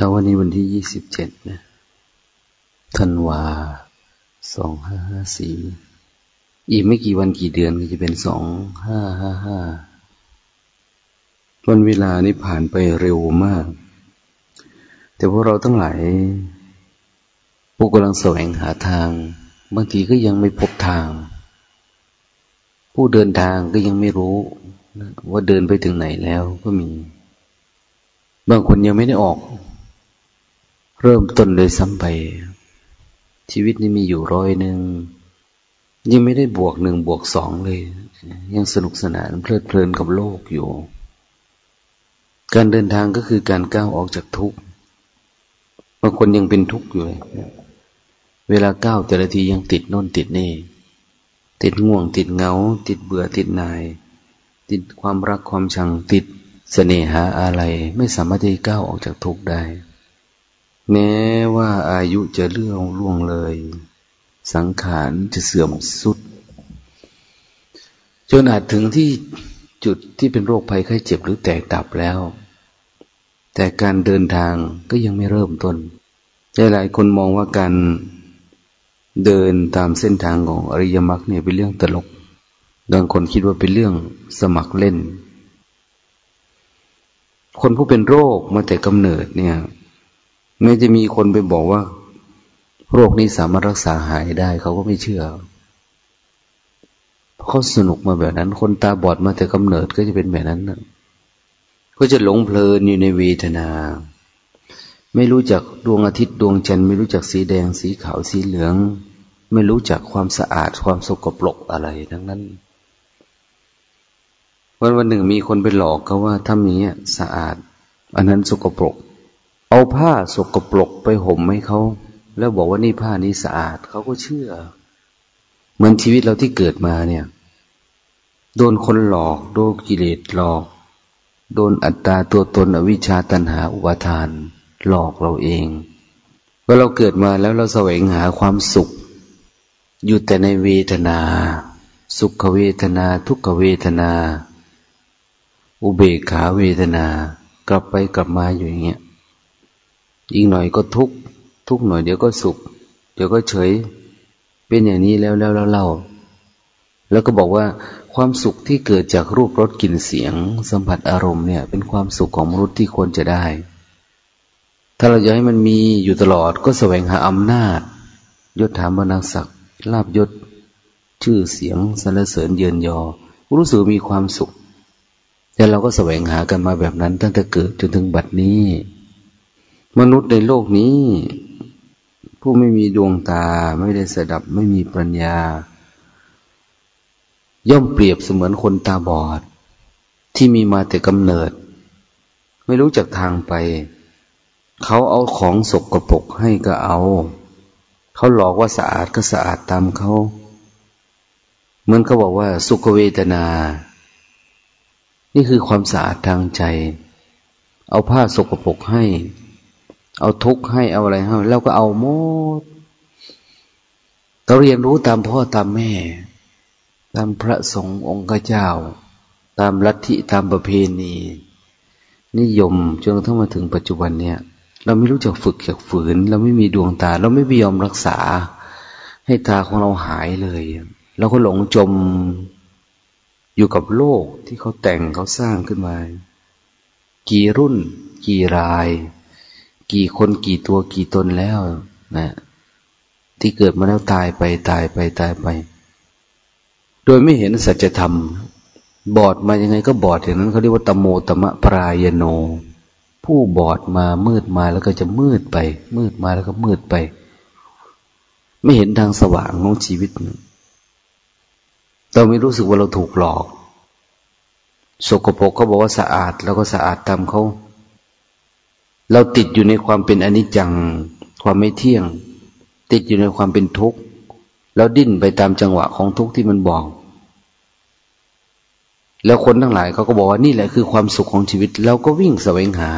ช้าวันนี้วันที่ยี่สิบเจ็ดนะธันวาสองห้าห้าสี่อีกไม่กี่วันกี่เดือนก็จะเป็นสองห้าห้าห้าวันเวลานี่ผ่านไปเร็วมาก แต่พวกเราทั้งหลายผู้กำลังแสวงหาทาง บางทีก็ยังไม่พบทาง ผู้เดินทางก็ยังไม่รู้ว่าเดินไปถึงไหนแล้วก็มี บางคนยังไม่ได้ออก เริ่มต้นเลยซ้ำไป ชีวิตนี้มีอยู่ร้อยหนึ่งยังไม่ได้บวกหนึ่งบวกสองเลย ยังสนุกสนานเพลิดเพลินกับโลกอยู่ การเดินทางก็คือการก้าวออกจากทุกข์บางคนยังเป็นทุกข์อยู่เลยเวลาก้าวแต่ละทียังติดโน่นติดนี่ ติดง่วง ติดเงา ติดเบื่อติดนาย ติดความรักความชังติดเสน่หาอะไร ไม่สามารถที่ก้าวออกจากทุกข์ได้ แม้ว่าอายุจะเลื่องล่วงเลย สังขารจะเสื่อมสุด จนอาจถึงที่จุดที่เป็นโรคภัยไข้เจ็บหรือแตกดับแล้ว แต่การเดินทางก็ยังไม่เริ่มต้นหลายคนมองว่าการเดินตามเส้นทางของอริยมรรคเนี่ยเป็นเรื่องตลกบางคนคิดว่าเป็นเรื่องสมัครเล่น คนผู้เป็นโรคมาแต่กำเนิดเนี่ย ไม่จะมีคนไปบอกว่า โรคนี้สามารถรักษาหายได้ เขาก็ไม่เชื่อเขาสนุกมาแบบนั้น คนตาบอดมาแต่กำเนิดก็จะเป็นแบบนั้นก็จะหลงเพลินอยู่ในเวทนา ไม่รู้จักดวงอาทิตย์ดวงจันทร์ไม่รู้จักสีแดงสีขาวสีเหลือง ไม่รู้จักความสะอาดความสกปรกอะไรทั้งนั้นวันวันหนึ่งมีคนไปหลอกเขาว่าถ้ามีสะอาด อันนั้นสกปรก เอาผ้าสกปรกไปห่มให้เขา แล้วบอกว่านี่ผ้านี้สะอาด เขาก็เชื่อ เหมือนชีวิตเราที่เกิดมาเนี่ย โดนคนหลอก โดนกิเลสหลอก โดนอัตตาตัวตนอวิชชาตันหาอุปาทาน หลอกเราเองว่าเราเกิดมาแล้วเราแสวงหาความสุข อยู่แต่ในเวทนา สุขเวทนา ทุกขเวทนา อุเบกขาเวทนา กลับไปกลับมาอยู่อย่างเงี้ย อีกหน่อยก็ทุกทุกหน่อยเดี๋ยวก็สุข เดี๋ยวก็เฉย เป็นอย่างนี้แล้วแล้วแล้วเล่าแล้วก็บอกว่าความสุขที่เกิดจากรูปรสกลิ่นเสียง สัมผัสอารมณ์เนี่ย เป็นความสุขของมนุษย์ที่ควรจะได้ ถ้าเราอยากให้มันมีอยู่ตลอดก็แสวงหาอำนาจ ยศถามบรรศักดิ์ลาบยศ ชื่อเสียงสรรเสริญเยินยอ รู้สึกมีความสุข แต่เราก็แสวงหากันมาแบบนั้นตั้งแต่เกิดจนถึงบัดนี้ มนุษย์ในโลกนี้ ผู้ไม่มีดวงตาไม่ได้สดับไม่มีปัญญา ย่อมเปรียบเสมือนคนตาบอด ที่มีมาแต่กำเนิด ไม่รู้จักทางไป เขาเอาของสกรปรกให้ก็เอา เขาหลอกว่าสะอาดก็สะอาดตามเขาเหมือนเขาบอกว่าสุขเวทนา นี่คือความสะอาดทางใจ เอาผ้าสกรปรกให้ เอาทุกข์ให้เอาอะไรให้แล้วก็เอาหมดเราเรียนรู้ตามพ่อตามแม่ ตามพระสงฆ์องค์เจ้า ตามลัทธิตามประเพณี นิยมจนกระทั่งมาถึงปัจจุบันเนี่ย เราไม่รู้จักฝึกจักฝืน เราไม่มีดวงตา เราไม่ยอมรักษา ให้ตาของเราหายเลยเราก็หลงจมอยู่กับโลกที่เขาแต่งเขาสร้างขึ้นมา กี่รุ่น กี่ราย กี่คนกี่ตัวกี่ตนแล้วนะ ที่เกิดมาแล้วตายไปตายไปตายไป โดยไม่เห็นสัจธรรม บอดมายังไงก็บอดอย่างนั้นเขาเรียกว่าตโมตมะปรายโน ผู้บอดมามืดมาแล้วก็จะมืดไป มืดมาแล้วก็มืดไป ไม่เห็นทางสว่างของชีวิตเราไม่รู้สึกว่าเราถูกหลอก สกปรกเขาบอกว่าสะอาด แล้วก็สะอาดตามเขา เราติดอยู่ในความเป็นอนิจจัง ความไม่เที่ยง ติดอยู่ในความเป็นทุกข์แล้วดิ้นไปตามจังหวะของทุกข์ที่มันบอก แล้วคนทั้งหลายเขาก็บอกว่านี่แหละคือความสุขของชีวิตเราก็วิ่งแสวงหา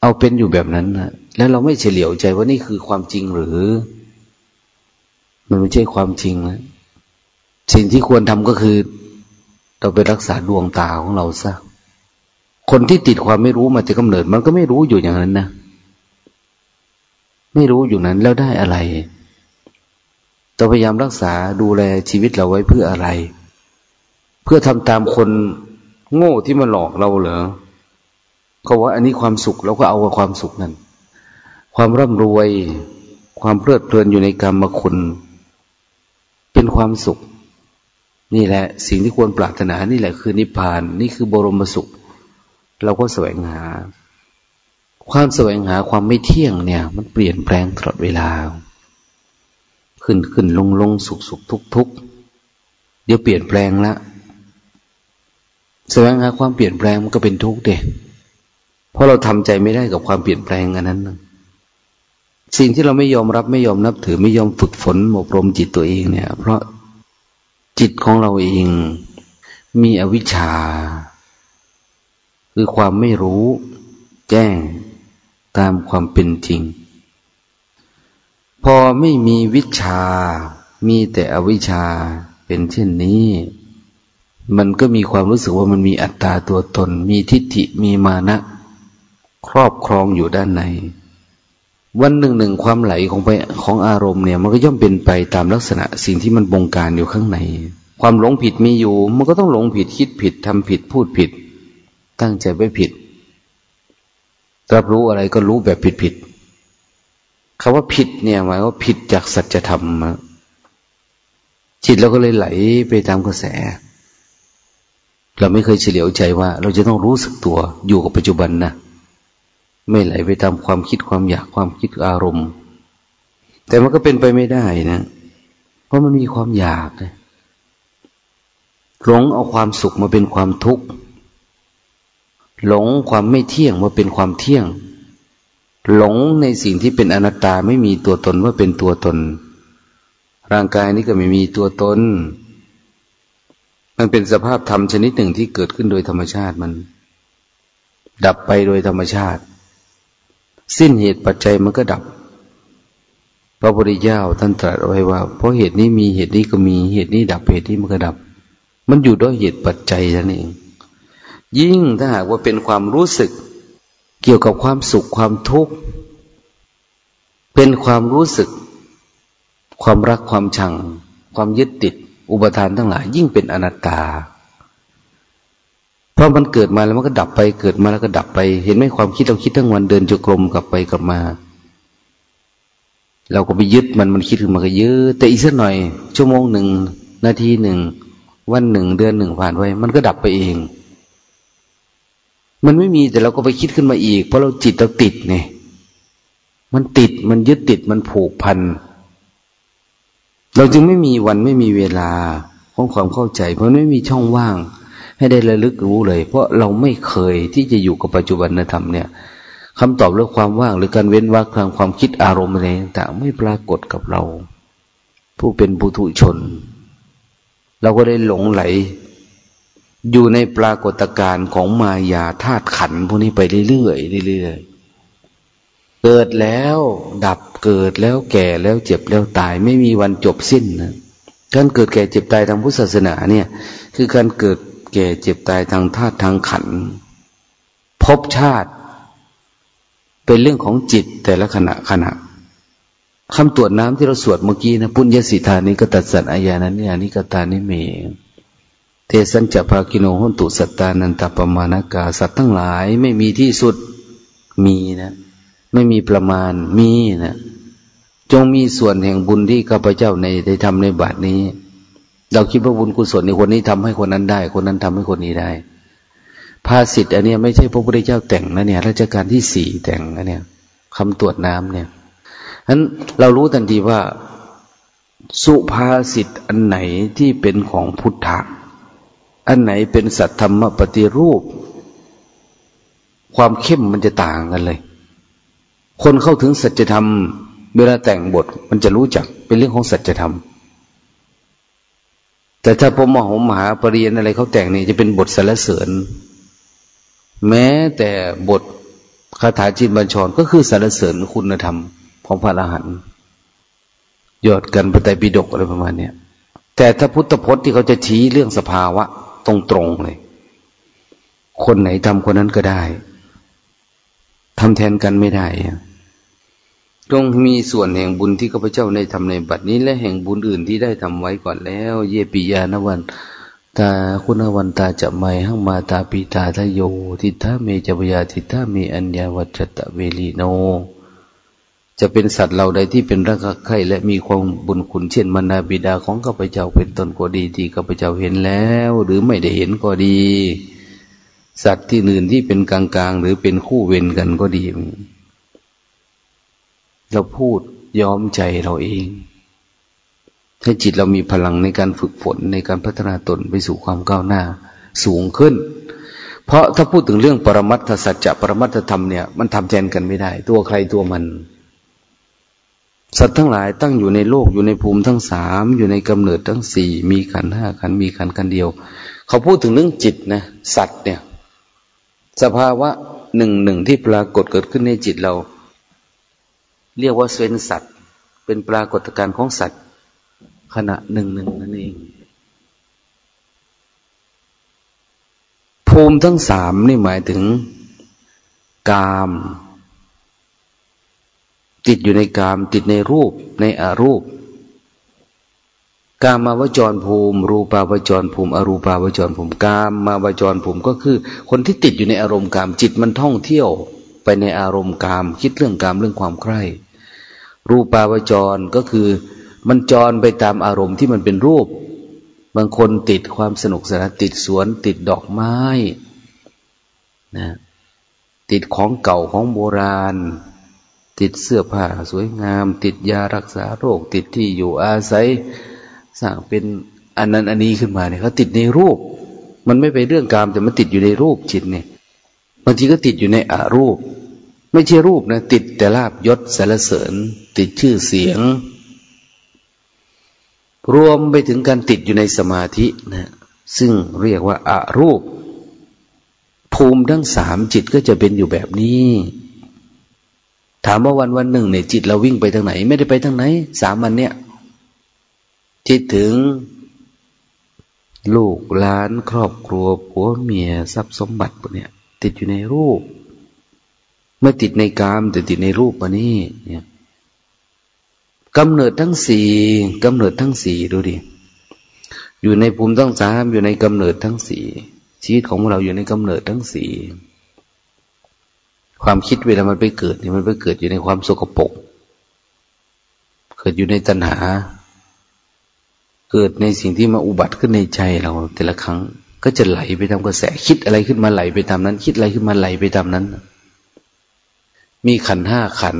เอาเป็นอยู่แบบนั้นนะแล้วเราไม่เฉลียวใจว่านี่คือความจริงหรือ มันไม่ใช่ความจริงนะสิ่งที่ควรทำก็คือ เราไปรักษาดวงตาของเราซะ คนที่ติดความไม่รู้มาแต่กำเนิด มันก็ไม่รู้อยู่อย่างนั้นนะไม่รู้อยู่นั้นแล้วได้อะไรต้องพยายามรักษาดูแลชีวิตเราไว้เพื่ออะไร เพื่อทำตามคนโง่ที่มาหลอกเราเหรอเขาว่าอันนี้ความสุขเราก็เอาความสุขนั้นความร่ำรวย ความเพลิดเพลินอยู่ในกรรมคุณ เป็นความสุข นี่แหละ สิ่งที่ควรปรารถนานี่แหละคือนิพพาน นี่คือบรมสุข เราก็แสวงหา ความแสวงหาความไม่เที่ยงเนี่ย มันเปลี่ยนแปลงตลอดเวลา ขึ้นขึ้นลงลงสุขสุขทุกทุกเดี๋ยวเปลี่ยนแปลงละแสวงหาความเปลี่ยนแปลงมันก็เป็นทุกข์เด็เพราะเราทำใจไม่ได้กับความเปลี่ยนแปลงอันนั้น สิ่งที่เราไม่ยอมรับไม่ยอมนับถือไม่ยอมฝึกฝนอบรมจิตตัวเองเนี่ย เพราะจิตของเราเองมีอวิชชา คือความไม่รู้ แจ้งตามความเป็นจริง พอไม่มีวิชา มีแต่อวิชาเป็นเช่นนี้ มันก็มีความรู้สึกว่ามันมีอัตตาตัวตน มีทิฏฐิมีมานะ ครอบครองอยู่ด้านใน วันหนึ่งหนึ่งความไหลของไปของอารมณ์เนี่ย มันก็ย่อมเป็นไปตามลักษณะสิ่งที่มันบงการอยู่ข้างใน ความหลงผิดมีอยู่ มันก็ต้องหลงผิดคิดผิดทำผิดพูดผิด ตั้งใจไปผิด รับรู้อะไรก็รู้แบบผิดผิดคาว่าผิดเนี่ยหมายว่าผิดจากสัจธรรมจิตเราก็เลยไหลไปตามกระแส เราไม่เคยเฉลียวใจว่า เราจะต้องรู้สึกตัวอยู่กับปัจจุบันนะไม่ไหลไปตามความคิดความอยากความคิดอารมณ์ แต่มันก็เป็นไปไม่ได้นะ เพราะมันมีความอยากหลงเอาความสุขมาเป็นความทุกข์ หลงความไม่เที่ยงมาเป็นความเที่ยง หลงในสิ่งที่เป็นอนัตตาไม่มีตัวตนว่าเป็นตัวตน ร่างกายนี้ก็ไม่มีตัวตน มันเป็นสภาพธรรมชนิดหนึ่งที่เกิดขึ้นโดยธรรมชาติมัน ดับไปโดยธรรมชาติ สิ้นเหตุปัจจัยมันก็ดับ พระพุทธเจ้าท่านตรัสไว้ว่า เพราะเหตุนี้มีเหตุนี้ก็มีเหตุนี้ดับเหตุนี้มันก็ดับ มันอยู่ด้วยเหตุปัจจัยนั่นเอง ยิ่งถ้าหากว่าเป็นความรู้สึก เกี่ยวกับความสุขความทุกข์ เป็นความรู้สึก ความรักความชัง ความยึดติด อุปทานทั้งหลาย ยิ่งเป็นอนัตตา เพราะมันเกิดมาแล้วมันก็ดับไปเกิดมาแล้วก็ดับไป เห็นไหมความคิดเราคิดทั้งวันเดินจงกรมกลับไปกลับมา เราก็ไปยึดมันมันคิดขึ้นมาก็เยอะแต่อีกสักหน่อย ชั่วโมงหนึ่งนาทีหนึ่งวันหนึ่งเดือนหนึ่งผ่านไปมันก็ดับไปเอง มันไม่มีแต่เราก็ไปคิดขึ้นมาอีก เพราะเราจิตเราติดไงมันติดมันยึดติดมันผูกพัน เราจึงไม่มีวันไม่มีเวลาของความเข้าใจ เพราะไม่มีช่องว่าง ให้ได้ระลึกรู้เลย เพราะเราไม่เคยที่จะอยู่กับปัจจุบันธรรมเนี่ยคำตอบเรื่องความว่างหรือการเว้นว่างทางความคิดอารมณ์อะไรต่างไม่ปรากฏกับเรา ผู้เป็นบุตุชน เราก็ได้หลงไหล อยู่ในปรากฏการณ์ของมายาธาตุขันพวกนี้ไปเรื่อยๆเรื่อยๆเกิดแล้วดับเกิดแล้วแก่แล้วเจ็บแล้วตายไม่มีวันจบสิ้นนะการเกิดแก่เจ็บตายทางพุทธศาสนาเนี่ย คือการเกิดแก่เจ็บตายทางธาตุทางขันพบชาติ เป็นเรื่องของจิตแต่ละขณะขณะคำตรวจน้ำที่เราสวดเมื่อกี้นะ ปุญญสิทานิกตัดสันอายานันเนี่ยนิกตานิเม เทสันจะภากิโนหุนตุสัตตานันตปมานากาสัตว์ทั้งหลายไม่มีที่สุดมีนะ ไม่มีประมาณมีนะจงมีส่วนแห่งบุญที่ข้าพเจ้าในได้ทำในบาทนี้ เราคิดว่าบุญกุศลในคนนี้ทำให้คนนั้นได้ คนนั้นทำให้คนนี้ได้ภาสิทธิ์อันนี้ไม่ใช่พระพุทธเจ้าแต่งนะเนี่ยราชการที่สี่แต่งอันเนี้ยคำตรวจน้ำเนี่ยนั้นเรารู้ทันทีว่า สุภาษิตอันไหนที่เป็นของพุทธะ อันไหนเป็นสัตธรรมปฏิรูป ความเข้มมันจะต่างกันเลย คนเข้าถึงสัจธรรม เวลาแต่งบทมันจะรู้จักเป็นเรื่องของสัจธรรม แต่ถ้าพมหมหาปรริญญาอะไรเขาแต่งนี่จะเป็นบทสรรเสริญ แม้แต่บทคาถาจินบัญชรก็คือสรรเสริญคุณธรรมของพระอรหันต์ยอดกันปไตยปิฎกอะไรประมาณเนี้ยแต่ถ้าพุทธพจน์ที่เขาจะชี้เรื่องสภาวะ ตรงๆเลย คนไหนทำคนนั้นก็ได้ทำแทนกันไม่ได้ต้องมีส่วนแห่งบุญที่ข้าพเจ้าได้ทำในบัดนี้ และแห่งบุญอื่นที่ได้ทำไว้ก่อนแล้ว เยปิยานวันตาคุณวันตาจะไม่หังมาตาปีตาทะโย ทิทาเมจปยาทิทาเมอัญญาวัจตะเวลีโน จะเป็นสัตว์เราใดที่เป็นรักใคร่และมีความบุญคุณเช่นมนาบิดาของข้าพเจ้าเป็นตนก็ดีที่ข้าพเจ้าเห็นแล้ว หรือไม่ได้เห็นก็ดี สัตว์ที่อื่นที่เป็นกลางๆ หรือเป็นคู่เวรกันก็ดี เราพูดย้อมใจเราเอง ให้จิตเรามีพลังในการฝึกฝนในการพัฒนาตนไปสู่ความก้าวหน้า สูงขึ้น เพราะถ้าพูดถึงเรื่องปรมัตถสัจจะปรมัตถธรรมเนี่ยมันทำแทนกันไม่ได้ ตัวใครตัวมัน สัตว์ทั้งหลายตั้งอยู่ในโลกอยู่ในภูมิทั้งสามอยู่ในกำเนิดทั้งสี่มีขันห้าขันมีขันกันเดียว เขาพูดถึงเรื่องจิตนะสัตว์เนี่ย สภาวะหนึ่งหนึ่งที่ปรากฏเกิดขึ้นในจิตเรา เรียกว่าเซนสัตว์ เป็นปรากฏการณ์ของสัตว์ ขณะหนึ่งหนึ่งนั่นเอง ภูมิทั้งสามนี่หมายถึง กาม ติดอยู่ในกาม ติดในรูป ในอารูป กามาวจรภูมิ รูปาวจรภูมิ อรูปาวจรภูมิ กามมาวจรภูมิก็คือ คนที่ติดอยู่ในอารมณ์กาม จิตมันท่องเที่ยว ไปในอารมณ์กาม คิดเรื่องกามเรื่องความใคร่ รูปาวจรก็คือ มันจรไปตามอารมณ์ที่มันเป็นรูป บางคนติดความสนุกสนานติดสวน ติดดอกไม้นะติดของเก่าของโบราณ ติดเสื้อผ้าสวยงาม ติดยารักษาโรค ติดที่อยู่อาศัย สร้างเป็นอันนั้นอันนี้ขึ้นมาเนี่ยเขาติดในรูป มันไม่ไปเรื่องกามแต่มันติดอยู่ในรูปจิตเนี่ยบางทีก็ติดอยู่ในอารูป ไม่ใช่รูปนะ ติดแต่ลาบยศสารเสริญ ติดชื่อเสียง รวมไปถึงการติดอยู่ในสมาธินะซึ่งเรียกว่าอารูป ภูมิทั้งสามจิตก็จะเป็นอยู่แบบนี้ ถามว่าวันวันหนึ่งเนี่ยจิตเราวิ่งไปทางไหน ไม่ได้ไปทางไหนสามวันเนี่ยจิตถึง ลูกหลานครอบครัวผัวเมียทรัพย์สมบัติพวกเนี้ยติดอยู่ในรูป ไม่ติดในกามแต่ติดในรูปมานี่เนี่ยกำเนิดทั้งสี่กำเนิดทั้งสี่ดูดิอยู่ในภูมิต้องสามอยู่ในกำเนิดทั้งสี่ชีวิตของเราอยู่ในกำเนิดทั้งสี่ ความคิดเวลามันไปเกิดนี่มันไปเกิดอยู่ในความสกปรกเกิดอยู่ในตัณหา เกิดในสิ่งที่มาอุบัติขึ้นในใจเรา แต่ละครั้ง ก็จะไหลไปตามกระแสคิดอะไรขึ้นมาไหลไปตามนั้น คิดอะไรขึ้นมาไหลไปตามนั้น มีขันห้าขัน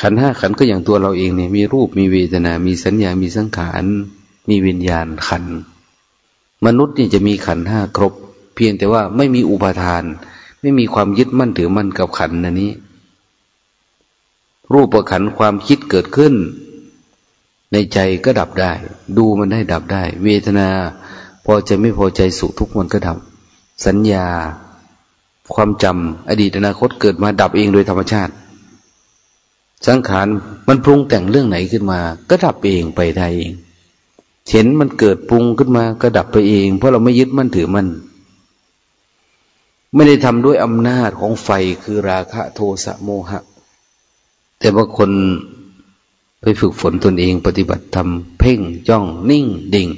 ขันห้าขันก็อย่างตัวเราเองเนี่ยมีรูปมีเวทนา มีสัญญา มีสังขาร มีวิญญาณขัน มนุษย์นี่จะมีขันห้าครบ เพียงแต่ว่าไม่มีอุปทาน ไม่มีความยึดมั่นถือมั่นกับขันนันนี้ รูปประขันความคิดเกิดขึ้น ในใจก็ดับได้ ดูมันได้ดับได้ เวทนา พอใจไม่พอใจสุขทุกมันก็ดับ สัญญา ความจำอดีตอนาคตเกิดมาดับเองโดยธรรมชาติ สังขารมันปรุงแต่งเรื่องไหนขึ้นมา ก็ดับเองไปได้เองเห็นมันเกิดปรุงขึ้นมาก็ดับไปเอง เพราะเราไม่ยึดมั่นถือมัน ไม่ได้ทำด้วยอำนาจของไฟคือราคะโทสะโมหะ แต่ว่าคนไปฝึกฝนตนเองปฏิบัติทำเพ่งจ้องนิ่งดิ่ง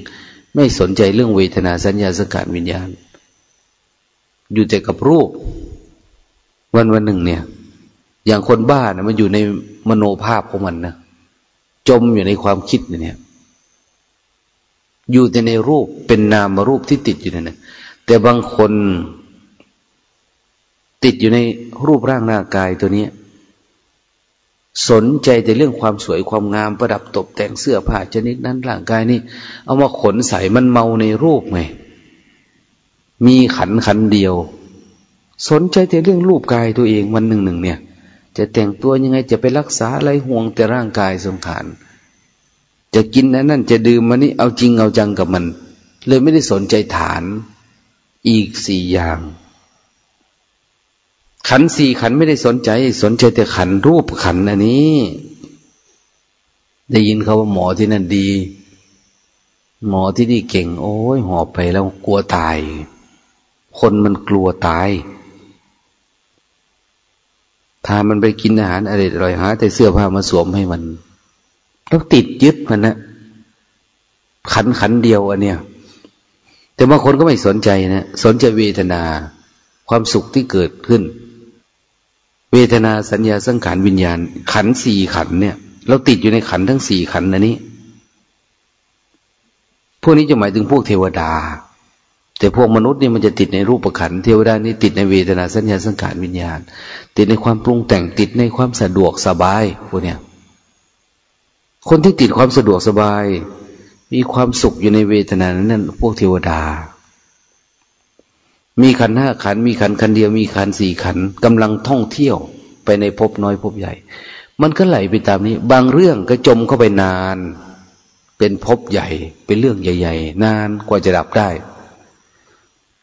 ไม่สนใจเรื่องเวทนาสัญญาสกัดวิญญาณ อยู่แต่กับรูป วันวันหนึ่งเนี่ย อย่างคนบ้านะมันอยู่ในมโนภาพของมันนะจมอยู่ในความคิดเนี่ย อยู่แต่ในรูปเป็นนามรูปที่ติดอยู่นั่นนะแต่บางคน ติดอยู่ในรูปร่างหน้ากายตัวนี้ สนใจแต่เรื่องความสวยความงามประดับตกแต่งเสื้อผ้าชนิดนั้นร่างกายนี่เอามาขนใส่มันเมาในรูปไงมีขันขันเดียว สนใจแต่เรื่องรูปกายตัวเองวันหนึ่งหนึ่งเนี่ย จะแต่งตัวยังไงจะไปรักษาอะไรห่วงแต่ร่างกายสำคัญจะกินนั้นนั่นจะดื่มมันนี่เอาจริงเอาจังกับมัน เลยไม่ได้สนใจฐานอีกสี่อย่าง ขันสี่ขันไม่ได้สนใจ สนใจแต่ขันรูปขันอันนี้ ได้ยินเขาว่าหมอที่นั่นดี หมอที่นี่เก่ง โอ้ยหอบไปแล้วกลัวตาย คนมันกลัวตายถ้ามันไปกินอาหารอร่อยอร่อยหา แต่เสื้อผ้ามาสวมให้มัน แล้วติดยึดมันนะขันขันเดียวอันเนี้ยแต่บางคนก็ไม่สนใจนะ สนใจเวทนา ความสุขที่เกิดขึ้น เวทนาสัญญาสังขารวิญญาณ ขันสี่ขันเนี่ย เราติดอยู่ในขันทั้งสี่ขันนะนี้ พวกนี้จะหมายถึงพวกเทวดา แต่พวกมนุษย์นี่มันจะติดในรูปขันเทวดานี่ติดในเวทนาสัญญาสังขารวิญญาณ ติดในความปรุงแต่งติดในความสะดวกสบายพวกเนี้ยคนที่ติดความสะดวกสบาย มีความสุขอยู่ในเวทนานั้นนั่นพวกเทวดา มีขันห้าขัน มีขันขันเดียว มีขันสี่ขันกำลังท่องเที่ยวไปในภพน้อยภพใหญ่ มันก็ไหลไปตามนี้ บางเรื่องก็จมเข้าไปนาน เป็นภพใหญ่ เป็นเรื่องใหญ่ ๆ นานกว่าจะดับได้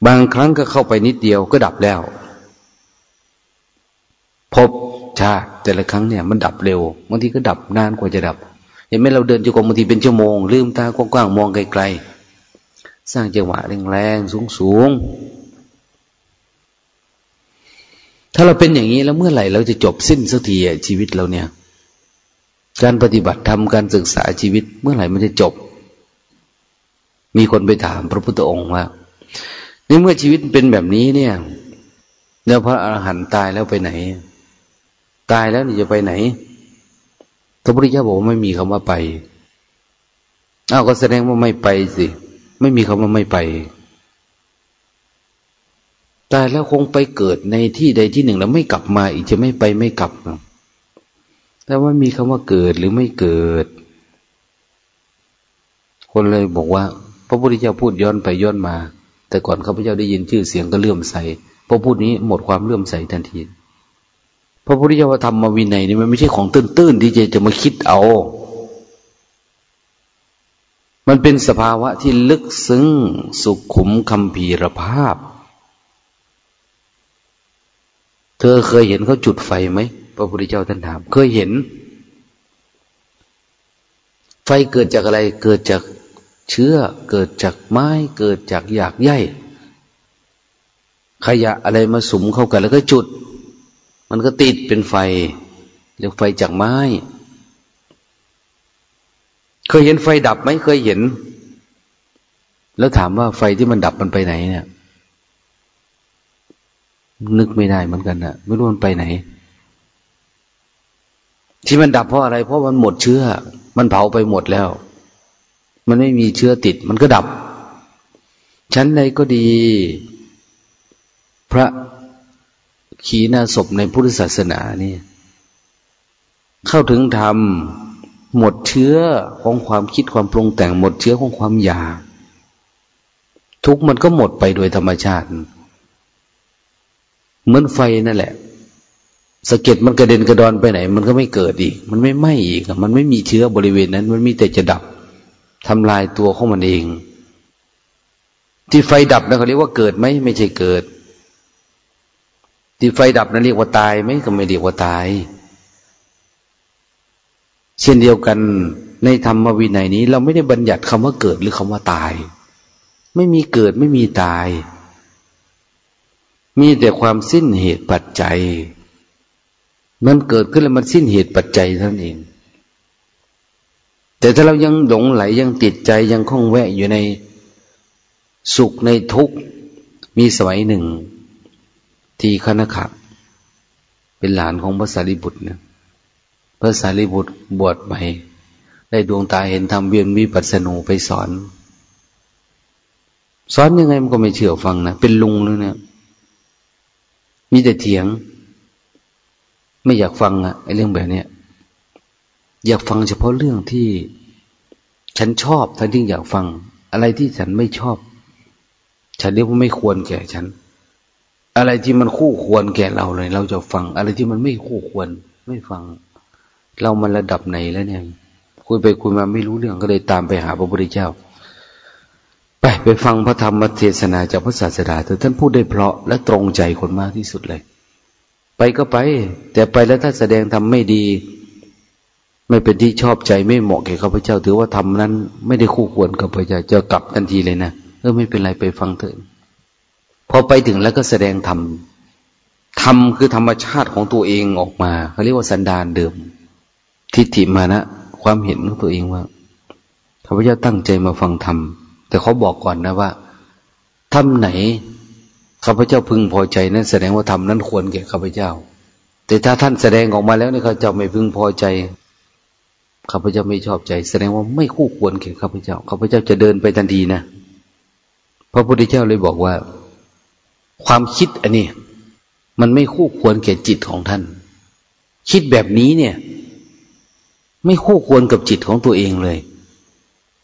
บางครั้งก็เข้าไปนิดเดียวก็ดับแล้วภพชาติแต่ละครั้งเนี่ยมันดับเร็วบางทีก็ดับนานกว่าจะดับเห็นไหมเราเดินจุกรมบางทีเป็นชั่วโมงลืมตากว้างๆมองไกลๆสร้างจังหวะแรงๆสูงๆ ถ้าเราเป็นอย่างนี้แล้วเมื่อไหร่เราจะจบสิ้นสักทีชีวิตเราเนี่ย การปฏิบัติทำการศึกษาชีวิต เมื่อไหร่มันจะจบ มีคนไปถามพระพุทธองค์ว่าในเมื่อชีวิตเป็นแบบนี้เนี่ย แล้วพระอรหันต์ตายแล้วไปไหน ตายแล้วนี่จะไปไหนพระพุทธเจ้าบอกว่าไม่มีคำว่าไปอ้าวก็แสดงว่าไม่ไปสิ ไม่มีคำว่าไม่ไป ตายแล้วคงไปเกิดในที่ใดที่หนึ่งแล้วไม่กลับมาอีกจะไม่ไปไม่กลับแต่ว่ามีคำว่าเกิดหรือไม่เกิด คนเลยบอกว่า พระพุทธเจ้าพูดย้อนไปย้อนมา แต่ก่อนข้าพเจ้าได้ยินชื่อเสียงก็เลื่อมใสพอพูดนี้หมดความเลื่อมใสทันทีพระพุทธเจ้าธรรมวินัยนี่มันไม่ใช่ของตื้นๆที่จะจะมาคิดเอา มันเป็นสภาวะที่ลึกซึ้งสุขุมคำพีรภาพ เธอเคยเห็นเขาจุดไฟไหมพระพุทธเจ้าท่านถาม เคยเห็น ไฟเกิดจากอะไร เกิดจากเชื้อ เกิดจากไม้ เกิดจากหยากใยขยะอะไรมาสุมเข้ากัน แล้วก็จุด มันก็ติดเป็นไฟเรียกไฟจากไม้ เคยเห็นไฟดับไหมเคยเห็น แล้วถามว่าไฟที่มันดับมันไปไหนเนี่ย นึกไม่ได้เหมือนกันนะไม่รู้มันไปไหน ที่มันดับเพราะอะไร เพราะมันหมดเชื้อ มันเผาไปหมดแล้ว มันไม่มีเชื้อติด มันก็ดับ ชั้นใดก็ดี พระขีณาศพในพุทธศาสนานี่เข้าถึงธรรมหมดเชื้อของความคิดความปรุงแต่งหมดเชื้อของความอยากทุกมันก็หมดไปโดยธรรมชาติ เหมือนไฟนั่นแหละสะเก็ดมันกระเด็นกระดอนไปไหน มันก็ไม่เกิดอีก มันไม่ไหม้อีก มันไม่มีเชื้อบริเวณนั้น มันมีแต่จะดับทำลายตัวของมันเอง ที่ไฟดับนะเขาเรียกว่าเกิดไหมไม่ใช่เกิด ที่ไฟดับนั้นเรียกว่าตายไหมก็ไม่เรียกว่าตาย เช่นเดียวกันในธรรมวินัยนี้ เราไม่ได้บัญญัติคำว่าเกิดหรือคำว่าตาย ไม่มีเกิดไม่มีตาย มีแต่ความสิ้นเหตุปัจจัย มันเกิดขึ้นแล้วมันสิ้นเหตุปัจจัยท่านเอง แต่ถ้าเรายังหลงไหลยังติดใจยังคล้องแวะอยู่ในสุขในทุกข์มีสมัยหนึ่ง ทีคณขะเป็นหลานของพระสารีบุตรเนี่ยพระสารีบุตรบวชใหม่ ได้ดวงตาเห็นธรรมเวียนวิปัสสนูไปสอน สอนยังไงมันก็ไม่เชื่อฟังนะเป็นลุงเลยเนี่ย มีแต่เถียง ไม่อยากฟังอะไอ้เรื่องแบบเนี้ยอยากฟังเฉพาะเรื่องที่ฉันชอบท่านที่อยากฟัง อะไรที่ฉันไม่ชอบ ฉันเรียกว่าไม่ควรแก่ฉัน อะไรที่มันคู่ควรแก่เราเลย เราจะฟัง อะไรที่มันไม่คู่ควร ไม่ฟัง เรามันระดับไหนแล้วเนี่ย คุยไปคุยมาไม่รู้เรื่องก็เลยตามไปหาพระพุทธเจ้า ไปไปฟังพระธรรมเทศนาจากพระศาสดาเถอะท่านพูดได้เพราะและตรงใจคนมากที่สุดเลย ไปก็ไป แต่ไปแล้วถ้าแสดงทำไม่ดี ไม่เป็นที่ชอบใจไม่เหมาะแก่ข้าพเจ้า ถือว่าทำนั้น ไม่ได้คู่ควรกับพระเจ้าจะกลับทันทีเลยนะเออไม่เป็นไรไปฟังเถอะพอไปถึงแล้วก็แสดงธรรมธรรมคือธรรมชาติของตัวเองออกมาเขาเรียกว่าสันดานเดิม ทิฏฐิมานะ ความเห็นของตัวเองว่าข้าพเจ้าตั้งใจมาฟังธรรม แต่เขาบอกก่อนนะว่าธรรมไหนข้าพเจ้าพึงพอใจนั้นแสดงว่าธรรมนั้นควรแก่ข้าพเจ้า แต่ถ้าท่านแสดงออกมาแล้วเนี่ยข้าพเจ้าไม่พึงพอใจข้าพเจ้าไม่ชอบใจ แสดงว่าไม่คู่ควรแก่ข้าพเจ้าข้าพเจ้าจะเดินไปทันทีนะพระพุทธเจ้าเลยบอกว่า ความคิดอันนี้มันไม่คู่ควรแก่จิตของท่าน คิดแบบนี้เนี่ย ไม่คู่ควรกับจิตของตัวเองเลย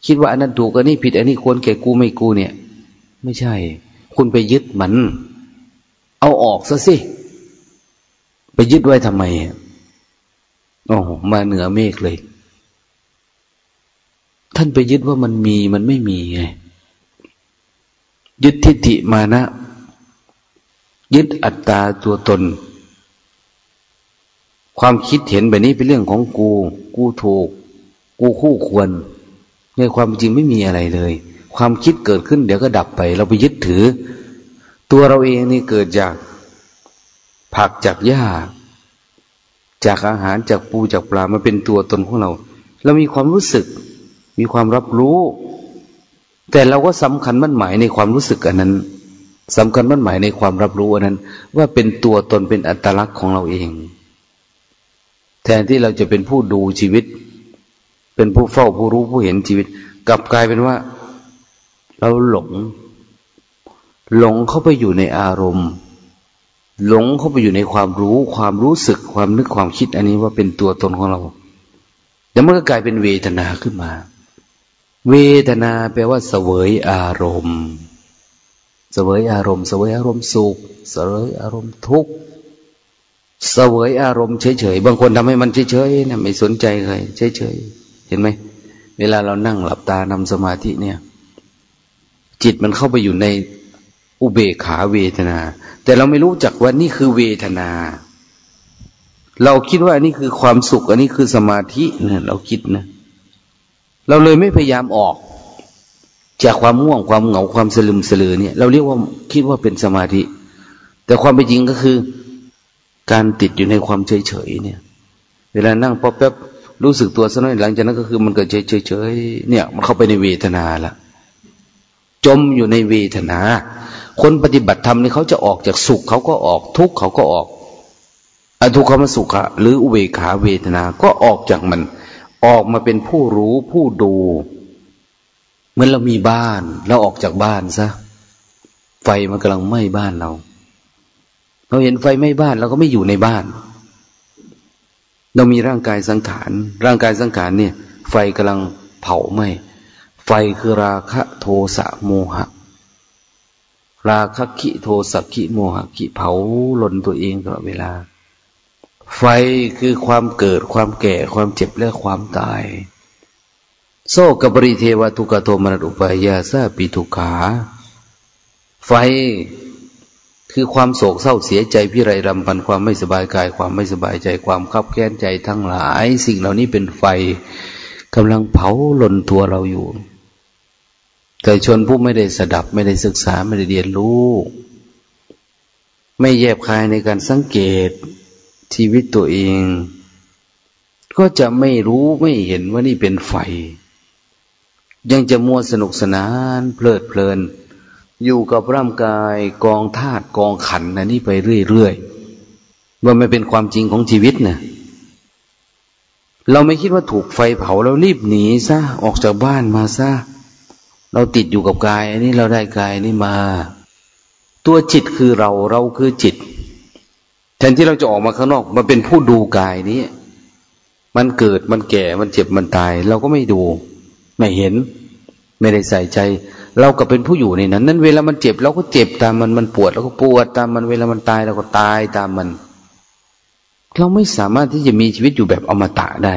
คิดว่าอันนั้นถูกอันนี้ผิดอันนี้ควรแก่กูไม่กูเนี่ย ไม่ใช่ คุณไปยึดมัน เอาออกซะสิไปยึดไว้ทำไมโอ้มาเหนือเมฆเลย ท่านไปยึดว่ามันมีมันไม่มีไงยึดทิฏฐิมานะ ยึดอัตตาตัวตน ความคิดเห็นแบบนี้เป็นเรื่องของกู กูถูก กูคู่ควร ในความจริงไม่มีอะไรเลย ความคิดเกิดขึ้นเดี๋ยวก็ดับไป เราไปยึดถือ ตัวเราเองนี่เกิดจากผักจากหญ้า จากอาหารจากปูจากปลามาเป็นตัวตนของเรา เรามีความรู้สึก มีความรับรู้ แต่เราก็สำคัญมั่นหมายในความรู้สึกอันนั้นสำคัญมั่นหมายในความรับรู้อันนั้น ว่าเป็นตัวตนเป็นอัตลักษณ์ของเราเอง แทนที่เราจะเป็นผู้ดูชีวิต เป็นผู้เฝ้าผู้รู้ผู้เห็นชีวิต กลับกลายเป็นว่า เราหลง หลงเข้าไปอยู่ในอารมณ์ หลงเข้าไปอยู่ในความรู้ ความรู้สึกความนึกความคิด อันนี้ว่าเป็นตัวตนของเราแล้วมันก็กลายเป็นเวทนาขึ้นมา เวทนาแปลว่าเสวยอารมณ์เสวยอารมณ์เสวยอารมณ์สุขเสวยอารมณ์ทุกข์เสวยอารมณ์เฉยๆ บางคนทำให้มันเฉยๆนะไม่สนใจเลยเฉยๆ เห็นไหมเวลาเรานั่งหลับตานำสมาธิเนี่ย จิตมันเข้าไปอยู่ในอุเบกขาเวทนา แต่เราไม่รู้จักว่านี่คือเวทนา เราคิดว่าอันนี้คือความสุข อันนี้คือสมาธิเนี่ยเราคิดนะ เราเลยไม่พยายามออก จากความง่วงความเหงาความสลึมสลือเนี่ย เราเรียกว่าคิดว่าเป็นสมาธิ แต่ความเป็นจริงก็คือ การติดอยู่ในความเฉยเฉยเนี่ย เวลานั่งป๊อปแป๊บ รู้สึกตัวสักหน่อยหลังจากนั้นก็คือมันเกิดเฉยเฉยเนี่ย มันเข้าไปในเวทนาละจมอยู่ในเวทนา คนปฏิบัติธรรมนี่เขาจะออกจากสุขเขาก็ออก ทุกข์เขาก็ออกอทุกขมสุขะหรืออุเบกขาเวทนา ก็ออกจากมัน ออกมาเป็นผู้รู้ผู้ดู เหมือนเรามีบ้าน เราออกจากบ้านซะไฟมันกำลังไหม้บ้านเรา เราเห็นไฟไหม้บ้านเราก็ไม่อยู่ในบ้าน เรามีร่างกายสังขาร ร่างกายสังขารเนี่ย ไฟกำลังเผาไหม้ไฟคือราคะโทสะโมหะ ราคะขิโทสะขิโมหะขิเผาหล่นตัวเองตลอดเวลา ไฟคือความเกิดความแก่ความเจ็บและความตาย โซกบริเทวทุกโทมนุปายาซาปิทุขา ไฟ คือความโศกเศร้าเสียใจพิไรรำพันความไม่สบายกาย ความไม่สบายใจความขับแค้นใจทั้งหลาย สิ่งเหล่านี้เป็นไฟกำลังเผาหล่นตัวเราอยู่ แต่ชนผู้ไม่ได้สดับไม่ได้ศึกษาไม่ได้เรียนรู้ ไม่แยบคายในการสังเกตชีวิตตัวเอง ก็จะไม่รู้ไม่เห็นว่านี่เป็นไฟ ยังจะมัวสนุกสนาน เพลิดเพลิน อยู่กับร่างกายกองธาตุกองขันนะนี่ไปเรื่อยๆว่าไม่เป็นความจริงของชีวิตนะเราไม่คิดว่าถูกไฟเผาเรารีบหนีซะออกจากบ้านมาซะเราติดอยู่กับกาย อันนี้เราได้กายนี้มา ตัวจิตคือเราเราคือจิต แทนที่เราจะออกมาข้างนอกมันเป็นผู้ดูกายนี้ มันเกิดมันแก่มันเจ็บมันตาย เราก็ไม่ดู ไม่เห็น ไม่ได้ใส่ใจ เราก็เป็นผู้อยู่ในนั้น นั้นเวลามันเจ็บเราก็เจ็บตามมันมันปวดเราก็ปวดตามมันเวลามันตายเราก็ตายตามมัน เราไม่สามารถที่จะมีชีวิตอยู่แบบอมตะได้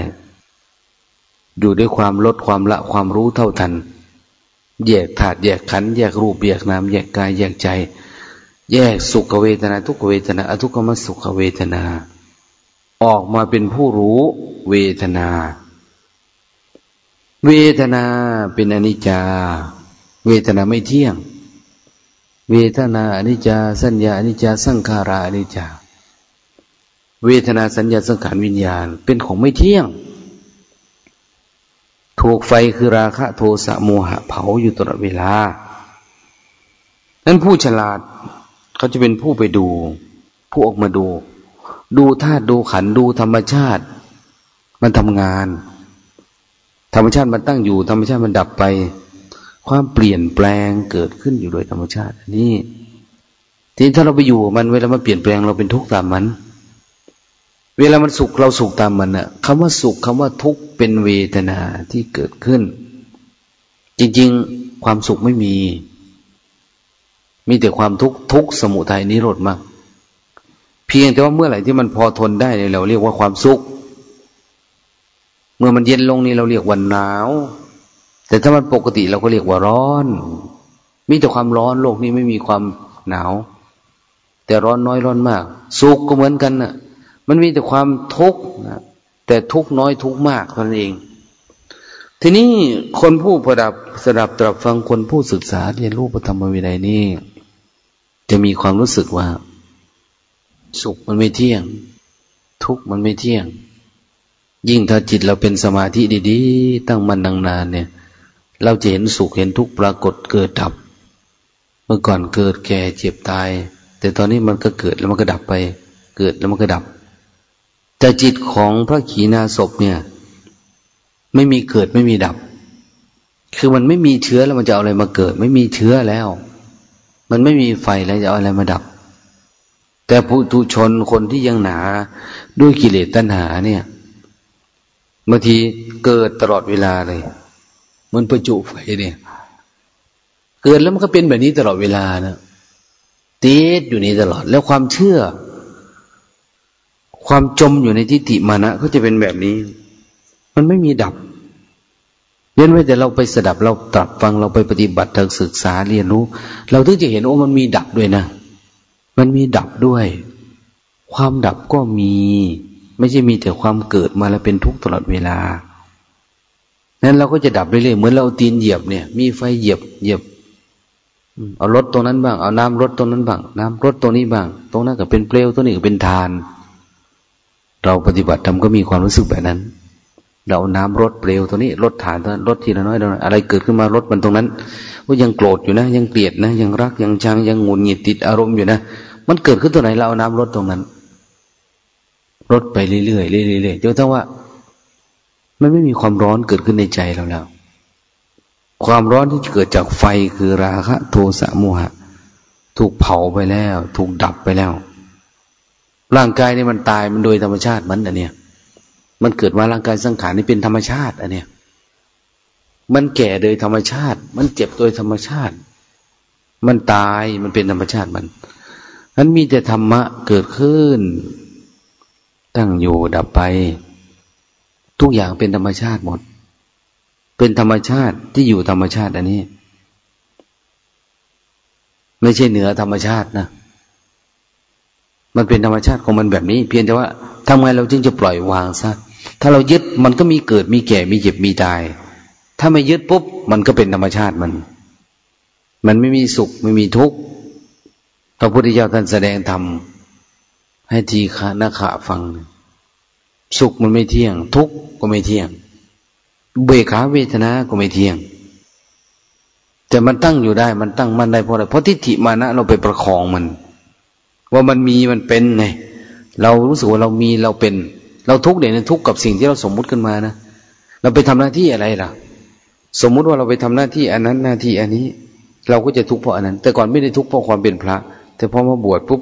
อยู่ด้วยความลดความละความรู้เท่าทัน แยกถาดแยกขันแยกรูปแยกนามแยกกายแยกใจ แยกสุขเวทนา ทุกเวทนา อทุกขมสุขเวทนา ออกมาเป็นผู้รู้เวทนา เวทนาเป็นอนิจจา เวทนาไม่เที่ยง เวทนาอนิจจา สัญญาอนิจจา สังขาราอนิจจา เวทนาสัญญาสังขารวิญญาณ เป็นของไม่เที่ยง ถูกไฟคือราคะโทสะโมหะเผาอยู่ตลอดเวลา นั้นผู้ฉลาดเขาจะเป็นผู้ไปดู ผู้ออกมาดู ดูธาตุดูขันดูธรรมชาติ มันทำงาน ธรรมชาติมันตั้งอยู่ ธรรมชาติมันดับไป ความเปลี่ยนแปลงเกิดขึ้นอยู่โดยธรรมชาตินี่ทีนี้ถ้าเราไปอยู่มันเวลามันเปลี่ยนแปลงเราเป็นทุกข์ตามมัน เวลามันสุขเราสุขตามมันอะคำว่าสุขคำว่าทุกข์เป็นเวทนาที่เกิดขึ้น จริง ๆ ความสุขไม่มี มีแต่ความทุกข์ทุกสมุทัยนิโรธมาก เพียงแต่ว่าเมื่อไหร่ที่มันพอทนได้เราเรียกว่าความสุข เมื่อมันเย็นลงนี่เราเรียกว่าหนาว แต่ถ้ามันปกติเราก็เรียกว่าร้อน มีแต่ความร้อนโลกนี้ไม่มีความหนาว แต่ร้อนน้อยร้อนมาก สุขก็เหมือนกันนะ่ะ มันมีแต่ความทุกข์นะแต่ทุกข์น้อยทุกข์มากเท่านั้นเอง ทีนี้คนผู้ประดับสดับตรับฟังคนผู้ศึกษาเรียนรู้พระธรรมวินัยนี่จะมีความรู้สึกว่า สุขมันไม่เที่ยง ทุกข์มันไม่เที่ยง ยิ่งถ้าจิตเราเป็นสมาธิดี ๆ ตั้งมันนานๆเนี่ย เราจะเห็นสุขเห็นทุกข์ปรากฏเกิดดับ เมื่อก่อนเกิดแก่เจ็บตาย แต่ตอนนี้มันก็เกิดแล้วมันก็ดับไป เกิดแล้วมันก็ดับ แต่จิตของพระขีณาสพเนี่ย ไม่มีเกิดไม่มีดับ คือมันไม่มีเชื้อแล้วมันจะเอาอะไรมาเกิด ไม่มีเชื้อแล้ว มันไม่มีไฟแล้วจะเอาอะไรมาดับ แต่ผู้ทุชนคนที่ยังหนาด้วยกิเลสตัณหาเนี่ยบางทีเกิดตลอดเวลาเลย มันประจุไฟเนี่ย เกิดแล้วมันก็เป็นแบบนี้ตลอดเวลานะตีดอยู่นี่ตลอด แล้วความเชื่อ ความจมอยู่ในทิฏฐิมานะก็จะเป็นแบบนี้ มันไม่มีดับเว้นไว้แต่เราไปสดับเราตรับฟังเราไปปฏิบัติทางศึกษาเรียนรู้ เราถึงจะเห็นโอ้มันมีดับด้วยนะ มันมีดับด้วย ความดับก็มี ไม่ใช่มีแต่ความเกิดมาแล้วเป็นทุกข์ตลอดเวลา นั้นเราก็จะดับเรื่อยๆเหมือนเราตีนเหยียบเนี่ย มีไฟเหยียบเหยียบเอารถตรงนั้นบ้าง เอาน้ำรถตรงนั้นบ้าง น้ำรถตรงนี้บ้าง ตรงนั้นก็เป็นเปลวตรงนี้ก็เป็นทาน เราปฏิบัติทำก็มีความรู้สึกแบบนั้น เราน้ำรดเปลวตัวนี้รดฐานตัวนั้นรดทีละน้อยละน้อยอะไรเกิดขึ้นมารดมันตรงนั้นว่ายังโกรธอยู่นะ ยังเกลียดนะ ยังรักยังชังยังงุนหงิดติดอารมณ์อยู่นะมันเกิดขึ้นตัวไหนเราเอาน้ำรดตรงนั้นรดไปเรื่อยๆเรื่อยๆจนทั้งว่า มันไม่มีความร้อนเกิดขึ้นในใจเราแล้ว ความร้อนที่เกิดจากไฟคือราคะ โทสะโมหะ ถูกเผาไปแล้ว ถูกดับไปแล้ว ร่างกายนี่มันตายมันโดยธรรมชาติมันอันเนี้ยมันเกิดมาร่างกายสังขารนี่เป็นธรรมชาติอันเนี้ยมันแก่โดยธรรมชาติ มันเจ็บโดยธรรมชาติ มันตายมันเป็นธรรมชาติมันนั้นมีแต่ธรรมะเกิดขึ้น ตั้งอยู่ดับไป ทุกอย่างเป็นธรรมชาติหมด เป็นธรรมชาติที่อยู่ธรรมชาติอันนี้ ไม่ใช่เหนือธรรมชาตินะ มันเป็นธรรมชาติของมันแบบนี้ เพียงแต่ว่าทำไงเราจึงจะปล่อยวางซะถ้าเรายึดมันก็มีเกิดมีแก่มีเจ็บมีตาย ถ้าไม่ยึดปุ๊บ มันก็เป็นธรรมชาติมัน มันไม่มีสุขไม่มีทุกข์พระพุทธเจ้าท่านแสดงธรรมให้ทีฆานาขาฟัง สุขมันไม่เที่ยง ทุกข์ก็ไม่เที่ยง เบขาเวทนาก็ไม่เที่ยง แต่มันตั้งอยู่ได้ มันตั้งมันได้เพราะอะไรเพราะทิฏฐิมานะเราไปประคองมัน ว่ามันมีมันเป็นไงเรารู้สึกว่าเรามีเราเป็น เราทุกข์เนี่ยทุกข์กับสิ่งที่เราสมมุติขึ้นมานะเราไปทำหน้าที่อะไรล่ะ สมมุติว่าเราไปทำหน้าที่อันนั้นหน้าที่อันนี้ เราก็จะทุกข์เพราะอันนั้น แต่ก่อนไม่ได้ทุกข์เพราะความเป็นพระ แต่พอมาบวชปุ๊บ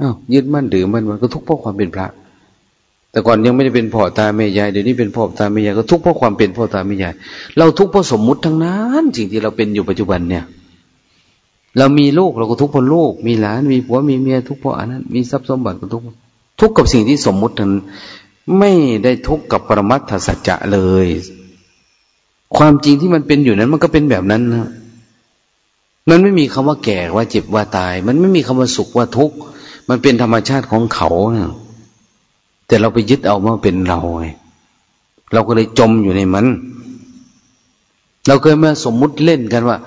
อ้าวยึดมั่นถือมันมันก็ทุกข์เพราะความเป็นพระ แต่ก่อนยังไม่ได้เป็นพ่อตาแม่ยายเดี๋ยวนี้เป็นพ่อตาแม่ยายก็ทุกข์เพราะความเป็นพ่อตาแม่ยายเราทุกข์เพราะสมมุติทั้งนั้นสิ่งที่เราเป็นอยู่ปัจจุบันเนี่ย เรามีลูกเราก็ทุกข์เพราะลูกมีหลานมีผัวมีเมียทุกข์เพราะอันนั้น มีทรัพย์สมบัติก็ทุกข์ทุกข์กับสิ่งที่สมมุตินั้นไม่ได้ทุกข์กับปรมัตถสัจจะเลย ความจริงที่มันเป็นอยู่นั้น มันก็เป็นแบบนั้นนะมันไม่มีคำว่าแก่ว่าเจ็บว่าตาย มันไม่มีคำว่าสุขว่าทุกข์มันเป็นธรรมชาติของเขานะ แต่เราไปยึดเอามาเป็นเราไงเราก็เลยจมอยู่ในมัน เราเคยมาสมมุติเล่นกันว่า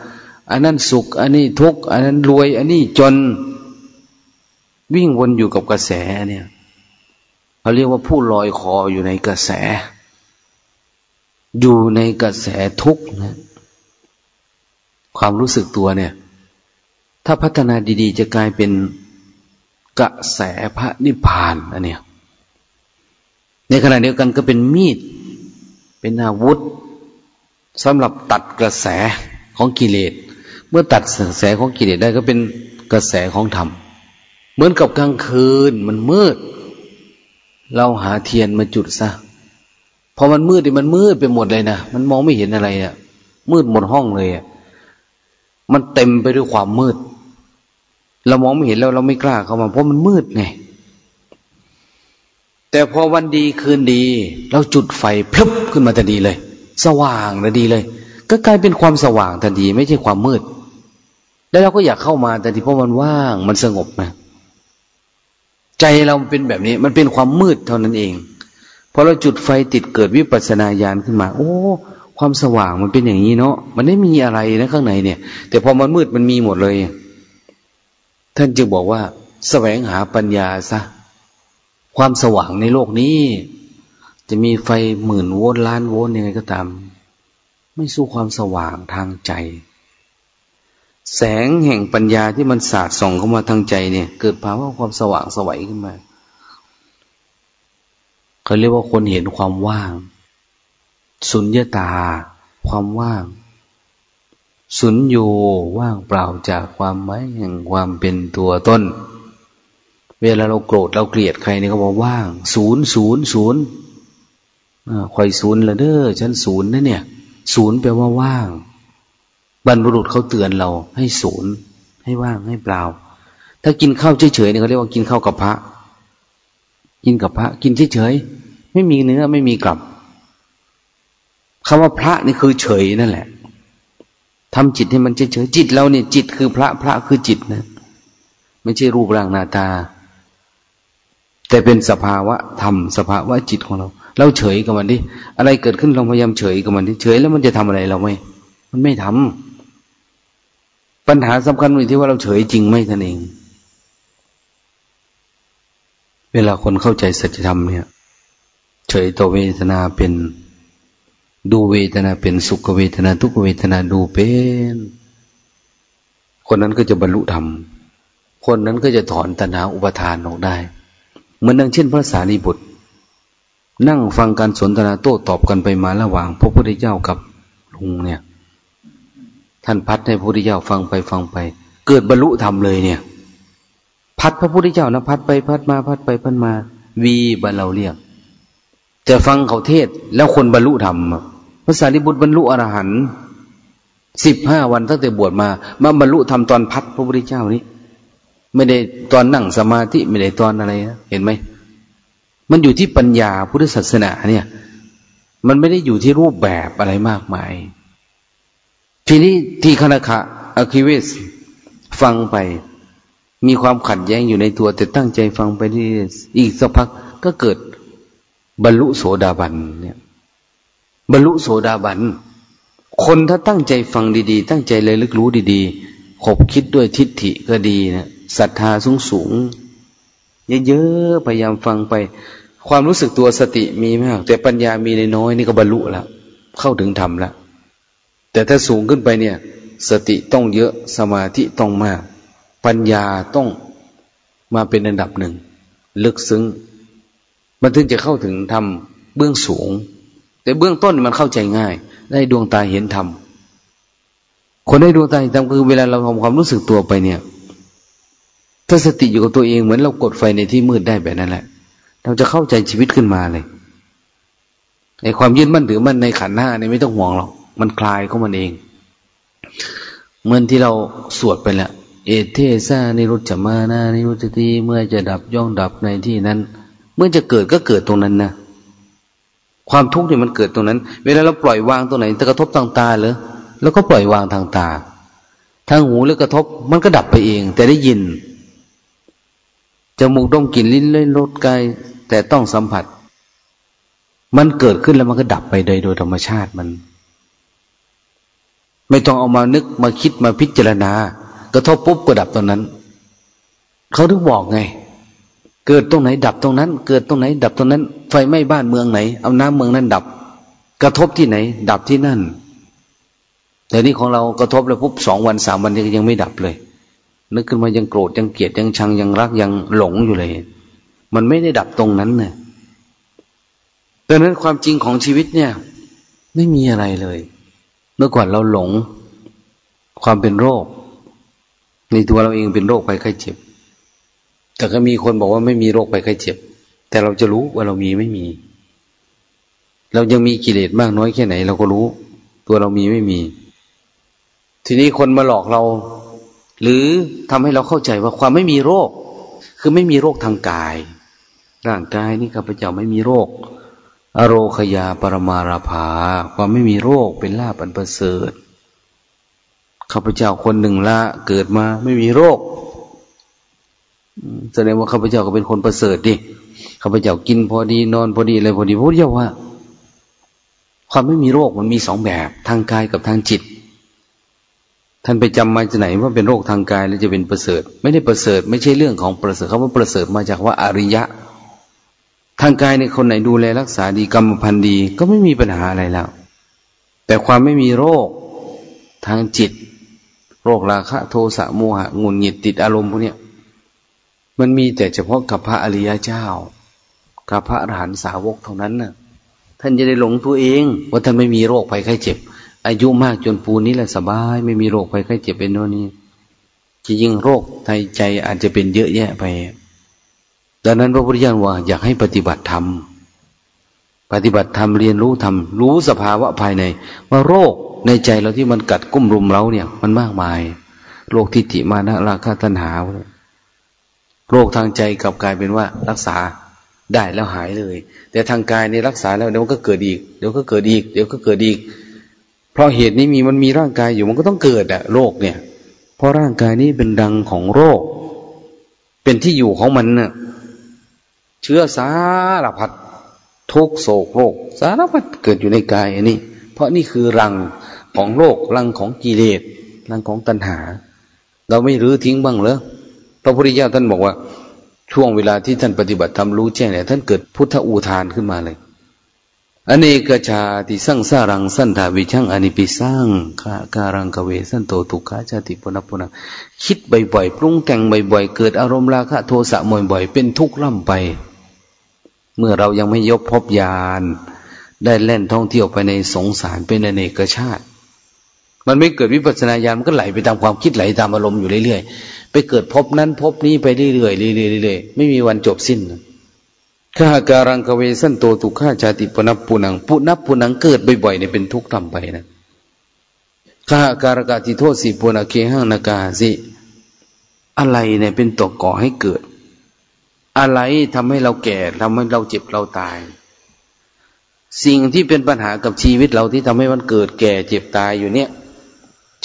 อันนั้นสุข อันนี้ทุกข์ อันนั้นรวย อันนี้จน วิ่งวนอยู่กับกระแสเนี่ยเขาเรียกว่าผู้ลอยคออยู่ในกระแส อยู่ในกระแสทุกข์นะ ความรู้สึกตัวเนี่ย ถ้าพัฒนาดี ๆ จะกลายเป็นกระแสพระนิพพานอันเนี้ย ในขณะเดียวกันก็เป็นมีด เป็นอาวุธสำหรับตัดกระแสของกิเลส เมื่อตัดกระแสของกิเลสได้ก็เป็นกระแสของธรรม เหมือนกับกลางคืนมันมืด เราหาเทียนมาจุดซะพอมันมืดดิมันมืดไปหมดเลยนะ มันมองไม่เห็นอะไรอะ่ะ มืดหมดห้องเลยอะ่ะ มันเต็มไปด้วยความมืด เรามองไม่เห็นแล้วเราไม่กล้าเข้ามา เพราะมันมืดไง แต่พอวันดีคืนดีเราจุดไฟพลึบขึ้นมาทันทีเลย สว่างทันทีเลย ก็กลายเป็นความสว่างทันทีไม่ใช่ความมืด แล้วเราก็อยากเข้ามาแต่ทีเพราะมันว่างมันสงบนะใจเราเป็นแบบนี้ มันเป็นความมืดเท่านั้นเองพอเราจุดไฟติดเกิดวิปัสสนาญาณขึ้นมา โอ้ ความสว่างมันเป็นอย่างนี้เนาะมันไม่มีอะไรนะข้างในเนี่ย แต่พอมันมืดมันมีหมดเลย ท่านจึงบอกว่าแสวงหาปัญญาซะ ความสว่างในโลกนี้ จะมีไฟหมื่นโวลต์ล้านโวลต์ยังไงก็ตาม ไม่สู้ความสว่างทางใจ แสงแห่งปัญญาที่มันสาดส่องเข้ามาทางใจเนี่ย เกิดภาวะความสว่างสวัยขึ้นมาเขาเรียกว่าคนเห็นความว่าง สุญญตา ความว่าง สุญโยว่างเปล่าจากความหมายแห่งความเป็นตัวต้น เวลาเราโกรธเราเกลียดใครเนี่ยเขาบอกว่างศูนย์ศูนย์ศูนย์คอยศูนย์ละเด้อฉันศูนย์นะเนี่ยศูนย์แปลว่าว่าง บรรพบุรุษเขาเตือนเรา ให้ศูนย์ให้ว่างให้เปล่า ถ้ากินข้าวเฉยๆเนี่ยเขาเรียกว่ากินข้าวกับพระ กินกับพระ กินเฉยๆไม่มีเนื้อไม่มีกลับคำว่าพระนี่คือเฉยนั่นแหละทำจิตให้มันเฉยๆจิตเราเนี่ยจิตคือพระพระคือจิตนะ ไม่ใช่รูปร่างหน้าตา แต่เป็นสภาวะธรรมสภาวะจิตของเรา เราเฉยกับมันดิอะไรเกิดขึ้นเราพยายามเฉยกับมันดิเฉยแล้วมันจะทำอะไรเราไหมมันไม่ทำปัญหาสำคัญอยู่ที่ว่าเราเฉยจริงไหมท่านเอง เวลาคนเข้าใจสัจธรรมเนี่ย เฉยต่อเวทนาเป็น ดูเวทนาเป็นสุขเวทนา ทุกเวทนาดูเป็น คนนั้นก็จะบรรลุธรรมคนนั้นก็จะถอนตัณหาอุปทานออกได้ เหมือนดังเช่นพระสารีบุตร นั่งฟังการสนทนาโต้ตอบกันไปมาระหว่าง พระพุทธเจ้ากับลุงเนี่ย ท่านพัดให้พระพุทธเจ้าฟังไปฟังไป เกิดบรรลุธรรมเลยเนี่ย พัดพระพุทธเจ้านะพัดไปพัดมาพัดไปพัดมา วีบรรเราเรียกจะฟังเขาเทศแล้วคนบรรลุธรรมพระสารีบุตรบรรลุอรหันต์สิบห้าวันตั้งแต่บวชมา มาบรรลุธรรมตอนพัดพระพุทธเจ้านี้ ไม่ได้ตอนนั่งสมาธิไม่ได้ตอนอะไรนะเห็นไหมมันอยู่ที่ปัญญาพุทธศาสนาเนี่ย มันไม่ได้อยู่ที่รูปแบบอะไรมากมาย ทีนี้ที่คณะขะอะคิเวสฟังไป มีความขัดแย้งอยู่ในตัว แต่ตั้งใจฟังไปที่อีกสักพักก็เกิดบรรลุโสดาบันเนี่ย บรรลุโสดาบันคนถ้าตั้งใจฟังดีๆ ตั้งใจเลยลึกรู้ดีๆขบคิดด้วยทิฏฐิก็ดีนะ ศรัทธาสูงสูงเยอะๆพยายามฟังไป ความรู้สึกตัวสติมีมาก แต่ปัญญามีในน้อยนี่ก็บรรลุแล้วเข้าถึงธรรมแล้วแต่ถ้าสูงขึ้นไปเนี่ย สติต้องเยอะสมาธิต้องมาก ปัญญาต้องมาเป็นอันดับหนึ่งลึกซึ้ง มันถึงจะเข้าถึงธรรมเบื้องสูง แต่เบื้องต้นมันเข้าใจง่าย ได้ดวงตาเห็นธรรมคนได้ดวงตาเห็นธรรมคือเวลาเราทำความรู้สึกตัวไปเนี่ย ถ้าสติอยู่กับตัวเองเหมือนเรากดไฟในที่มืดได้แบบนั้นแหละ เราจะเข้าใจชีวิตขึ้นมาเลยในความยึดมั่นถือมั่นในขันห้าเนี่ยไม่ต้องห่วงหรอกมันคลายเข้ามันเอง เหมือนที่เราสวดไปแหละเอเทซานิรุจมานานิรุตติเมื่อจะดับย่องดับในที่นั้น เมื่อจะเกิดก็เกิดตรงนั้นนะความทุกข์เนี่ยมันเกิดตรงนั้น เวลาเราปล่อยวางตรงไหนจะกระทบทางตาหรือแล้วก็ปล่อยวางทางตา ทางหูหรือกระทบมันก็ดับไปเอง แต่ได้ยิน จมูกดมกลิ่นลิ้นเล่นรสกายแต่ต้องสัมผัส มันเกิดขึ้นแล้วมันก็ดับไปโดยโดยธรรมชาติมัน ไม่ต้องเอามานึกมาคิดมาพิจารณากระทบปุ๊บก็ดับตรงนั้นเขาถึงบอกไง เกิดตรงไหนดับตรงนั้น เกิดตรงไหน ดับตรงนั้น ไฟไหม้บ้านเมืองไหน เอาน้ำเมืองนั้นดับ กระทบที่ไหน ดับที่นั่นแต่นี่ของเรากระทบแล้วปุ๊บสองวันสามวันนี้ยังไม่ดับเลย นึกขึ้นมายังโกรธยังเกลียดยังชังยังรักยังหลงอยู่เลย มันไม่ได้ดับตรงนั้นเนี่ยดังนั้นความจริงของชีวิตเนี่ย ไม่มีอะไรเลย เมื่อก่อนเราหลง ความเป็นโรค ในตัวเราเองเป็นโรคไปไข้เจ็บ แต่ก็มีคนบอกว่าไม่มีโรคไปไข้เจ็บ แต่เราจะรู้ว่าเรามีไม่มี เรายังมีกิเลสมากน้อยแค่ไหน เราก็รู้ ตัวเรามีไม่มี ทีนี้คนมาหลอกเรา หรือทำให้เราเข้าใจว่าความไม่มีโรค คือไม่มีโรคทางกาย ร่างกายนี่ข้าพเจ้าไม่มีโรค อโรคยาปรมาราภา ความไม่มีโรคเป็นลาบอันประเสริฐข้าพเจ้าคนหนึ่งละเกิดมาไม่มีโรคแสดงว่าข้าพเจ้าก็เป็นคนประเสริฐดิข้าพเจ้ากินพอดีนอนพอดีอะไรพอดีพระเจ้าว่า ความไม่มีโรคมันมีสองแบบ ทางกายกับทางจิต ท่านไปจำมาจากไหนว่าเป็นโรคทางกายแล้วจะเป็นประเสริฐ ไม่ได้ประเสริฐ ไม่ใช่เรื่องของประเสริฐคำว่าประเสริฐมาจากว่าอริยะ ทางกายในคนไหนดูแลรักษาดีกรรมพันธ์ดีก็ไม่มีปัญหาอะไรแล้ว แต่ความไม่มีโรคทางจิต โรคราคะโทสะโมหะงุนหงิดติดอารมณ์พวกนี้มันมีแต่เฉพาะกับพระอริยเจ้ากับพระอรหันตสาวกเท่านั้นน่ะ ท่านจะได้หลงตัวเองว่าท่านไม่มีโรคภัยไข้เจ็บ อายุมากจนปูนี้แหละสบาย ไม่มีโรคภัยไข้เจ็บเป็นโน่นนี่จริงโรคในใจอาจจะเป็นเยอะแยะไป ดังนั้นพระพุทธเจ้าว่า อยากให้ปฏิบัติธรรมปฏิบัติธรรมเรียนรู้ธรรมรู้สภาวะภายใน ว่าโรคในใจเราที่มันกัดกุ้มรุมเราเนี่ย มันมากมาย โรคทิฏฐิมานะราคะตัณหาโรคทางใจกลับกลายเป็นว่า รักษาได้แล้วหายเลย แต่ทางกายในรักษาแล้วเดี๋ยวก็เกิดอีก เดี๋ยวก็เกิดอีก เดี๋ยวก็เกิดอีกเพราะเหตุนี้มีมันมีร่างกายอยู่มันก็ต้องเกิดอะโรคเนี่ย เพราะร่างกายนี้เป็นดังของโรค เป็นที่อยู่ของมันเน่ะเชื้อสารพัดทุกโศกโรค สารพัดเกิดอยู่ในกายอันนี้ เพราะนี่คือรังของโลกรังของกิเลสรังของตัณหา เราไม่รื้อทิ้งบ้างเหรอพระพุทธเจ้าท่านบอกว่า ช่วงเวลาที่ท่านปฏิบัติธรรมรู้แจ้งเนี่ยท่านเกิดพุทธอูทานขึ้นมาเลย อเนกชาติสั่งสารังสันทาวิช่างอนิปิสร้างคาการังกเวสันโตทุกขาชาติปุณปุณคิดบ่อยๆปรุงแต่งบ่อยๆ เกิดอารมณ์ราคะโทสะบ่อยๆ เป็นทุกข์ล่ำไป เมื่อเรายังไม่ยกพบญาณได้เล่นท่องเที่ยวไปในสงสารเป็นอเนกชาติ มันไม่เกิดวิปัสสนาญาณมันก็ไหลไปตามความคิดไหลตามอารมณ์อยู่เรื่อยๆ ไปเกิดพบนั้นพบนี้ไปเรื่อยๆเรื่อยๆไม่มีวันจบสิ้น ข้าการังกเวสันโตตุข้าชาติปนับปุนังปุนับปุนังเกิดบ่อยๆเนี่ยเป็นทุกข์ทำไปนะข้าการกาติโทษสีปุนาเคหังนากาสิ อะไรเนี่ยเป็นตัวก่อให้เกิด อะไรทำให้เราแก่ทำให้เราเจ็บเราตาย สิ่งที่เป็นปัญหากับชีวิตเราที่ทำให้มันเกิดแก่เจ็บตายอยู่เนี่ย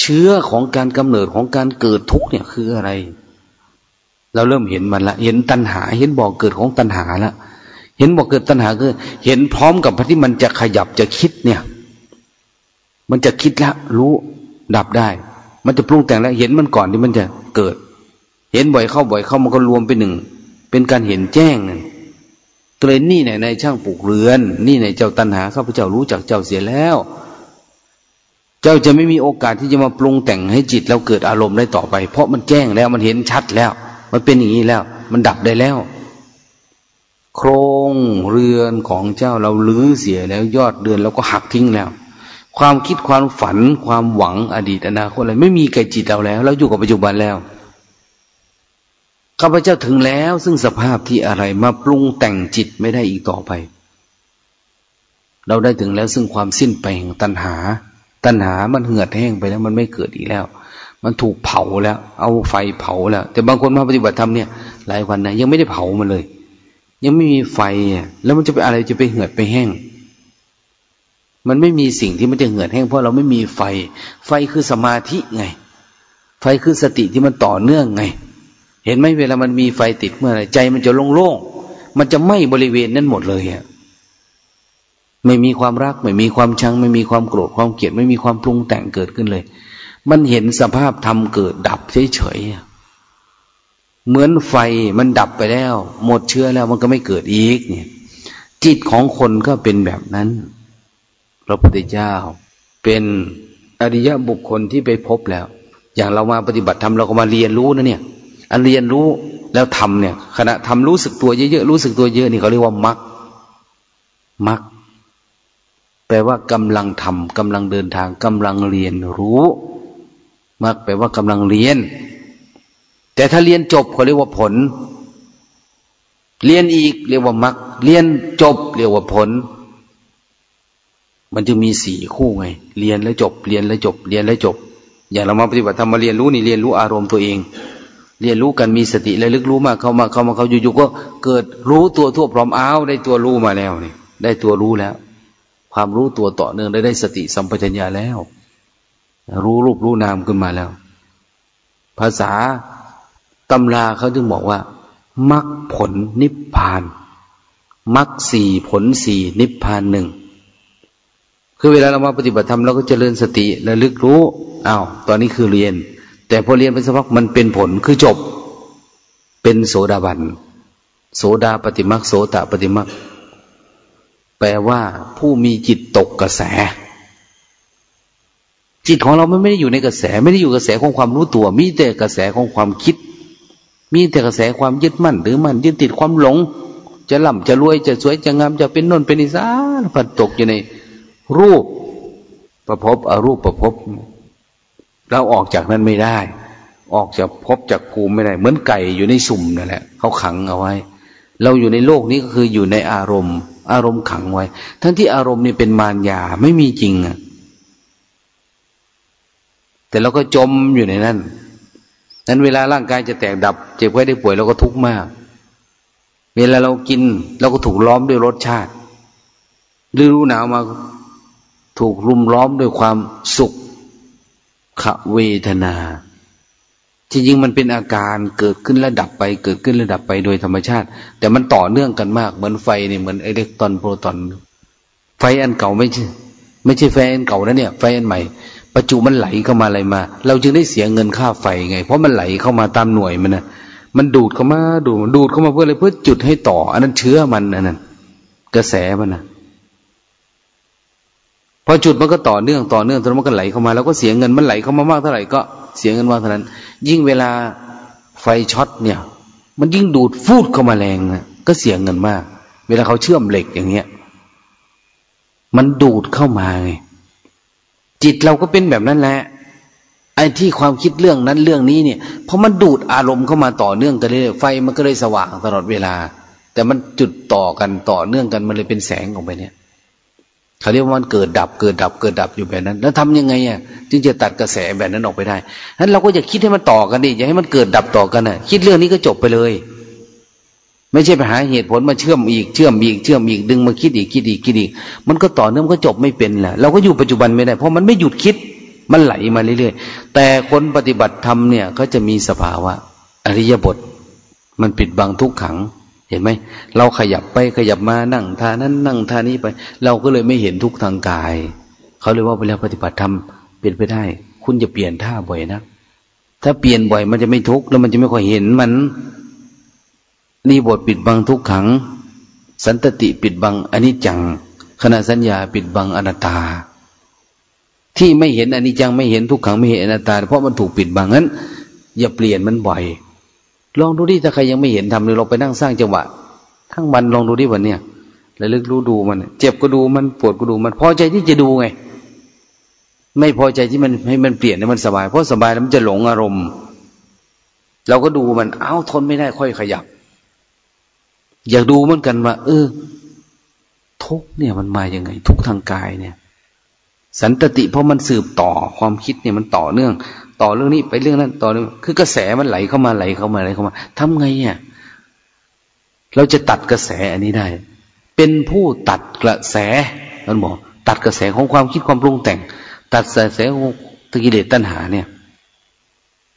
เชื้อของการกำเนิดของการเกิดทุกเนี่ยคืออะไร เราเริ่มเห็นมันละ เห็นตัณหา เห็นบอกเกิดของตัณหาละ เห็นบอกเกิดตัณหาคือ เห็นพร้อมกับพที่มันจะขยับจะคิดเนี่ย มันจะคิดและรู้ดับได้ มันจะปรุงแต่งแล้ว เห็นมันก่อนที่มันจะเกิด เห็นบ่อยเข้าบ่อยเข้ามันก็รวมเป็นหนึ่ง เป็นการเห็นแจ้งหนึ่งก็เลยนี่ไหนในช่างปลูกเรือน นี่ในเจ้าตัณหาข้าพเจ้ารู้จักเจ้าเสียแล้ว เจ้าจะไม่มีโอกาสที่จะมาปรุงแต่งให้จิตเราเกิดอารมณ์ได้ต่อไป เพราะมันแจ้งแล้วมันเห็นชัดแล้ว มันเป็นอย่างนี้แล้ว มันดับได้แล้ว โครงเรือนของเจ้าเราลื้อเสียแล้วยอดเดือนเราก็หักทิ้งแล้ว ความคิดความฝันความหวังอดีตอนาคตอะไรไม่มีแก่จิตเราแล้ว เราอยู่กับปัจจุบันแล้วข้าพเจ้าถึงแล้ว ซึ่งสภาพที่อะไรมาปรุงแต่งจิตไม่ได้อีกต่อไป เราได้ถึงแล้วซึ่งความสิ้นไปแห่งตัณหา ตัณหามันเหือดแห้งไปแล้ว มันไม่เกิดอีกแล้ว มันถูกเผาแล้ว เอาไฟเผาแล้ว แต่บางคนมาปฏิบัติธรรมเนี่ย หลายวันนะยังไม่ได้เผามันเลย ยังไม่มีไฟอะแล้วมันจะไปอะไรจะไปเหือดไปแห้ง มันไม่มีสิ่งที่มันจะเหือดแห้งเพราะเราไม่มีไฟ ไฟคือสมาธิไง ไฟคือสติที่มันต่อเนื่องไง เห็นไหมเวลามันมีไฟติดเมื่อไรใจมันจะโล่งๆมันจะไหม้บริเวณนั้นหมดเลยอะไม่มีความรัก ไม่มีความชัง ไม่มีความโกรธความเกลียด ไม่มีความปรุงแต่งเกิดขึ้นเลย มันเห็นสภาพธรรมเกิดดับเฉยๆ เหมือนไฟมันดับไปแล้ว หมดเชื้อแล้วมันก็ไม่เกิดอีกเนี่ย จิตของคนก็เป็นแบบนั้น พระพุทธเจ้า เป็นอริยบุคคลที่ไปพบแล้ว อย่างเรามาปฏิบัติธรรมเราก็มาเรียนรู้นะเนี่ย อันเรียนรู้แล้วทำเนี่ย ขณะทำรู้สึกตัวเยอะๆรู้สึกตัวเยอะนี่เขาเรียกว่ามักมักแปลว่ากำลังทำกำลังเดินทางกำลังเรียนรู้ มักแปลว่ากำลังเรียน แต่ถ้าเรียนจบเขาเรียกว่าผล เรียนอีกเรียกว่ามักเรียนจบเรียกว่าผล มันจะมีสี่คู่ไง เรียนแล้วจบ เรียนแล้วจบ เรียนแล้วจบ อย่างเรามาปฏิบัติธรรมมาเรียนรู้นี่เรียนรู้อารมณ์ตัวเอง เรียนรู้กันมีสติและลึกรู้มากเข้ามาเข้ามาเขาอยู่ๆก็เกิดรู้ตัวทั่วพร้อมอ้าวได้ตัวรู้มาแล้วนี่ได้ตัวรู้แล้ว ความรู้ตัวต่อเนื่องได้ได้สติสัมปชัญญะแล้ว รู้รูปรู้นามขึ้นมาแล้ว ภาษา ตำราเขาจึงบอกว่ามรรคผลนิพพานมรรคสี่ผลสี่นิพพานหนึ่งคือเวลาเรามาปฏิบัติธรรมเราก็เจริญสติและลึกรู้อา้าวตอนนี้คือเรียน แต่พอเรียนไปสักพักมันเป็นผลคือจบ เป็นโสดาบันโสดาปฏิมักโสตปฏิมักแปลว่าผู้มีจิตตกกระแส จิตของเราไม่ได้อยู่ในกระแส ไม่ได้อยู่กระแสของความรู้ตัว มีแต่กระแสของความคิด มีแต่กระแสความยึดมั่นหรือมันยึดติดความหลง จะล่ำจะรวยจะสวยจะงามจะเป็นนนเป็นนิสาพันตกอยู่ใน รูปประพบอรูปประพบเราออกจากนั้นไม่ได้ ออกจากพบจากภูมิไม่ได้ เหมือนไก่อยู่ในสุ่มนั่นแหละเขาขังเอาไว้ เราอยู่ในโลกนี้ก็คืออยู่ในอารมณ์ อารมณ์ขังไว้ ทั้งที่อารมณ์นี่เป็นมารยาไม่มีจริงอะแต่เราก็จมอยู่ในนั้น นั้นเวลาร่างกายจะแตกดับ เจ็บไว้ได้ป่วยเราก็ทุกข์มาก เวลาเรากินเราก็ถูกล้อมด้วยรสชาติฤดูหนาวมาถูกรุมล้อมด้วยความสุขขเวทนา จริงๆมันเป็นอาการเกิดขึ้นระดับไป เกิดขึ้นระดับไปโดยธรรมชาติ แต่มันต่อเนื่องกันมาก เหมือนไฟนี่เหมือนอิเล็กตรอนโปรตอน ไฟอันเก่าไม่ใช่ไม่ใช่ไฟอันเก่านะเนี่ย ไฟอันใหม่ ประจุมันไหลเข้ามาอะไรมา เราจึงได้เสียเงินค่าไฟไง เพราะมันไหลเข้ามาตามหน่วยมันนะมันดูดเข้ามาดูดดูดเข้ามาเพื่ออะไรเพื่อจุดให้ต่อ อันนั้นเชื้อมันอันนั้นกระแสมันนะพอจุดมันก็ต่อเนื่องต่อเนื่องจนมันก็ไหลเข้ามาแล้วก็เสียเงินมันไหลเข้ามามากเท่าไหร่ก็เสียเงินมากเท่านั้น ยิ่งเวลาไฟช็อตเนี่ย มันยิ่งดูดฟูดเข้ามาแรงนะก็เสียเงินมาก เวลาเขาเชื่อมเหล็กอย่างเงี้ย มันดูดเข้ามาไง จิตเราก็เป็นแบบนั้นแหละไอ้ที่ความคิดเรื่องนั้นเรื่องนี้เนี่ยเพราะมันดูดอารมณ์เข้ามาต่อเนื่องกันเลยไฟมันก็เลยสว่างตลอดเวลา แต่มันจุดต่อกันต่อเนื่องกันมันเลยเป็นแสงออกไปเนี่ยเขาเรียกว่ามันเกิดดับเกิดดับเกิดดับอยู่แบบนั้น แล้วทำยังไงอะจึงจะตัดกระแสแบบนั้นออกไปได้ฉะนั้นเราก็อย่าคิดให้มันต่อกันดิอย่าให้มันเกิดดับต่อกันอะ คิดเรื่องนี้ก็จบไปเลย ไม่ใช่ไปหาเหตุผลมาเชื่อมอีกเชื่อมอีกเชื่อมอีกดึงมาคิดอีกคิดอีกคิดอีก มันก็ต่อเนื่องก็จบไม่เป็นแหละเราก็อยู่ปัจจุบันไม่ได้เพราะมันไม่หยุดคิดมันไหลมาเรื่อยๆ แต่คนปฏิบัติธรรมเนี่ยก็จะมีสภาวะ อริยบท มันปิดบังทุกขัง เห็นไหม เราขยับไปขยับมานั่งท่านั้นนั่งท่านี้ไป เราก็เลยไม่เห็นทุกทางกาย เขาเลยว่าเวลาปฏิบัติธรรมเปลี่ยนไปได้ คุณจะเปลี่ยนท่าบ่อยนะ ถ้าเปลี่ยนบ่อยมันจะไม่ทุกข์แล้วมันจะไม่ค่อยเห็นมัน นี่บทปิดบังทุกขัง สันตติปิดบังอนิจจังขณะสัญญาปิดบังอนัตตา ที่ไม่เห็นอนิจจังไม่เห็นทุกขังไม่เห็นอนัตตา เพราะมันถูกปิดบังนั้น อย่าเปลี่ยนมันบ่อย ลองดูดิถ้าใครยังไม่เห็นทำเลยเราไปนั่งสร้างจังหวะทั้งวันลองดูดิวันเนี้ยระลึกรู้ดูมัน เจ็บก็ดูมันปวดก็ดูมัน พอใจที่จะดูไง ไม่พอใจที่มันให้มันเปลี่ยนให้มันสบายเพราะสบายแล้วมันจะหลงอารมณ์ เราก็ดูมันเอ้าทนไม่ได้ค่อยขยับ อยากดูเหมือนกันว่า เออ ทุกเนี่ยมันมาอย่างไง ทุกทางกายเนี่ย สันตติเพราะมันสืบต่อความคิดเนี่ยมันต่อเนื่อง ต่อเรื่องนี้ไปเรื่องนั้น ต่อเรื่องคือกระแสมันไหลเข้ามาไหลเข้ามาไหลเข้ามาทำไงเนี่ย เราจะตัดกระแสอันนี้ได้ เป็นผู้ตัดกระแสมันบอกตัดกระแสของความคิดความปรุงแต่ง ตัดกระแสของตกิเลสตัณหาเนี่ย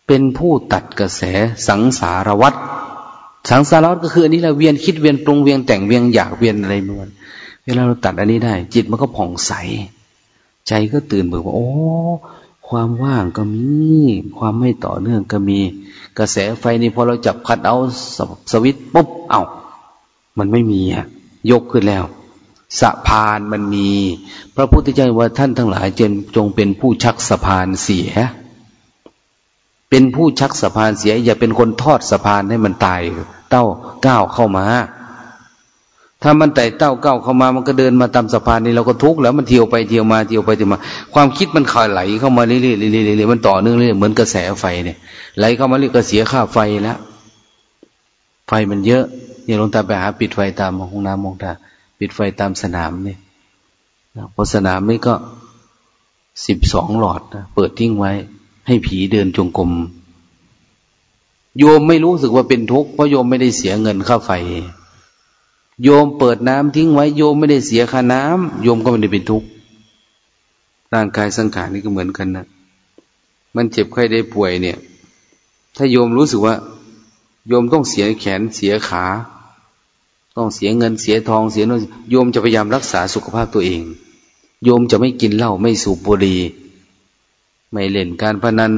เป็นผู้ตัดกระแสสังสารวัฏ สังสารวัฏก็คืออันนี้แหละเวียนคิดเวียนปรุงเวียนแต่งเวียนอยากเวียนอะไรมันเวลาเราตัดอันนี้ได้ จิตมันก็ผ่องใส ใจก็ตื่นเบิกว่าโอ้ความว่างก็มี ความไม่ต่อเนื่องก็มี กระแสไฟนี่พอเราจับคัดเอาสวิตปุ๊บเอา้ามันไม่มีอะยกขึ้นแล้วสะพานมันมี พระพุทธเจ้าว่าท่านทั้งหลายจงจงเป็นผู้ชักสะพานเสีย เป็นผู้ชักสะพานเสีย อย่าเป็นคนทอดสะพานให้มันตายเเต้าก้าวเข้ามา ถ้ามันไต่เต้าก้าวเข้ามา มันก็เดินมาตามสะพานนี้เราก็ทุกข์แล้วมันเที่ยวไปเที่ยวมาเที่ยวไปเที่ยวมา ความคิดมันคอยไหลเข้ามาเรื่อยๆเรื่อยๆเรื่อยๆมันต่อเนื่องเรื่อยๆเหมือนกระแสไฟเนี่ย ไหลเข้ามาเรื่อยก็เสียค่าไฟแล้วไฟมันเยอะเนี่ยลงตาไปหาปิดไฟตามห้องน้ำมองตาปิดไฟตามสนามเนี่ยพอสนามนี่ก็สิบสองหลอดนะเปิดทิ้งไว้ ให้ผีเดินจงกรม โยมไม่รู้สึกว่าเป็นทุกข์เพราะโยมไม่ได้เสียเงินค่าไฟ โยมเปิดน้ำทิ้งไว้โยมไม่ได้เสียค่าน้ำโยมก็ไม่ได้เป็นทุกข์ร่างกายสังขารนี่ก็เหมือนกันนะมันเจ็บไข้ได้ป่วยเนี่ย ถ้าโยมรู้สึกว่า โยมต้องเสียแขนเสียขา ต้องเสียเงินเสียทองเสียโน่นโยมจะพยายามรักษาสุขภาพตัวเอง โยมจะไม่กินเหล้าไม่สูบบุหรี่ไม่เล่นการพนัน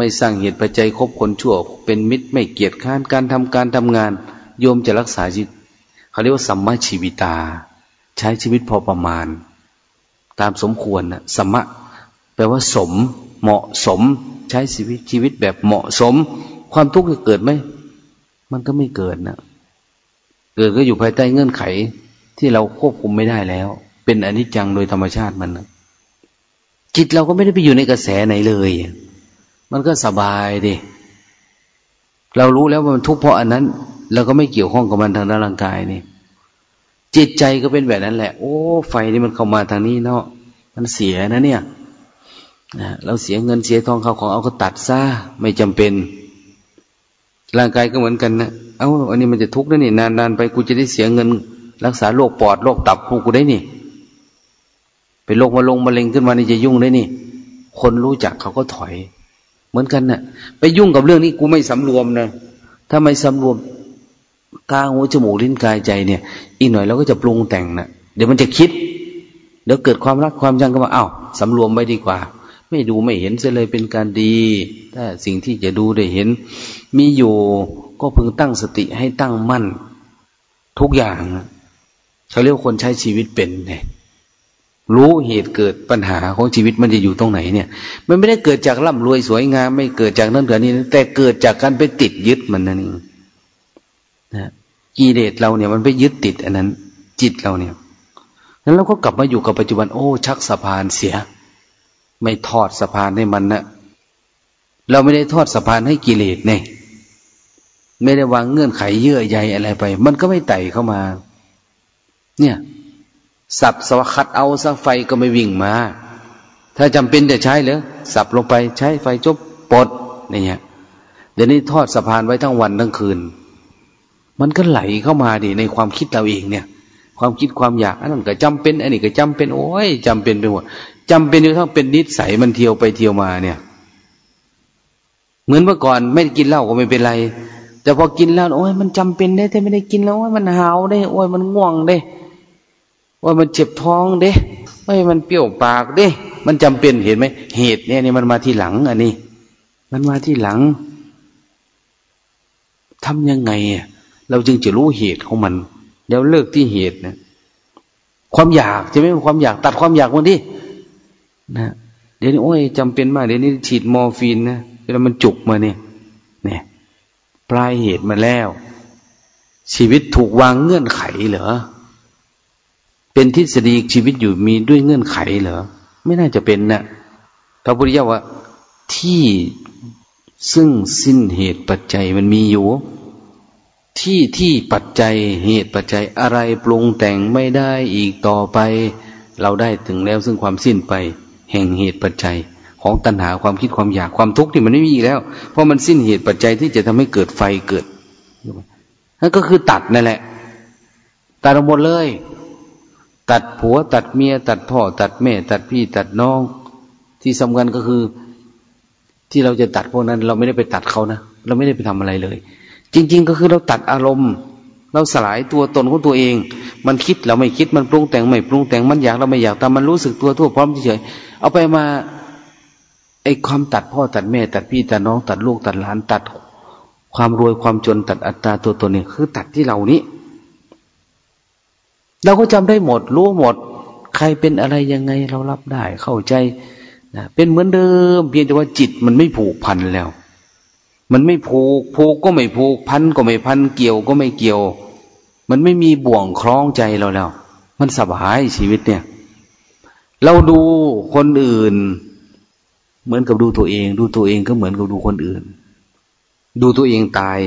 ไม่สร้างเหตุปัจจัยคบคนชั่ว เป็นมิตรไม่เกียจค้านการทำการทำงาน โยมจะรักษาชีวิตเขาเรียกว่าสัมมาชีวิตา ใช้ชีวิตพอประมาณ ตามสมควรนะสัมมะแปลว่าสม เหมาะสม ใช้ชีวิตชีวิตแบบเหมาะสม ความทุกข์จะเกิดไหมมันก็ไม่เกิดนะเกิดก็อยู่ภายใต้เงื่อนไขที่เราควบคุมไม่ได้แล้ว เป็นอนิจจังโดยธรรมชาติมันนะจิตเราก็ไม่ได้ไปอยู่ในกระแสไหนเลย มันก็สบายดิเรารู้แล้วว่ามันทุกข์เพราะอันนั้นเราก็ไม่เกี่ยวข้องกับมันทางด้านร่างกายนี่ จิตใจก็เป็นแบบนั้นแหละ โอ้ ไฟนี่มันเข้ามาทางนี้เนาะมันเสียนะเนี่ยเราเสียเงินเสียทองเขาของเอาก็ตัดซะไม่จำเป็น ร่างกายก็เหมือนกันนะเอา้าอันนี้มันจะทุกข์นะนี่นานๆไปกูจะได้เสียเงิน รักษาโรคปอดโรคตับกูกูได้นี่เป็นโรคมาลงมะเร็งขึ้นมานี่จะยุ่งได้นี่ คนรู้จักเขาก็ถอย เหมือนกันนะ่ะ ไปยุ่งกับเรื่องนี้กูไม่สำรวมนะถ้าไม่สำรวมกาหัวจมูกลิ้นกายใจเนี่ย อีกหน่อยเราก็จะปรุงแต่งนะเดี๋ยวมันจะคิด เดี๋ยวเกิดความรักความชังก็มาเอา้าสำรวมไว้ดีกว่า ไม่ดูไม่เห็นเสียเลยเป็นการดี ถ้าสิ่งที่จะดูได้เห็น มีอยู่ก็พึงตั้งสติให้ตั้งมั่น ทุกอย่างเขาเรียกคนใช้ชีวิตเป็นเนี่ย รู้เหตุเกิดปัญหาของชีวิตมันจะอยู่ตรงไหนเนี่ย มันไม่ได้เกิดจากร่ำรวยสวยงาม ไม่เกิดจากนั่นเกิดนี้แต่เกิดจากการไปติดยึดมันนั่นเองนะกิเลสเราเนี่ยมันไปยึดติด อันนั้น จิตเราเนี่ยนั้นเราก็กลับมาอยู่กับปัจจุบัน โอ้ชักสะพานเสีย ไม่ทอดสะพานให้มันนะเราไม่ได้ทอดสะพานให้กิเลสเนี่ยไม่ได้วางเงื่อนไขเยื่อใยอะไรไป มันก็ไม่ไต่เข้ามา เนี่ย สับสวัคัดเอาสักไฟก็ไม่วิ่งมา ถ้าจำเป็นจะใช้เลยสับลงไปใช้ไฟจบปดเนี่ยเดี๋ยวนี้ทอดสะพานไว้ทั้งวันทั้งคืน มันก็ไหลเข้ามาดิในความคิดเราเองเนี่ย ความคิดความอยากอันนั้นก็จำเป็นอันนี้ก็จำเป็นโอ้ยจำเป็นไปหมดจำเป็นอยู่ทั้งเป็นนิสัยมันเที่ยวไปเที่ยวมาเนี่ย เหมือนเมื่อก่อนไม่กินเหล้าก็ไม่เป็นไร แต่พอกินแล้วโอ้ยมันจำเป็นได้แต่ไม่ได้กินแล้วโอ้ยมันหาวได้โอ้ยมันง่วงได้ โอ้ยมันเจ็บท้องเด้โอ้ยมันเปรี้ยวปากเด้ มันจำเป็นเห็นไหมเหตุเนี่ยนี่มันมาที่หลังอันนี้ มันมาที่หลังทำยังไงอะเราจึงจะรู้เหตุของมันเดี๋ยวเลิกที่เหตุนะความอยากจะไม่ความอยากตัดความอยากมันดินะเดี๋ยวนี้โอ้ยจำเป็นมากเดี๋ยวนี้ฉีดมอร์ฟีนนะเวลามันจุกมาเนี่ยเนี่ยปลายเหตุมาแล้ว ชีวิตถูกวางเงื่อนไขเหรอ เป็นทฤษฎีชีวิตอยู่มีด้วยเงื่อนไขเหรอ ไม่น่าจะเป็นนะพระพุทธเจ้าว่าที่ซึ่งสิ้นเหตุปัจจัยมันมีอยู่ ที่ที่ปัจจัยเหตุปัจจัยอะไรปรุงแต่งไม่ได้อีกต่อไป เราได้ถึงแล้วซึ่งความสิ้นไป แห่งเหตุปัจจัย ของตัณหาความคิดความอยากความทุกข์ที่มันไม่มีแล้ว เพราะมันสิ้นเหตุปัจจัยที่จะทำให้เกิดไฟเกิดนั่นก็คือตัดนั่นแหละตัดหมดเลย ตัดผัว ตัดเมีย ตัดพ่อ ตัดแม่ ตัดพี่ ตัดน้อง ที่สำคัญก็คือ ที่เราจะตัดพวกนั้น เราไม่ได้ไปตัดเขานะเราไม่ได้ไปทำอะไรเลย จริง ๆ ก็คือเราตัดอารมณ์ เราสลายตัวตนของตัวเอง มันคิดเราไม่คิดมันปรุงแต่งไม่ปรุงแต่งมันอยากเราไม่อยากแต่มันรู้สึกตัวทั่วพร้อมเฉยเอาไปมาไอ้ความตัดพ่อตัดแม่ ตัดพี่ตัดน้อง ตัดลูกตัดหลานตัด ความรวยความจนตัดอัตราตัวตนเนี่ยคือตัดที่เรานี้ เราก็จำได้หมด รู้หมด ใครเป็นอะไรยังไงเรารับได้ เข้าใจนะเป็นเหมือนเดิม เพียงแต่ว่าจิตมันไม่ผูกพันแล้ว มันไม่ผูกผูกก็ไม่ผูกพันก็ไม่พันเกี่ยวก็ไม่เกี่ยว มันไม่มีบ่วงคล้องใจเราแล้ว มันสบายชีวิตเนี่ย เราดูคนอื่น เหมือนกับดูตัวเอง ดูตัวเองก็เหมือนกับดูคนอื่น ดูตัวเองตาย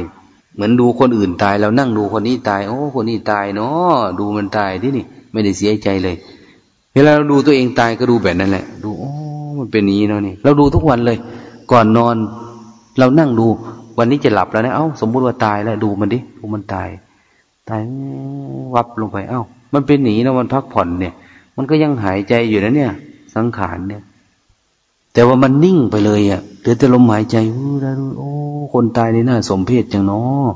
เหมือนดูคนอื่นตายเรานั่งดูคนนี้ตาย โอ้ คนนี้ตายเนาะดูมันตายที่นี่ ไม่ได้เสียใจเลย เวลาเราดูตัวเองตายก็ดูแบบนั้นแหละ ดูโอ้มันเป็นนี้เนาะนี่เราดูทุกวันเลย ก่อนนอน เรานั่งดู วันนี้จะหลับแล้วนะเอ้าสมมุติว่าตายแล้วดูมันดิดูมันตาย ตายวับลงไป เอ้า มันเป็นหนีนะมันพักผ่อนเนี่ย มันก็ยังหายใจอยู่นะเนี่ย สังขารเนี่ย แต่ว่ามันนิ่งไปเลยอะ่ะเหลือแต่ลมหายใจโอ้ คนตายนี่น่าสมเพชจังเนาะ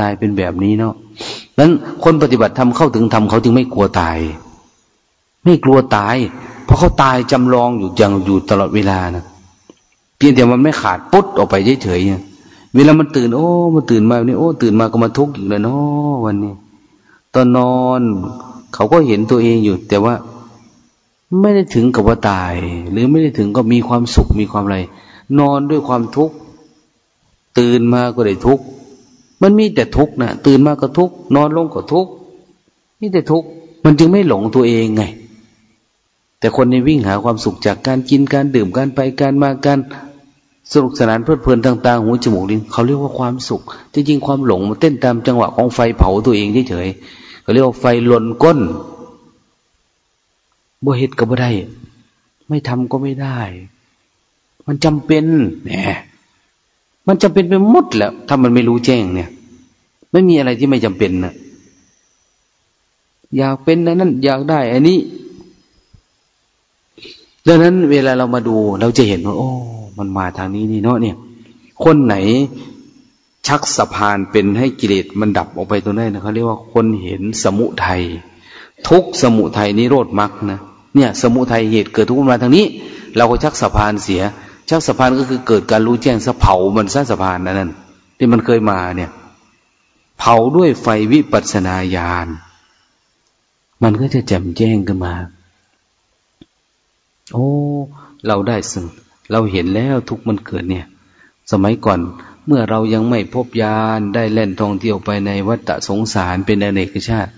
ตายเป็นแบบนี้เนาะนั้นคนปฏิบัติธรรมเข้าถึงธรรมเขาจึงไม่กลัวตาย ไม่กลัวตาย เพราะเขาตายจำลองอยู่อย่างอยู่ตลอดเวลานะเพียงแต่มันไม่ขาดปุ๊บออกไปเฉยๆเวลามันตื่น โอ้ มันตื่นมาเนี่โอ้ตื่นมาก็มาทุกข์อีกเลยเนาะวันนี้ ตอนนอน เขาก็เห็นตัวเองอยู่ แต่ว่า ไม่ได้ถึงกับว่าตาย หรือไม่ได้ถึงก็มีความสุขมีความอะไร นอนด้วยความทุกข์ตื่นมาก็ได้ทุกข์มันมีแต่ทุกข์นะตื่นมาก็ทุกข์นอนลงก็ทุกข์มีแต่ทุกข์มันจึงไม่หลงตัวเองไง แต่คนในวิ่งหาความสุขจากการกินการดื่มการไปการมาการสนุกสนานเพลิดเพลินต่างๆหูจมูกลิ้นเขาเรียกว่าความสุขจริงๆความหลงมันเต้นตามจังหวะของไฟเผาตัวเองเฉยๆเขาเรียกว่าไฟลนก้น บ่เหตุก็บ่ได้ ไม่ทำก็ไม่ได้ มันจำเป็นเนี่ยมันจำเป็นไปหมดแล้วถ้ามันไม่รู้แจ้งเนี่ย ไม่มีอะไรที่ไม่จำเป็นนะอยากเป็นนั้น อยากได้อันนี้ดังนั้นเวลาเรามาดูเราจะเห็นว่า โอ้ มันมาทางนี้นี่เนาะเนี่ย คนไหนชักสะพานเป็นให้กิเลสมันดับออกไปตรงนั้นนะเขาเรียกว่าคนเห็นสมุทัย ทุกสมุทัยนิโรธมรรคนะเนี่ย สมุทัยเหตุเกิดทุกข์มาทางนี้ เราก็ชักสะพานเสีย ชักสะพานก็คือเกิดการรู้แจ้งสะเผามันซะสะพานนั่นที่มันเคยมาเนี่ย เผาด้วยไฟวิปัสนาญาณมันก็จะแจ่มแจ้งขึ้นมา โอ้ เราได้สึ่งเราเห็นแล้วทุกมันเกิดเนี่ย สมัยก่อนเมื่อเรายังไม่พบยานได้เล่นท่องเที่ยวไปในวัฏสงสารเป็นอเนกชาติ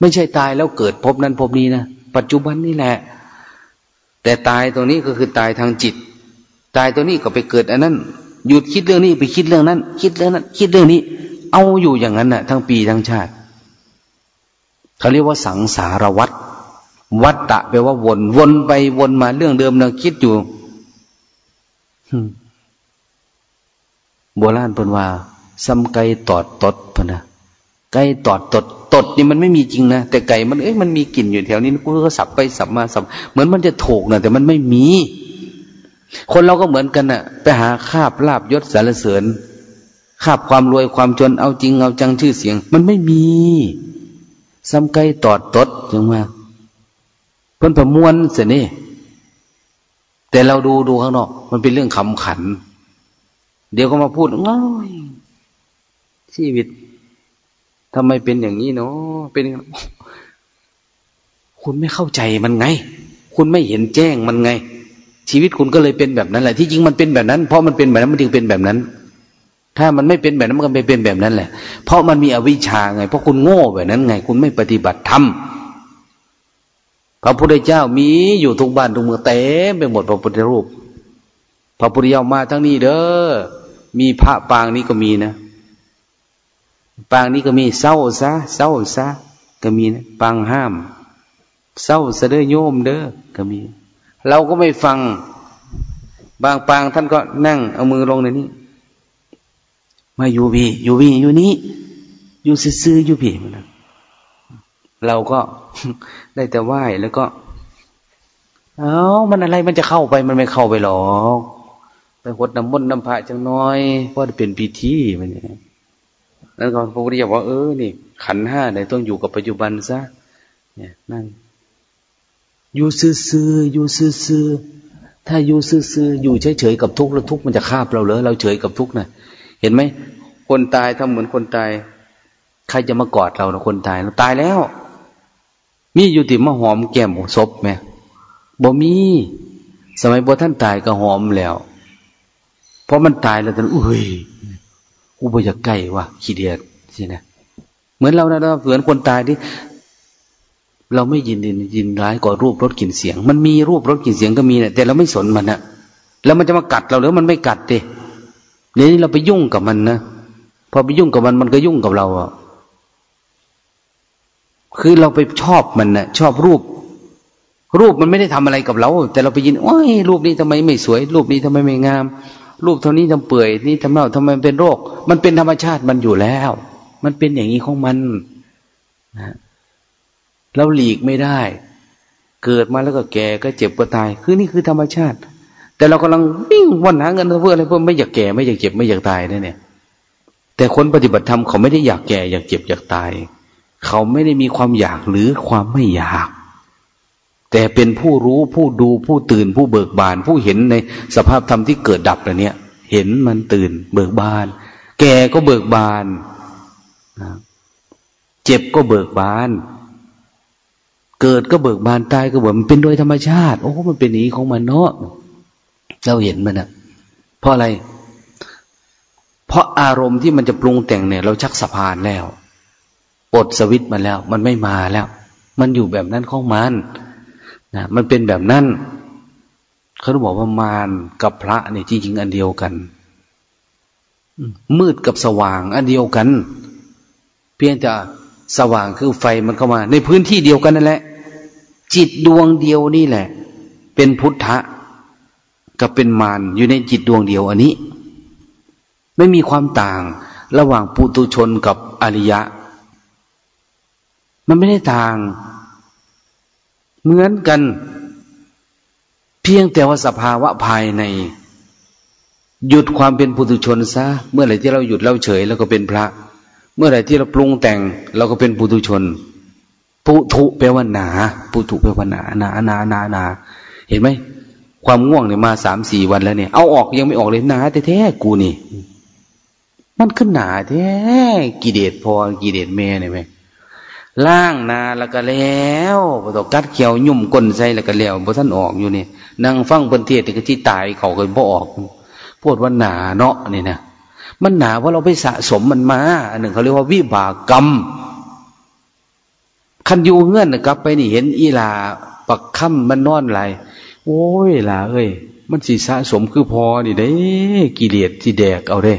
ไม่ใช่ตายแล้วเกิดพบนั้นพบนี้นะปัจจุบันนี่แหละ แต่ตายตรงนี้ก็คือตายทางจิต ตายตัวนี้ก็ไปเกิดอันนั้น หยุดคิดเรื่องนี้ไปคิดเรื่องนั้น คิดเรื่องนั้น คิดเรื่องนี้ เอาอยู่อย่างนั้นน่ะ ทั้งปีทั้งชาติเขาเรียกว่าสังสารวัตรวัตตะแปลว่าวนวนไปวนมาเรื่องเดิมเราคิดอยู่โบราณเป็นว่าซ้ำไก่ตอดตดพนะไก่ตอดตด ตดนี่มันไม่มีจริงนะแต่ไก่มันเอ๊ะมันมีกลิ่นอยู่แถวนี้กูก็สับไปสับมาสับเหมือนมันจะถูกนะแต่มันไม่มี คนเราก็เหมือนกันน่ะ ไปหาคาบลาบยศสารเสริญคาบความรวยความจนเอาจริงเอาจังชื่อเสียง มันไม่มีซ้ำไกลตอดตดยังมาเพิ่นประมวลเสียนี่แต่เราดูดูข้างนอกมันเป็นเรื่องขำขัน เดี๋ยวก็มาพูดง้อยชีวิต ทำไมเป็นอย่างนี้เนาะเป็น คุณไม่เข้าใจมันไง คุณไม่เห็นแจ้งมันไง ชีวิตคุณก็เลยเป็นแบบนั้นแหละ ที่จริงมันเป็นแบบนั้น เพราะมันเป็นแบบนั้นมันจึงเป็นแบบนั้น ถ้ามันไม่เป็นแบบนั้นมันก็ไม่เป็นแบบนั้นแหละ เพราะมันมีอวิชชาไง เพราะคุณโง่แบบนั้นไง คุณไม่ปฏิบัติธรรมพระพุทธเจ้ามีอยู่ทุกบ้านทุกเมืองเต็มไปหมดพระพุทธรูป พระพุทธเจ้ามาทั้งนี้เด้อ มีพระปางนี้ก็มีนะ ปางนี้ก็มีเศร้าซะเศร้าซะก็มีนะปางห้าม เศร้าเสด้อโยมเด้อก็มี เราก็ไม่ฟัง บางปางท่านก็นั่งเอามือลงในนี้ มาอยู่พี่อยู่พี่อยู่นี้ อยู่ซื่ออยู่พี่มันเราก็ได้แต่ไหว้แล้วก็ เอามันอะไรมันจะเข้าไปมันไม่เข้าไปหรอกไปหดน้ำมนต์น้ำพระจังน้อยเพราะเป็นพิธีมันเนี่ย นั่นก็พระพุทธเจ้าว่าเออนี่ ขันห้าเนี่ยต้องอยู่กับปัจจุบันซะเนี่ยนั่งอยู่ซื่อๆอยู่ซื่อๆถ้าอยู่ซื่อๆอยู่เฉยๆกับทุกข์แล้วทุกข์มันจะคาบเราเหรอเราเฉยกับทุกข์นะเห็นไหมคนตายทำเหมือนคนตาย ใครจะมากอดเรานะคนตายเราตายแล้ว มีอยู่ติมาหอมแก้มศพไหมบ่มี สมัยบ่ท่านตายก็หอมแล้ว เพราะมันตายแล้วท่านอุ้ย กูบ่อยากใกล้ว่ะขี้เดียดสินะเหมือนเรานะเราเหมือนคนตายที่ เราไม่ยินดียินร้ายก่อรูปรสกลิ่นเสียง มันมีรูปรสกลิ่นเสียงก็มีนะแต่เราไม่สนมันนะแล้วมันจะมากัดเราหรือมันไม่กัดเด้เดี๋ยวนี้เราไปยุ่งกับมันนะพอไปยุ่งกับมันมันก็ยุ่งกับเราอะคือเราไปชอบมันนะชอบรูป รูปมันไม่ได้ทำอะไรกับเรา แต่เราไปยินโอ้ยรูปนี้ทำไมไม่สวย รูปนี้ทำไมไม่งาม รูปเท่านี้ทำเปื่อยนี่ทำเน่าทำไมเป็นโรค มันเป็นธรรมชาติมันอยู่แล้ว มันเป็นอย่างนี้ของมันนะเราหลีกไม่ได้ เกิดมาแล้วก็แก่ก็เจ็บก็ตาย คือนี่คือธรรมชาติ แต่เรากำลังวิ่งวันหาเงินเพื่ออะไรเพื่อไม่อยากแก่ไม่อยากเจ็บไม่อยากตายนั่เนี่ยแต่คนปฏิบัติธรรมเขาไม่ได้อยากแก่อยากเจ็บอยากตาย เขาไม่ได้มีความอยากหรือความไม่อยาก แต่เป็นผู้รู้ผู้ดูผู้ตื่นผู้เบิกบาน ผู้เห็นในสภาพธรรมที่เกิดดับอะไรเนี่ยเห็นมันตื่น เบิกบาน แก่ก็เบิกบานเจ็บก็เบิกบาน เกิดก็เบิกบานตายก็เบิกมันเป็นโดยธรรมชาติ โอ้มันเป็นนี้ของมันเนาะเราเห็นมันอะเพราะอะไร เพราะอารมณ์ที่มันจะปรุงแต่งเนี่ย เราชักสะพานแล้วปลดสวิตมาแล้ว มันไม่มาแล้ว มันอยู่แบบนั้นของมัน นะมันเป็นแบบนั้นเขาบอกว่ามารกับพระเนี่ยจริงๆอันเดียวกัน มืดกับสว่างอันเดียวกัน เพียงแต่สว่างคือไฟมันเข้ามา ในพื้นที่เดียวกันนั่นแหละ จิตดวงเดียวนี่แหละ เป็นพุทธะกับเป็นมารอยู่ในจิตดวงเดียวอันนี้ ไม่มีความต่างระหว่างปุตุชนกับอริยะ มันไม่ได้ต่าง เหมือนกัน เพียงแต่ว่าสภาวะภายใน หยุดความเป็นปุตุชนซะ เมื่อไหร่ที่เราหยุดเราเฉยแล้วก็เป็นพระ เมื่อไหร่ที่เราปรุงแต่งเราก็เป็นปุตุชนปุถุแปลว่าหนาปุถุแปลว่าหนาหนาหนาหนาหนาเห็นไหมความง่วงเนี่ยมาสามสี่วันแล้วเนี่ยเอาออกยังไม่ออกเลยหนาแท้ๆกูนี่ มันขึ้นหนาแท้กี่เดชพอกี่เดชแม่เนี่ยไหม ล่างนาแล้วก็แล้วพอตกัดเขียวยุ่มก้นใส่แล้วก็แล้วพอท่านออกอยู่เนี่ยนั่งฟังเพิ่นเทศก็ที่ตายเขาก็บ่ออกพูดว่าหนาเนาะนี่นะมันหนาเพราะเราไปสะสมมันมาอันหนึ่งเขาเรียกว่าวิบากกรรมคันยูเงื่อนกลับไปนี่เห็นอีลาปักค่ำมันนอนไหลโอ้ยลาเอ้ยมันสีสะสมคือพอนี่เด้กิเลสที่แดกเอาเด้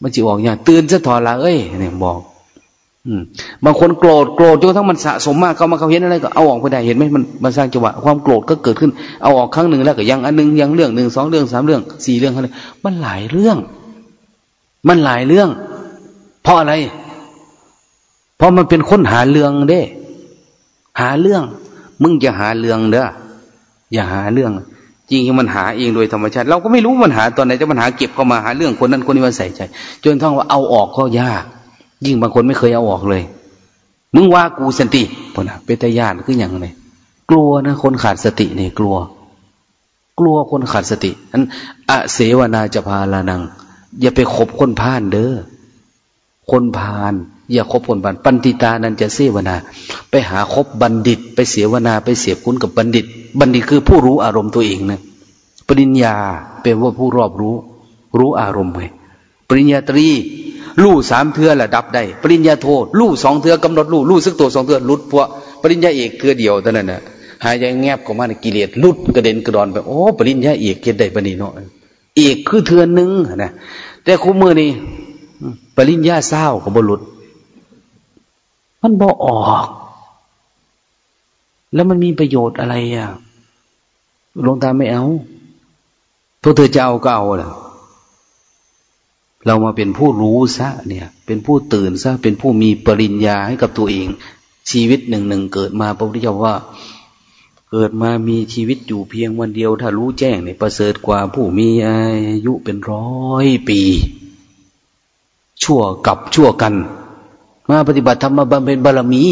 มันจีออกอย่างตื่นซะถอละเอ้ยเนี่ยบอก บางคนโกรธโกรธจนทั้งมันสะสมมากเขามาเขาเห็นอะไรก็เอาออกไปได้เห็นไหมมันมันสร้างจังหวะความโกรธก็เกิดขึ้นเอาออกครั้งหนึ่งแล้วก็ยังอันหนึ่งยังเรื่องหนึ่งสองเรื่องสามเรื่องสี่เรื่องอะไรมันหลายเรื่อง มันหลายเรื่อง เพราะอะไร เพราะมันเป็นค้นหาเรื่องเด้ หาเรื่อง มึงจะหาเรื่องเด้ออย่าหาเรื่อง จริงๆมันหาเองโดยธรรมชาติ เราก็ไม่รู้มันหาตอนไหนจะมันหาเก็บเข้ามาหาเรื่องคนนั้นคนนี้มาใส่ใจ จนทั้งว่าเอาออกก็ยาก ยิ่งบางคนไม่เคยเอาออกเลย มึงว่ากูสันติพนะเป็นตาญาติคืออย่างไรกลัวนะคนขาดสติเนี่ยกลัว กลัวคนขาดสตินั้นอเสวนาจะพาลานัง อย่าไปคบคนพานเด้อคนพานอย่าคบคนบันปันติตานันจะเสวนา ไปหาคบบัณฑิต ไปเสวนาไปเสียบคุ้นกับบัณฑิต บัณฑิตคือผู้รู้อารมณ์ตัวเองนะปริญญาเป็นว่าผู้รอบรู้ รู้อารมณ์ไงปริญญาตรี ลู่สามเทือระดับได้ปริญญาโทลู่สองเทือกำหนดลู่ลู่ซึกตัวสองเทือลุดพวกปริญญาเอกเทือเดียวเท่านั้นนะหายใจแงบของมันกิเลสลุดกระเด็นกระดอนไปโอ้ปริญญาเอกเกิดได้ปณีเนาะเอกคือเทือนึงนะแต่คู่มือนี่ปริญญาเศร้ากับบรุษมันบอออก แล้วมันมีประโยชน์อะไรอะหลวงตาไม่เอาพวกเธอจะเอาก็เอาแหละ เรามาเป็นผู้รู้ซะเนี่ย เป็นผู้ตื่นซะเป็นผู้มีปริญญาให้กับตัวเอง ชีวิตหนึ่งหนึ่งเกิดมาพระพุทธเจ้าว่า เกิดมามีชีวิตอยู่เพียงวันเดียว ถ้ารู้แจ้งเนี่ยประเสริฐกว่าผู้มีอายุเป็นร้อยปี ชั่วกับชั่วกัน มาปฏิบัติธรรมมาบำเพ็ญบารมี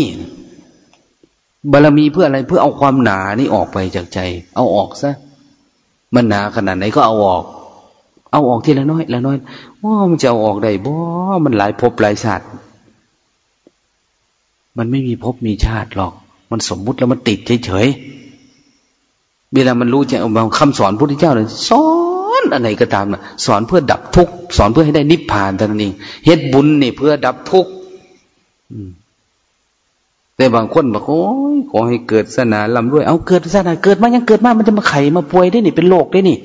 บารมีเพื่ออะไรเพื่อเอาความหนานี่ออกไปจากใจ เอาออกซะมันหนาขนาดไหนก็เอาออก เอาออกทีละน้อยละน้อยว่ามันจะเอาออกได้บ่ มันหลายภพหลายชาติมันไม่มีภพมีชาติหรอก มันสมมุติแล้วมันติดเฉยๆ เวลามันรู้จะเอาคำสอนพระพุทธเจ้าเลยสอนอะไรก็ตามนะสอนเพื่อดับทุกข์สอนเพื่อให้ได้นิพพานแต่นั้นเองเฮ็ดบุญนี่เพื่อดับทุกข์แต่บางคนบอกโอ้ยขอให้เกิดศาสนาลำด้วย เอาเกิดศาสนาเกิดมายังเกิดมามันจะมาไข่มาป่วยได้นี่เป็นโรคได้นี่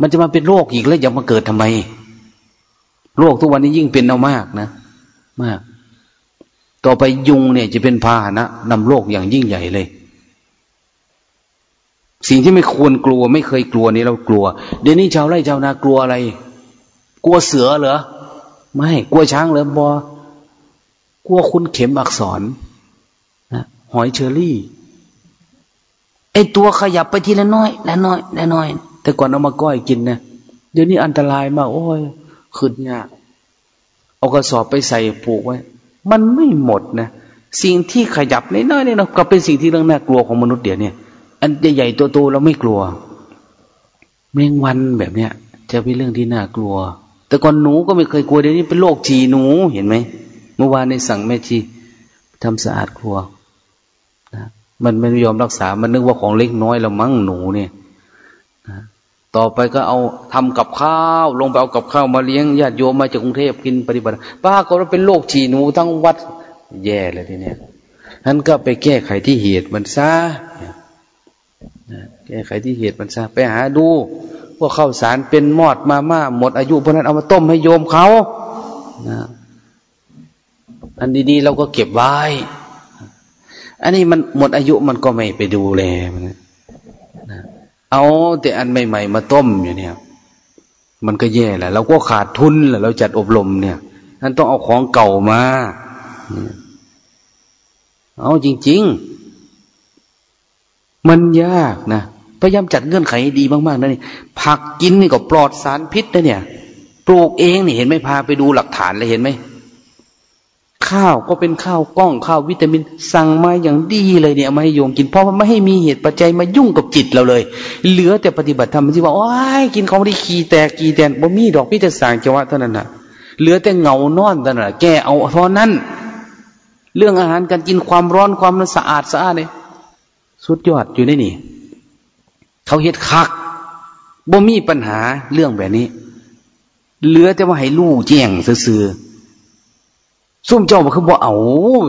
มันจะมาเป็นโรคอีกแล้วยังมาเกิดทำไม โรคทุกวันนี้ยิ่งเป็นเอามากนะ มาก ต่อไปยุงเนี่ยจะเป็นพาหนะนำโรคอย่างยิ่งใหญ่เลย สิ่งที่ไม่ควรกลัว ไม่เคยกลัวนี่เรากลัว เดี๋ยวนี้ชาวไร่ชาวนากลัวอะไร กลัวเสือเหรอ ไม่ กลัวช้างเหรอบอกลัวคุณเข็มอักษรนะหอยเชอรี่ไอตัวขยับไปทีละน้อย ละน้อย ละน้อย แต่ก่อนเอามาก้อยกินนะเดี๋ยวนี้อันตรายมาก โอ้ยขึ้นยากเอากระสอบไปใส่ผูกไว้ มันไม่หมดนะสิ่งที่ขยับน้อยๆเนี่ยนะก็เป็นสิ่งที่เรื่องน่ากลัวของมนุษย์เดี๋ยวนี้อันใหญ่ๆตัวโตเราไม่กลัวแมงวันแบบเนี้ย จะเป็นเรื่องที่น่ากลัว แต่ก่อนหนูก็ไม่เคยกลัวเดี๋ยวนี้เป็นโรคจีหนูเห็นไหมเมื่อวานในสั่งแม่ชีทำสะอาดครัวนะมันไม่ยอมรักษา มันนึกว่าของเล็กน้อยล้วมั้งหนูเนี่ย ต่อไปก็เอาทำกับข้าว ลงไปเอากับข้าวมาเลี้ยงญาติโยมมาจากกรุงเทพกินปฏิบัติป้าก็เป็นโรคฉี่หนูทั้งวัด แย่เลยทีเนี้ยนั้นก็ไปแก้ไขที่เหตุมันซะแก้ไขที่เหตุมันซะไปหาดูว่าข้าวสารเป็นมอดมาม่าหมดอายุเพราะนั้นเอามาต้มให้โยมเขานะอันดีๆเราก็เก็บไว้ อันนี้มันหมดอายุมันก็ไม่ไปดูแลมันนะ เอาแต่อันใหม่ๆมาต้มอยู่เนี่ย มันก็แย่แหละเราก็ขาดทุนแหละเราจัดอบรมเนี่ยนั้นต้องเอาของเก่ามา เอาจริง ๆ มันยากนะพยายามจัดเงื่อนไขดีมากๆนะนี่ผักกินนี่ก็ปลอดสารพิษนะเนี่ย ปลูกเองนี่เห็นไหมพาไปดูหลักฐานเลยเห็นไหม ข้าวก็เป็นข้าวกล้องข้าววิตามิน สั่งมาอย่างดีเลยเนี่ยมาให้โยมกินเพราะว่าไม่ให้มีเหตุปัจจัยมายุ่งกับจิตเราเลย เหลือแต่ปฏิบัติธรรมที่ว่าโอ้ยกินของดีขี่แตกขี่แตนบ่มีดอกพิจารสางจังหวะเท่านั้นน่ะ เหลือแต่เงานอนเท่านั้นแกเอาเท่านั้น เรื่องอาหารการกินความร้อนความสะอาดสะอาดเนี่ยสุดยอดอยู่ในนี่เขาเฮ็ดคักบ่มีปัญหาเรื่องแบบนี้ เหลือแต่ว่าให้ลู่แจ้งซื่อ ซุ่มเจ้ามันคือบ่เอา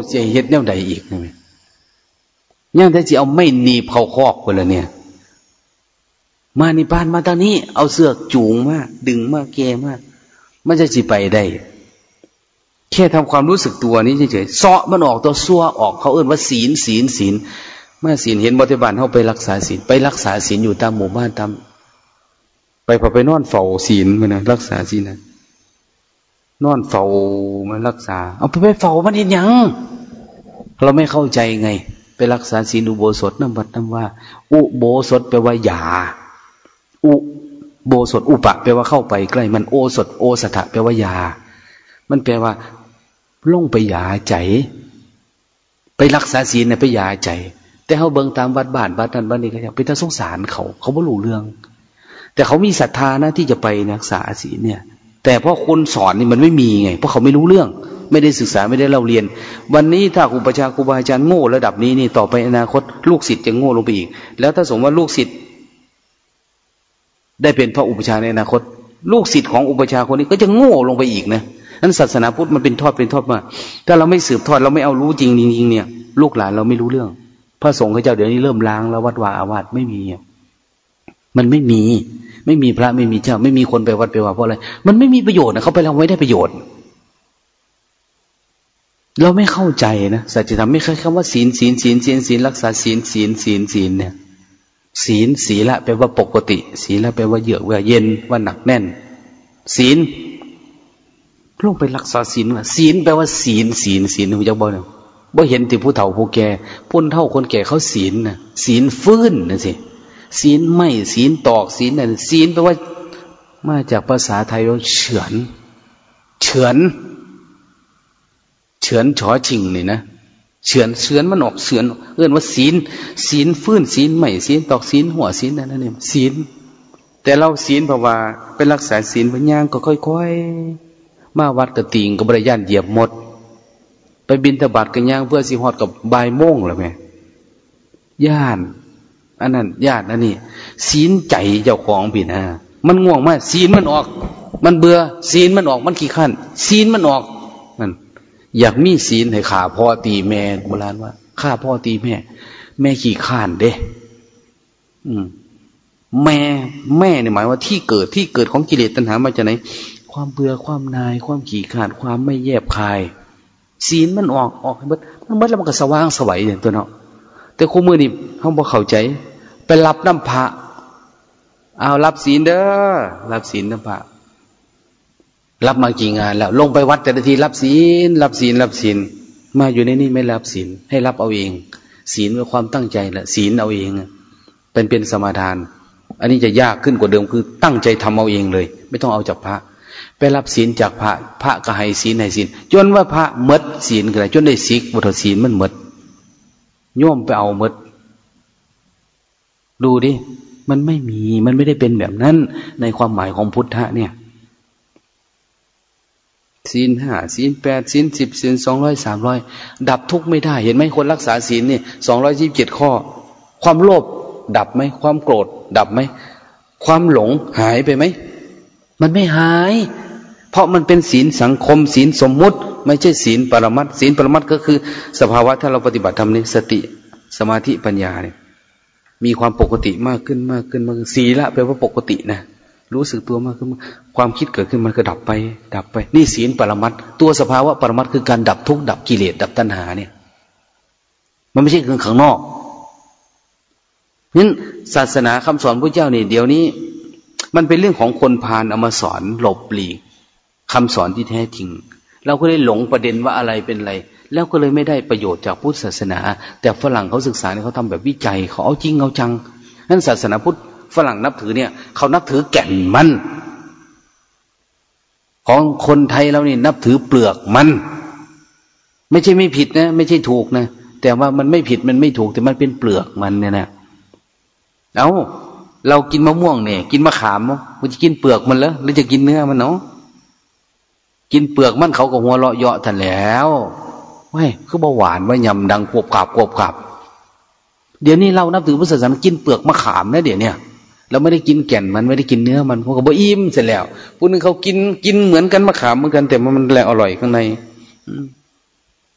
เสียเฮ็ดแนวใดอีกนี่ยังแต่สิเอาไม่หนีเขาคอกคนละเนี่ย มาในบ้านมาตอนนี้ เอาเสือกจูงมาดึงมาแกมามันจะสิไปได้ แค่ทำความรู้สึกตัวนี้เฉยๆเซาะมันออกตัวซัวออกเขาเอื่นว่าศีลศีลศีลเมื่อศีลเห็นบริบาลเขาไปรักษาศีลไปรักษาศีลอยู่ตามหมู่บ้านตามไปพอไปนอนเฝ้าศีลมันนะรักษาศีลนะ นอนเฝ้ามันรักษา เอาไปไปเฝ้ามันเห็นยัง เราไม่เข้าใจไง ไปรักษาศีลอุโบสถน้ำบัดน้ำว่า อุโบสถแปลว่ายาอุโบสถอุปะแปลว่าเข้าไปใกล้ มันโอสถ โอสถะแปลว่ายา มันแปลว่าลงไปยาใจ ไปรักษาศีลเนี่ยไปยาใจ แต่เขาเบิ่งตามวัดบ้านวัดนั้นวัดนี้ก็ยังเป็นตาสงสารเขา เขาไม่รู้เรื่อง แต่เขามีศรัทธานะที่จะไปรักษาศีลเนี่ย แต่เพราะคนสอนนี่มันไม่มีไง เพราะเขาไม่รู้เรื่อง ไม่ได้ศึกษาไม่ได้เล่าเรียน วันนี้ถ้าครูประชาครูบาอาจารย์โง่ระดับนี้นี่ต่อไปอนาคตลูกศิษย์จะโง่ลงไปอีก แล้วถ้าสมมติว่าลูกศิษย์ได้เป็นพระอุปชาในอนาคต ลูกศิษย์ของอุปชาคนนี้ก็จะโง่ลงไปอีกนะนั้นศาสนาพุทธมันเป็นทอดเป็นทอดมา ถ้าเราไม่สืบทอดเราไม่เอารู้จริงจริงเนี่ย ลูกหลานเราไม่รู้เรื่อง พระสงฆ์เขาเจ้าเดี๋ยวนี้เริ่มล้างแล้ววัดวาอาวาสไม่มี มันไม่มี ไม่มีพระไม่มีเจ้า ไม่มีคนไปวัดไปว่าเพราะอะไร มันไม่มีประโยชน์นะเขาไปเราไม่ได้ประโยชน์ เราไม่เข้าใจนะสัจธรรมไม่เคยคำว่าศีลศีลศีลศีลศีลรักษาศีลศีลศีลศีลเนี่ยศีลศีละแปลว่าปกติ ศีละแปลว่าเยือกว่าเย็นว่าหนักแน่น ศีลลงไปรักษาศีลว่าศีลแปลว่าศีลศีลศีลคุณจะบอกเนี่ยบ่เห็นที่ผู้เฒ่าผู้แก่พุ่นเท่าคนแก่เขาศีลนะศีลฟื้นนะสิ ศีลไม่ศีลตอกศีลนั่นศีลแปลว่า มาจากภาษาไทยว่าเฉือน เฉือนเฉือนฉอชิงนี่นะเฉือนเฉือนมันออกเฉือน เอื้อนว่าศีลศีลฟื้นศีลใหม่ศีลตอกศีลหัวศีลนั่นนี่ศีลแต่เราศีลเพราะว่าเป็นรักษาศีลพญางก็ค่อยๆ มาวัดกระติงกับบริยานเหยียบหมด ไปบินทบาทกันย่างเพื่อสิหอดกับบายโม่งหรือไงย่าน อันนั้นญาติอันนี้ศีลใจเจ้าของพี่นะมันง่วงมากศีลมันออก มันเบื่อศีลมันออกมันขี้ขั้นศีลมันออกมันอยากมีศีลให้ข่าพ่อตีแม่โบราณว่าข่าพ่อตีแม่ แม่ขี้ข้านเด้ อืม แม่แม่เนี่ยหมายว่าที่เกิดที่เกิดของกิเลสตัณหามาจากไหนความเบื่อความนาย ความขี้ขาดความไม่แยบคาย ศีลมันออกออกมันมันมันแล้วมันก็สว่างสวัยอย่างตัวเนาะแต่คู่มือนี่เขาบอกเข้าใจ ไปรับน้ำพระเอารับศีลเด้อรับศีลน้ำพระรับมากี่งานแล้ว ลงไปวัดแต่ละทีรับศีลรับศีลรับศีลมาอยู่ในนี่ไม่รับศีลให้รับเอาเอง ศีลเป็นความตั้งใจแหละศีลเอาเองเป็นเป็นสมาทาน อันนี้จะยากขึ้นกว่าเดิมคือตั้งใจทำเอาเองเลย ไม่ต้องเอาจากพระ ไปรับศีลจากพระ พระก็ให้ศีลให้ศีลจนว่าพระมดศีลกันจนได้สิกบุตรศีลมันมดโยมไปเอามด ดูดิ มันไม่มี มันไม่ได้เป็นแบบนั้น ในความหมายของพุทธะเนี่ยศีลห้าศีลแปดศีลสิบศีลสองร้อยสามร้อยดับทุกข์ไม่ได้ เห็นไหมคนรักษาศีลนี่ยสองร้อยยี่สิบเจ็ดข้อ ความโลภดับไหมความโกรธ ดับไหมความหลงหายไปไหมมันไม่หาย เพราะมันเป็นศีลสังคม ศีลสมมุติ ไม่ใช่ศีลปรมัตศีลปรมัตก็คือ สภาวะถ้าเราปฏิบัติทำนี้สติสมาธิปัญญาเนี่ย มีความปกติมากขึ้นมากขึ้นมากขึ้นศีละแปลว่าปกตินะรู้สึกตัวมากขึ้น ความคิดเกิดขึ้นมันก็ดับไป ดับไป นี่ศีลปรมัตตัวสภาวะปรมัตคือการดับทุกข์ดับกิเลสดับตัณหาเนี่ย มันไม่ใช่เรื่องข้างนอกนั้นศาสนาคำสอนพระเจ้านี่เดี๋ยวนี้ มันเป็นเรื่องของคนพาลเอามาสอนหลบหลีกคำสอนที่แท้จริง เราก็เลยหลงประเด็นว่าอะไรเป็นอะไร แล้วก็เลยไม่ได้ประโยชน์จากพุทธศาสนา แต่ฝรั่งเขาศึกษาเนี่ยเขาทำแบบวิจัยเขาเอาจริงเอาจังนั้นศาสนาพุทธฝรั่งนับถือเนี่ยเขานับถือแก่นมัน ของคนไทยเรานี่นับถือเปลือกมัน ไม่ใช่ไม่ผิดนะ ไม่ใช่ถูกนะแต่ว่ามันไม่ผิดมันไม่ถูก แต่มันเป็นเปลือกมันเนี่ยนะเอาเรากินมะม่วงเนี่ย กินมะขามมันจะกินเปลือกมันเหรอหรือจะกินเนื้อมันเนาะกินเปลือกมันเขาก็หัวเราะเยาะทันแล้ว เว้ยคือเบาหวานว่ายำดังกวบกาบกวบกาบเดี๋ยวนี้เรานับถือพุทธศาสนากินเปลือกมะขามนะเดี๋ยวนี้เราไม่ได้กินแก่นมันไม่ได้กินเนื้อมันพวกก็บ่อิ่มเสร็จแล้วผู้นึงเขากินกินเหมือนกันมะขามเหมือนกันแต่มันแหลอร่อยข้างใน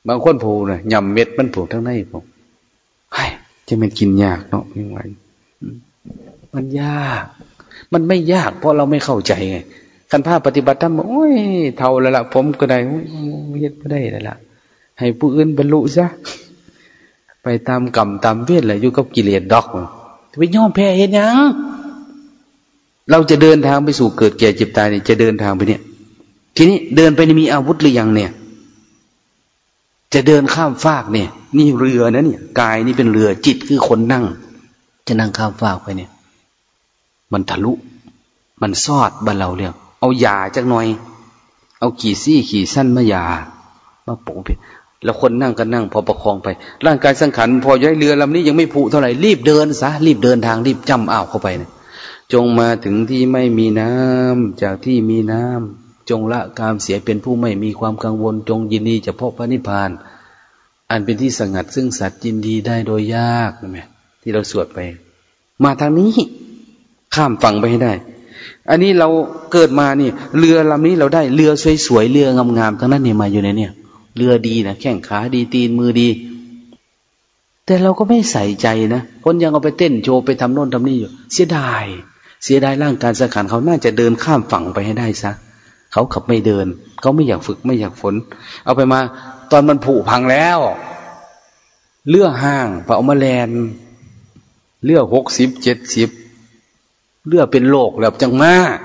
บางคนผูนะยำเม็ดมันผูกทั้งในผมไอ้จะมันกินยากเนาะยังไงมันยาก มันไม่ยากเพราะเราไม่เข้าใจไงคันภาพปฏิบัติธรรมโอ้ยเท่าแล้วล่ะผมก็ได้เฮ็ดก็ได้แล้วล่ะ ให้ผู้อื่นบรรลุซะไปตามกรรมตามเวทเลยอยู่กับกิเลสดอกไปย่อมแพ้เห็นยังเราจะเดินทางไปสู่เกิดแก่เจ็บตายเนี่ยจะเดินทางไปเนี่ย ทีนี้เดินไปมีอาวุธหรือยังเนี่ย จะเดินข้ามฟากเนี่ย นี่เรือนะเนี่ยกายนี่เป็นเรือจิตคือคนนั่ง จะนั่งข้ามฟากไปเนี่ย มันทะลุ มันซอดบันเราเรื่องเอายาจากหน่อย เอาขี่ซี่ขี่สั้นมายามาโปะไป แล้วคนนั่งก็นั่งพอประคองไป ร่างกายสังขารพอย้ายเรือลำนี้ยังไม่ผุเท่าไหร่รีบเดินซะรีบเดินทางรีบจำอ้าวเข้าไปเนี่ยจงมาถึงที่ไม่มีน้ำจากที่มีน้ำจงละกามเสียเป็นผู้ไม่มีความกังวล จงยินดีจะพบพระนิพพาน อันเป็นที่สงัดซึ่งสัตว์ยินดีได้โดยยากใช่ไหมที่เราสวดไป มาทางนี้ ข้ามฝั่งไปให้ได้ อันนี้เราเกิดมานี่ เรือลำนี้เราได้เรือสวยๆเรืองามๆทั้งนั้นเนี่ยมาอยู่ในเนี่ย เรือดีนะแข้งขาดีตีนมือดี แต่เราก็ไม่ใส่ใจนะคนยังเอาไปเต้นโชว์ไปทำโน่นทำนี่อยู่ เสียดาย เสียดายร่างการสังขารเขาน่าจะเดินข้ามฝั่งไปให้ได้ซะเขาขับไม่เดิน เขาไม่อยากฝึกไม่อยากฝน เอาไปมาตอนมันผุพังแล้ว เลือห่างพอเอามาแลนเลือหกสิบเจ็ดสิบเลือเป็นโลกแล้วจังมาก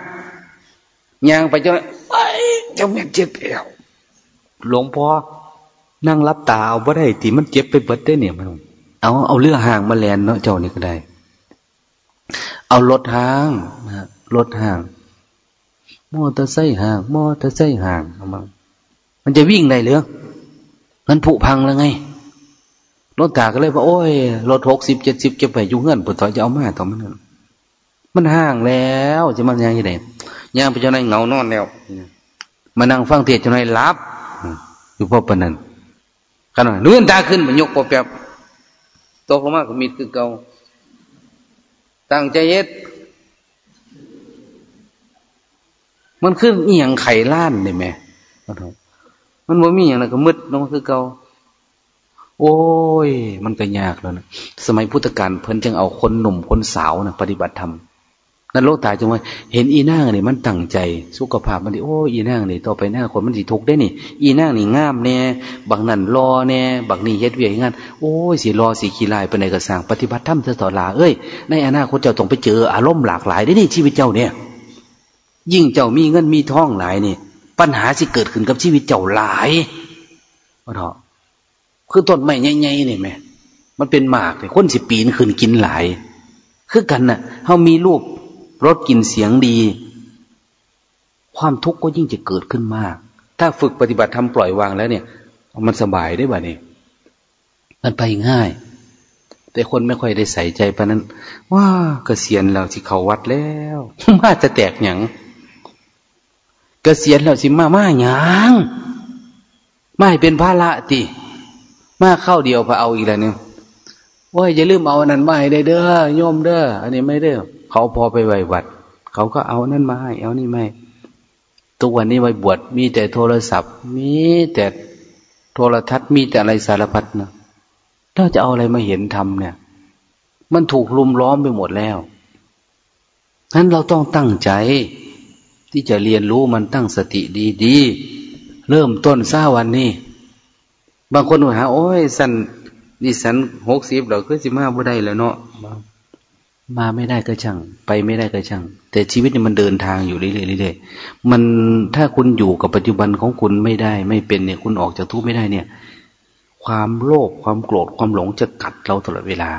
ยางไปจนไอ้เจ้าแม่เจ็บเอว หลวงพ่อนั่งรับตาเอาบ่ได้ที่มันเจ็บไปเบิดได้เนี่ยมันเอาเอาเรือห่างมาแลนเนาะเจ้านี่ก็ได้ เอารถห่างนะรถห่าง มอเตอร์ไซค์ห่าง มอเตอร์ไซค์ห่างเอามามันจะวิ่งได้หรือมันผุพังแล้วไงรถตาก็เลยว่าโอ้ยรถหกสิบเจ็ดสิบจะไปยุ่งเงินปวดถอยจะเอามาต่อมันมันห่างแล้วจะมันยังไงย่างไปเจ้านายเงานอนแล้วมานั่งฟังเทศเจ้านายรับ อยู่พอปนันขนาดเลื่อนตาขึ้นมันยกปอบแบบตกลงมาก็มีคือเก่าตั้งใจเย็ด มันขึ้นเอียงไข่ล้านได้ไหมมันว่ามีอย่างนั้นก็มืดน้องคือเก่าโอ้ย มันก็ยากแล้วนะ สมัยพุทธกาลเพิ่นจึงเอาคนหนุ่มคนสาวนะปฏิบัติธรรม นั่นโลกตายจังว่าเห็นอีนางนี่มันตั้งใจ สุขภาพมันดีโอ้อีนางนี่ต่อไปหน้าคนมันสิทุกได้นี่ อีนางนี่งามเนี่ยบางนั่นรอเนี่ยบางนี่เฮ็ดเวียงานโอ้ยสีรอสีขี้ลายไปในกระสังปฏิบัติธรรมต่อลาเอ้ยในอนาคตเจ้าต้องไปเจออารมณ์หลากหลายได้นี่ชีวิตเจ้าเนี่ย ยิ่งเจ้ามีเงินมีทองหลายนี่ ปัญหาสิเกิดขึ้นกับชีวิตเจ้าหลายว่าเถอะคือต้นไม้ใหญ่ๆนี่แม่มันเป็นหมากเลยคนสิปีนขึ้นกินหลาย คือกันนะ่ะเขามีรูป รสกลิ่นเสียงดี ความทุกข์ก็ยิ่งจะเกิดขึ้นมาก ถ้าฝึกปฏิบัติทำปล่อยวางแล้วเนี่ย มันสบายได้บ่เนี่ยมันไปง่าย แต่คนไม่ค่อยได้ใส่ใจปะนั้น ว่าเกษียณแล้วสิเขาวัดแล้วมาจะแตกหยังเกษียณแล้วสิมามาหยังไม่เป็นภาระติมาเข้าเดียวพอเอาอีกแล้วเนี่ยว่าอย่าลืมเอาอันนั้นมาให้ได้เด้อโยมเด้ออันนี้ไม่เด้อ เขาพอไปไหววัด เขาก็เอานั่นมาให้เอานี่ไม่ทุกวันนี้ไว้บวชมีแต่โทรศัพท์ มีแต่โทรทัศน์มีแต่อะไรสารพัดนะถ้าจะเอาอะไรมาเห็นทำเนี่ย มันถูกลุมล้อมไปหมดแล้วนั้นเราต้องตั้งใจ ที่จะเรียนรู้มันตั้งสติดีๆเริ่มต้นสร้าวันนี้ บางคนหา โอ้ยสันนี่สันหกสิบเราคือสิมาบ่ได้แล้วเนาะ มาไม่ได้ก็ช่าง ไปไม่ได้ก็ช่าง แต่ชีวิตเนี่ยมันเดินทางอยู่เรื่อยๆมันถ้าคุณอยู่กับปัจจุบันของคุณไม่ได้ ไม่เป็นเนี่ย คุณออกจากทุกข์ไม่ได้เนี่ย ความโลภความโกรธความหลงจะกัดเราตลอดเวลา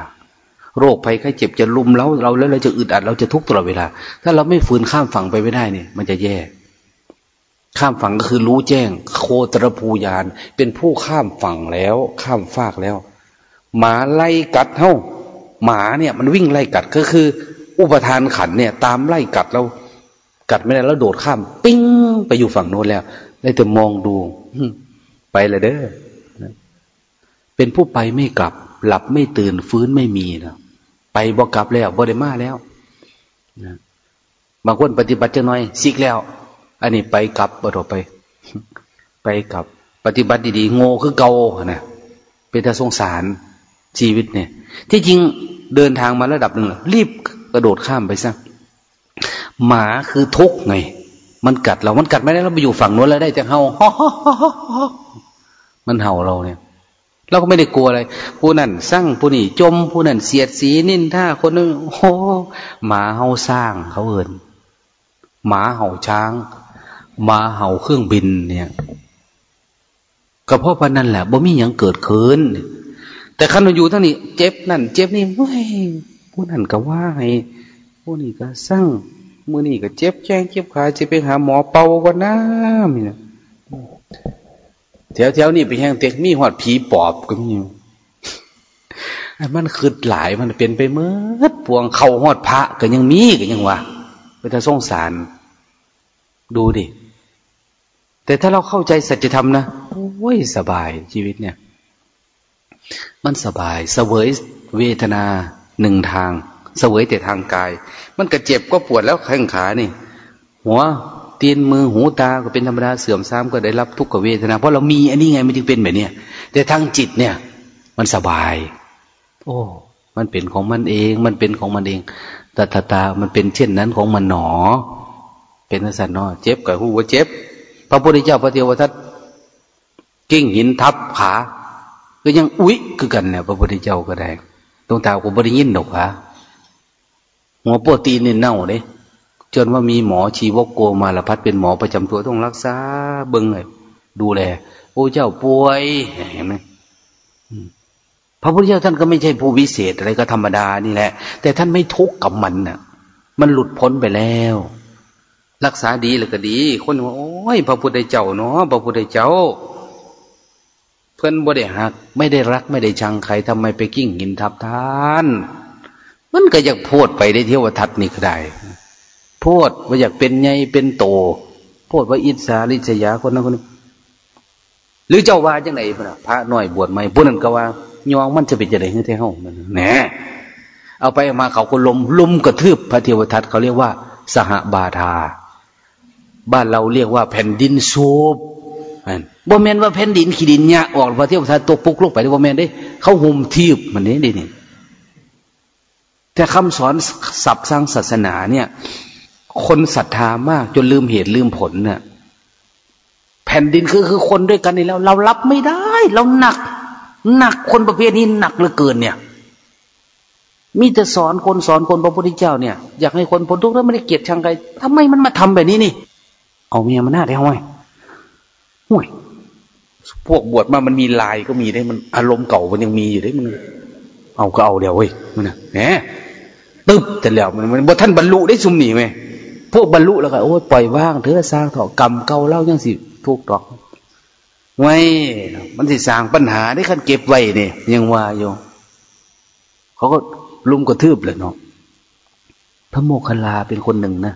โรคภัยไข้เจ็บจะลุมเราเราแล้วเราจะอึดอัดเราจะทุกข์ตลอดเวลา ถ้าเราไม่ฝืนข้ามฝั่งไปไม่ได้เนี่ย มันจะแย่ข้ามฝั่งก็คือรู้แจ้ง โคตรภูยานเป็นผู้ข้ามฝั่งแล้ว ข้ามฟากแล้วหมาไล่กัดเท่า หมาเนี่ยมันวิ่งไล่กัดก็คือ อุปทานขันเนี่ย ตามไล่กัดเรากัดไม่ได้แล้วโดดข้าม ปิ้งไปอยู่ฝั่งโน้นแล้วได้แต่มองดูไปเลยเด้อเป็นผู้ไปไม่กลับ หลับไม่ตื่นฟื้นไม่มีนะไปบอกลับแล้วบริมาแล้วนะบางคนปฏิบัติจะน้อยซิกแล้ว อันนี้ไปกลับบ่ต่อไป ไปกลับ ปฏิบัติดีๆโง่คือเกานะเป็นแต่สงสารชีวิตเนี่ย ที่จริง เดินทางมาระดับหนึ่งรีบกระโดดข้ามไปซะหมาคือทุกไง มันกัดเรา มันกัดไม่ได้เราไปอยู่ฝั่งนู้นแล้วได้แต่เห่ามันเห่าเราเนี่ย เราก็ไม่ได้กลัวอะไร ผู้นั้นสร้างผู้นี้จม ผู้นั้นเสียดสีนินท่าคนนึงโอ้หมาเห่าสร้างเขาเอินหมาเห่าช้างหมาเห่าเครื่องบินเนี่ยก็เพราะพันนั่นแหละบ่มีอย่างเกิดขึ้น แต่ขันมาอยู่ทั้งนี้ เจ็บนั่น เจ็บนี่เฮ้ยผู้นั่นก็ว่าให้ผู้นี้ก็สร้างมือนี่ก็เจ็บแจ้งเจ็บขาจะไปหาหมอเป่าก่อนนะมีนะแถวแถวนี่ไปแห้งเต็กมีหอดผีปอบก็มีมันคืดหลายมันเป็นไปเมื่อปวงเข่าหอดพระก็ยังมีก็ยังว่าไปถ้าสงสาร ดูดิแต่ถ้าเราเข้าใจสัจธรรมนะโอ้ยสบายชีวิตเนี่ย มันสบายเสวยเวทนาหนึ่งทางเสวยแต่ทางกาย มันก็เจ็บก็ปวดแล้วแข้งขานี่ หัวตีนมือหูตาก็เป็นธรรมดาเสื่อมซ้ำก็ได้รับทุกขเวทนา เพราะเรามีอันนี้ไงมันจึงเป็นแบบนี้แต่ทางจิตเนี่ย มันสบาย โอ้มันเป็นของมันเอง มันเป็นของมันเองตาตาตา มันเป็นเช่นนั้นของมันหนอ เป็นสันนอเจ็บกับหูว่าเจ็บ พระพุทธเจ้าพระเทวทัตกิ้งหินทับขา ก็ยังอุ๊ยคือกันเนี่ยพระพุทธเจ้าก็ได้ตรงตาผมบริยินดอกฮะหัวปวดตีนเนี่ยเน่าเลยจนว่ามีหมอชีวกโกมาละพัดเป็นหมอประจำตัวต้องรักษาเบิ้งเลยดูแลโอ้เจ้าป่วยเห็นไหมพระพุทธเจ้าท่านก็ไม่ใช่ผู้วิเศษอะไรก็ธรรมดานี่แหละ แต่ท่านไม่ทุกข์กับมันน่ะ มันหลุดพ้นไปแล้ว รักษาดีหรือก็ดี คนว่าโอ้ย พระพุทธเจ้าเนาะพระพุทธเจ้า พื่อนบ่ได้หัก ไม่ได้รักไม่ได้ชังใครทำไมไปกิ้งหินทับทาน มันก็อยากพูดไปได้เที่ยวทัดนี่ก็ได้พูดว่าอยากเป็นไงเป็นโตพูดว่าอิสาลิษยาคนนั้นคนนี้หรือเจ้าว่าจังไหนพระหน่อยบวชใหม่พวกนั้นก็ว่ายองมันจะเป็นจะไดให้เท่ามันแหนเอาไปมาเขาก็ลมลุมกระทืบพระเทวทัตเขาเรียกว่า สหบาทา บ้านเราเรียกว่าแผ่นดินซูบ บ่แมนว่าแผ่นดินขีดินเนี่ยออกพระเทวทัตตกปุกลงไปบ่แมนได้ เขาห่มทีบมันนี้ดินี่แต่คำสอนสับสร้างศาสนาเนี่ย คนศรัทธามากจนลืมเหตุลืมผลเนี่ยแผ่นดินคือคือคนด้วยกันนี่แล้ว เรารับไม่ได้ เราหนัก หนักคนประเภทนี้หนักเหลือเกินเนี่ยมีแต่สอนคนสอนคนพระพุทธเจ้าเนี่ยอยากให้คนพ้นทุกข์แล้วไม่ได้เกลียดชังใครทำไมมันมาทำแบบนี้นี่ เอาเมียมันหน้าได้ห้อย ห่วยพวกบวชมามันมีลายก็มีได้มันอารมณ์เก่ามันยังมีอยู่ได้มัน เอาก็เอาเดี๋ยวเว้ยมันนะแหมตึ๊บแต่แล้วมันมันบท่านบรรลุได้ซุมหนีไหมพวกบรรลุแล้วก็โอ้ยปล่อยว่างเถอะสร้างเถอะกรรมเก่าเล่ายังสิทุกดอกไว้มันสิสร้างปัญหาได้ขั้นเก็บไว้เนี่ยยังว่าอยู่เขาก็ลุมกระทืบเลยเนาะพระโมคคัลลาเป็นคนหนึ่งนะ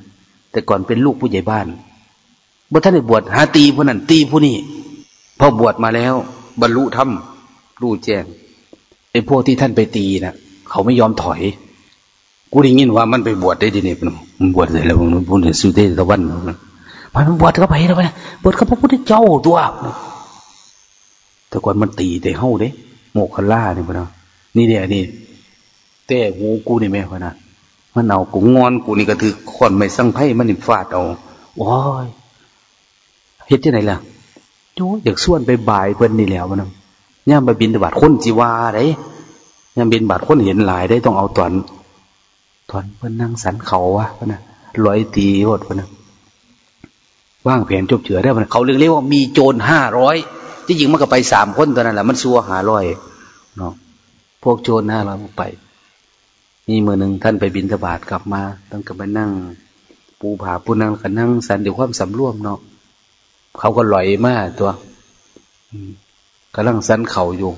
แต่ก่อนเป็นลูกผู้ใหญ่บ้าน เมื่ท่านได้บวชหาตีผู้นั้นตีผู้นี้พอบวชมาแล้ว บรรลุธรรมรู้แจ้งไอ้พวกที่ท่านไปตีนะเขาไม่ยอมถอย กูได้ยินว่ามันไปบวชได้ดีเนี่ยมันบวชเสร็จแล้วมันพูดถึงสุเทตะวันมันบวชก็ไปแล้วไปบวชกับพระพุทธเจ้าตัวแต่ก่อนมันตีแต่เฮ้าเด้โมกขล่าเนี่ยพนะนี่เดี๋ยวนี่แต่หูกูนี่แม่พนะมันเอากูงอนกูนี่ก็ถือขอนไม่สั่งไพ่มันนี่ฟาดเอาว้ย เฮ็ดที่ไหนล่ะโจ้อยากส่วนไปบ่ายเพิ่นนี่แล้วมันย่ามไปบินบาดคนจีวาได้ย่ามบินบาดคนเห็นหลายได้ต้องเอาตอนตอนเพิ่นนั่งสันเขาวะพนะลอยตีโหดพนะว่างแผนจบเฉือได้พนเขาเรียกเรียกว่ามีโจรห้าร้อยที่จริงมันก็ไปสามคนตอนนั้นแหละมันซัวหาร้อยเนาะพวกโจรห้าร้อยไปนี่มือหนึ่งท่านไปบินทบาทกลับมาต้องกลับไปนั่ง ปูผาปูนั่งกันนั่งสันเดี๋ยวความสำรวมเนาะ เขาก็ลอยมาตัวกำลังสันเข่าอยู่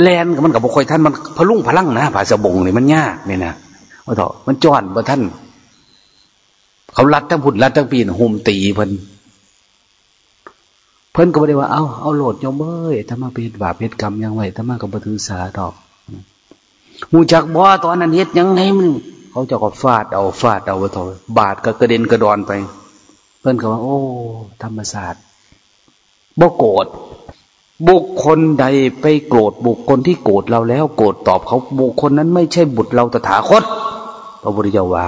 แลนมันกับบุคคลท่านมันพลุ่งพลังนะผาสบงนี่มันยากเนี่ยนะว่าเถอะมันจอนบ่ท่าน เขาลัดทั้งผุดลัดทั้งปีนหุ่มตีเพิ่นเพิ่นก็ไม่ได้ว่าเอาเอาโหลดยมเบ้ยถ้ามาเป็นบาปเพศกรรมยังไงถ้ามากับบัถือสาดอกหูจักบ่ตอนนั้นเฮ็ดยังไงมันเขาจะก็ฟาดเอาฟาดเอาไปถอบาดก็กระเด็นกระดอนไป พื่อนก็ว่า โอ้ ธรรมศาสตร์บ่โกรธบุคคลใดไปโกรธบุคคลที่โกรธเราแล้ว โกรธตอบเขาบุคคลนั้นไม่ใช่บุตรเราตถาคตพระพุทธเจ้าว่า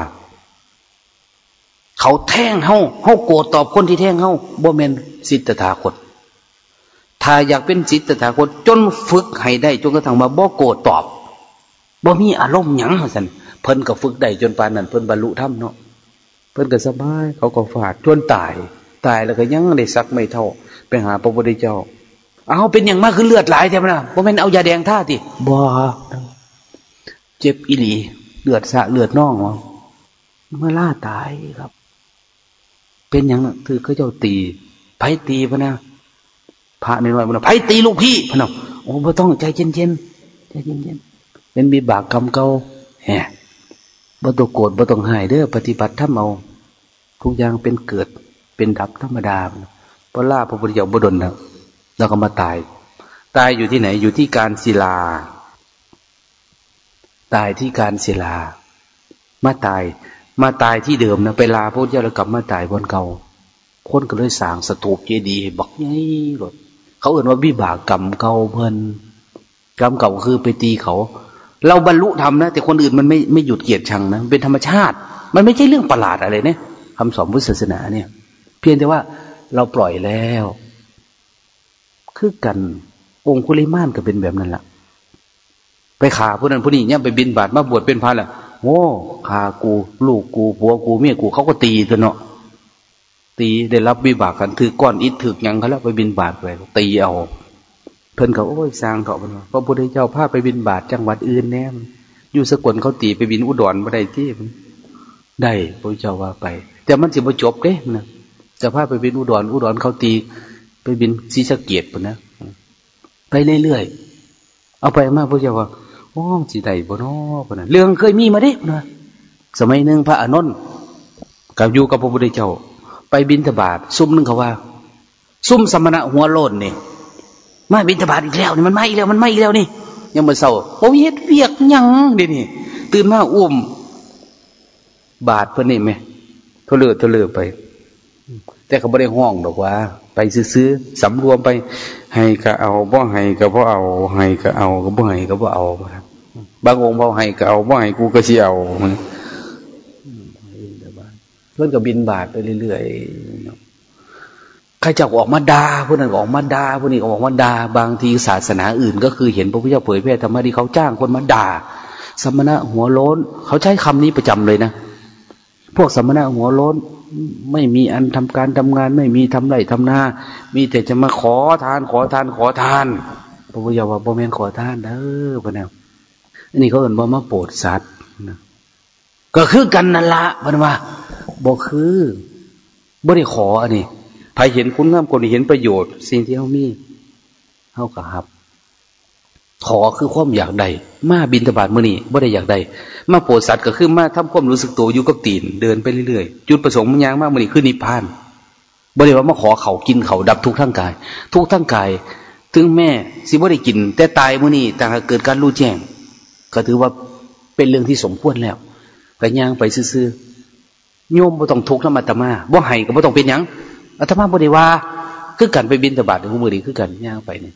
เขาแท่งเฮาเฮาโกรธตอบคนที่แท่งเฮาบ่เมนสิทธถาคต ถ้าอยากเป็นสิทธถาคต จนฝึกให้ได้จนกระทั่งมาบ่โกรธตอบบ่มีอารมณ์หยังสันเพิ่นก็ฝึกได้จนปานนั้นเพิ่นบรรลุธรรมเนาะ พิ่นก็สบาย เขาก็ฝาดจนตาย ตายแล้วก็ยังได้ซักไม่เท่า ไปหาพระพุทธเจ้า เอาเป็นอย่างมากคือเลือดไหลใช่ไหมนะเพราะมันเอายาแดงท่าติบ่เจ็บอิหลีเลือดสะเลือดน่องเมื่อล่าตายครับ เป็นอย่างนั้นคือเขาเจ้าตีไผตีพะนะพระในน้อยพะนะไผตีลูกพี่พะนะโอ้ไม่ต้องใจเย็นๆใจเย็นเป็นมีบากกรรมเก่าแหมบ่ต้องโกรธบ่ต้องหายเด้อปฏิบัติถ้าเอา ทุกอย่างเป็นเกิดเป็นดับธรรมดาพระล่าพระพุทธเจ้าบุดลแล้วแล้วก็มาตาย ตายอยู่ที่ไหนอยู่ที่การศิลา ตายที่การศิลา มาตาย มาตายที่เดิมนะไปลาพระพุทธเจ้าแล้วกลับมาตายบนเก่าคนก็เลยสร้างสถูปเจดีย์บักไงรถเขาเอ่นว่าวิบากกรรมเก่าเพิ่นกรรมเก่าคือไปตีเขา เราบรรลุธรรมนะแต่คนอื่นมันไม่ไม่หยุดเกียรติชังนะเป็นธรรมชาติ มันไม่ใช่เรื่องประหลาดอะไรเนี่ย คำสอนพุทธศาสนาเนี่ย เพียงแต่ว่าเราปล่อยแล้ว คือกันองคุลิมานก็เป็นแบบนั้นแหละไปขาผู้นั้นผู้นี้เนี่ยไปบินบาทมาบวชเป็นพระแหละโอ้ขากู ลูกกูผัวกูเมียกูเขาก็ตีตัวเนาะตีได้รับวิบากกันถือก้อนอิฐถือยังเขาแล้วไปบินบาทไปตีเอาเพิ่นเขาโอ้ยสร้างเขาเป็นพระพุทธเจ้าพาไปบินบาทจังหวัดอื่นแน่อยู่สกลเขาตีไปบินอุดรมาได้ที่ได้พระเจ้าว่าไป แต่มันสิบจบเด้นะจะพาไปบินอุดรอุดรเขาตี ไปบินซีสเกียรติปนะไปเรื่อยๆเอาไปมาพระเจ้าว่าโอ้จีไดบ่นอปนะเรื่องเคยมีมาเด้นะสมัยหนึ่งพระอานนท์กับอยู่กับพระพุทธเจ้า ไปบินทบาทซุ่มนึงเขาว่า ซุ่มสมณะหัวโลนนี่มาบินทบาทอีกแล้วนี่มันไม่อีกแล้วมันไม่อีกแล้วนี่ยังมาเศร้าโอ้เฮ็ดเวียกยังเดี๋ยวนี้ตื่นมาอุ้มบาทเพื่อนนี่ไหม ทะเลทะเลไป แต่เขาไม่ได้ห้องดอกว่า ไปซื้อสำรวมไป ให้ก็เอาบ่ให้ก็บ่เอา ให้ก็เอาก็บ่ให้ก็บ่เอาบางองค์บ่ให้ก็เอาบ่ให้กูก็สิเอาเพื่อนก็บินบาทไปเรื่อยๆใครจะออกมาดาพวกนั้นออกมาดาพวกนี้ออกมาดาบางทีศาสนาอื่น ก็คือเห็นพระพุทธเจ้าเผยแพร่ธรรมะที่เขาจ้างคนมาด่าสมณะหัวโล้น เขาใช้คำนี้ประจำเลยนะ พวกสมณะหัวโล้นไม่มีอันทำการทำงาน ไม่มีทำไรทำนา มีแต่จะมาขอทาน ขอทาน ขอทานพระพุทธเจ้าว่าบ่แม่นขอทานเด้อพะเนี่ยอันนี้เขาเอ่นว่ามาโปรดสัตว์ก็คือกันนั่นละพันว่าบอกคือบ่ได้ขออันนี้ใครเห็นคุณงามคนเห็นประโยชน์ สิ่งที่เขามีเขากะครับ ขอคือความอยากใดมาบินตบาทมื่อนี่บ่ได้อยากใดมาโปรดสัตว์ก็คือมาทำความรู้สึกตัวอยู่กับตีนเดินไปเรื่อยๆจุดประสงค์มันยางมากมื่อนี่คือนิพพานบ่ได้ว่ามาขอเขากินเขาดับทุกทั้งกาย ทุกทั้งกาย ถึงแม่สิบ่ได้กิน แต่ตายมื่อนี่แต่หากเกิดการรู้แจ้ง ก็ถือว่าเป็นเรื่องที่สมควรแล้วก็ย่างไปซื่อๆโยมบ่ต้องทุกข์นำอาตมาบ่ให้ก็บ่ต้องเป็นหยังอาตมาบ่ได้ว่าคือกันไปบินตบาทของมือนี่คือกันย่างไปเนี่ย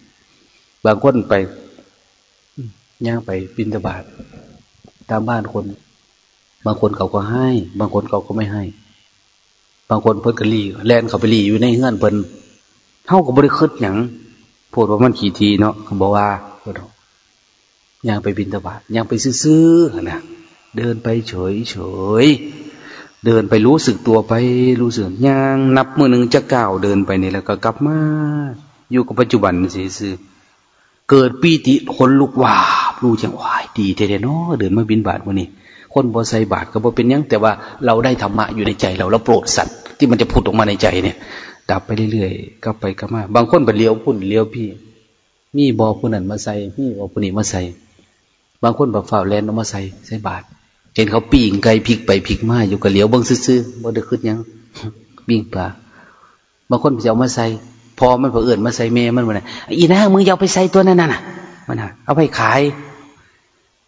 บางคนไป ย่างไปบินตบาทตามบ้านคน บางคนเขาก็ให้ บางคนเขาก็ไม่ให้ บางคนเพิ่นกะลีแลนเขาไปลีอยู่ในเงื่อนเพิ่นเท่ากับบริคืดหยังพูดว่ามันขี่ทีเนาะเขาบอกว่าเพิ่นย่างไปบินตบาทย่างไปซื้อๆนะเดินไปเฉยเฉยเดินไปรู้สึกตัวไปรู้สึกย่างนับมือหนึ่งจะก้าวเดินไปนี่แล้วก็กลับมา อยู่กับปัจจุบันสิซื้อเกิดปีติคนลุกว่า รู้จังวายดีเท่ๆเนาะเดินมาบินบาทวันนี้ คนบอใส่บาทก็บอเป็นยังแต่ว่าเราได้ธรรมะอยู่ในใจเราเราโปรดสัตว์ที่มันจะผุดออกมาในใจเนี่ย ดับไปเรื่อยๆก็ไปก็มา บางคนไปเลี้ยวพุ่นเลี้ยวพี่ มีบอผู้นั้นมาใส่มีบอผู้นี้มาใส่บางคนแบบฝ่าแลนออกมาใส่ใส่บาทเห็นเขาปีงไก่พลิกไปพลิกมาอยู่กับเลี้ยวเบิ้งซื่อๆบ่ได้ขึ้นยังบิ่งปลาบางคนจะเอามาใส่พอมันเผื่อเอื่นมาใส่เมมันมันอีน่ามึงอย่าไปใส่ตัวนั้นน่ะมันเอาไปขาย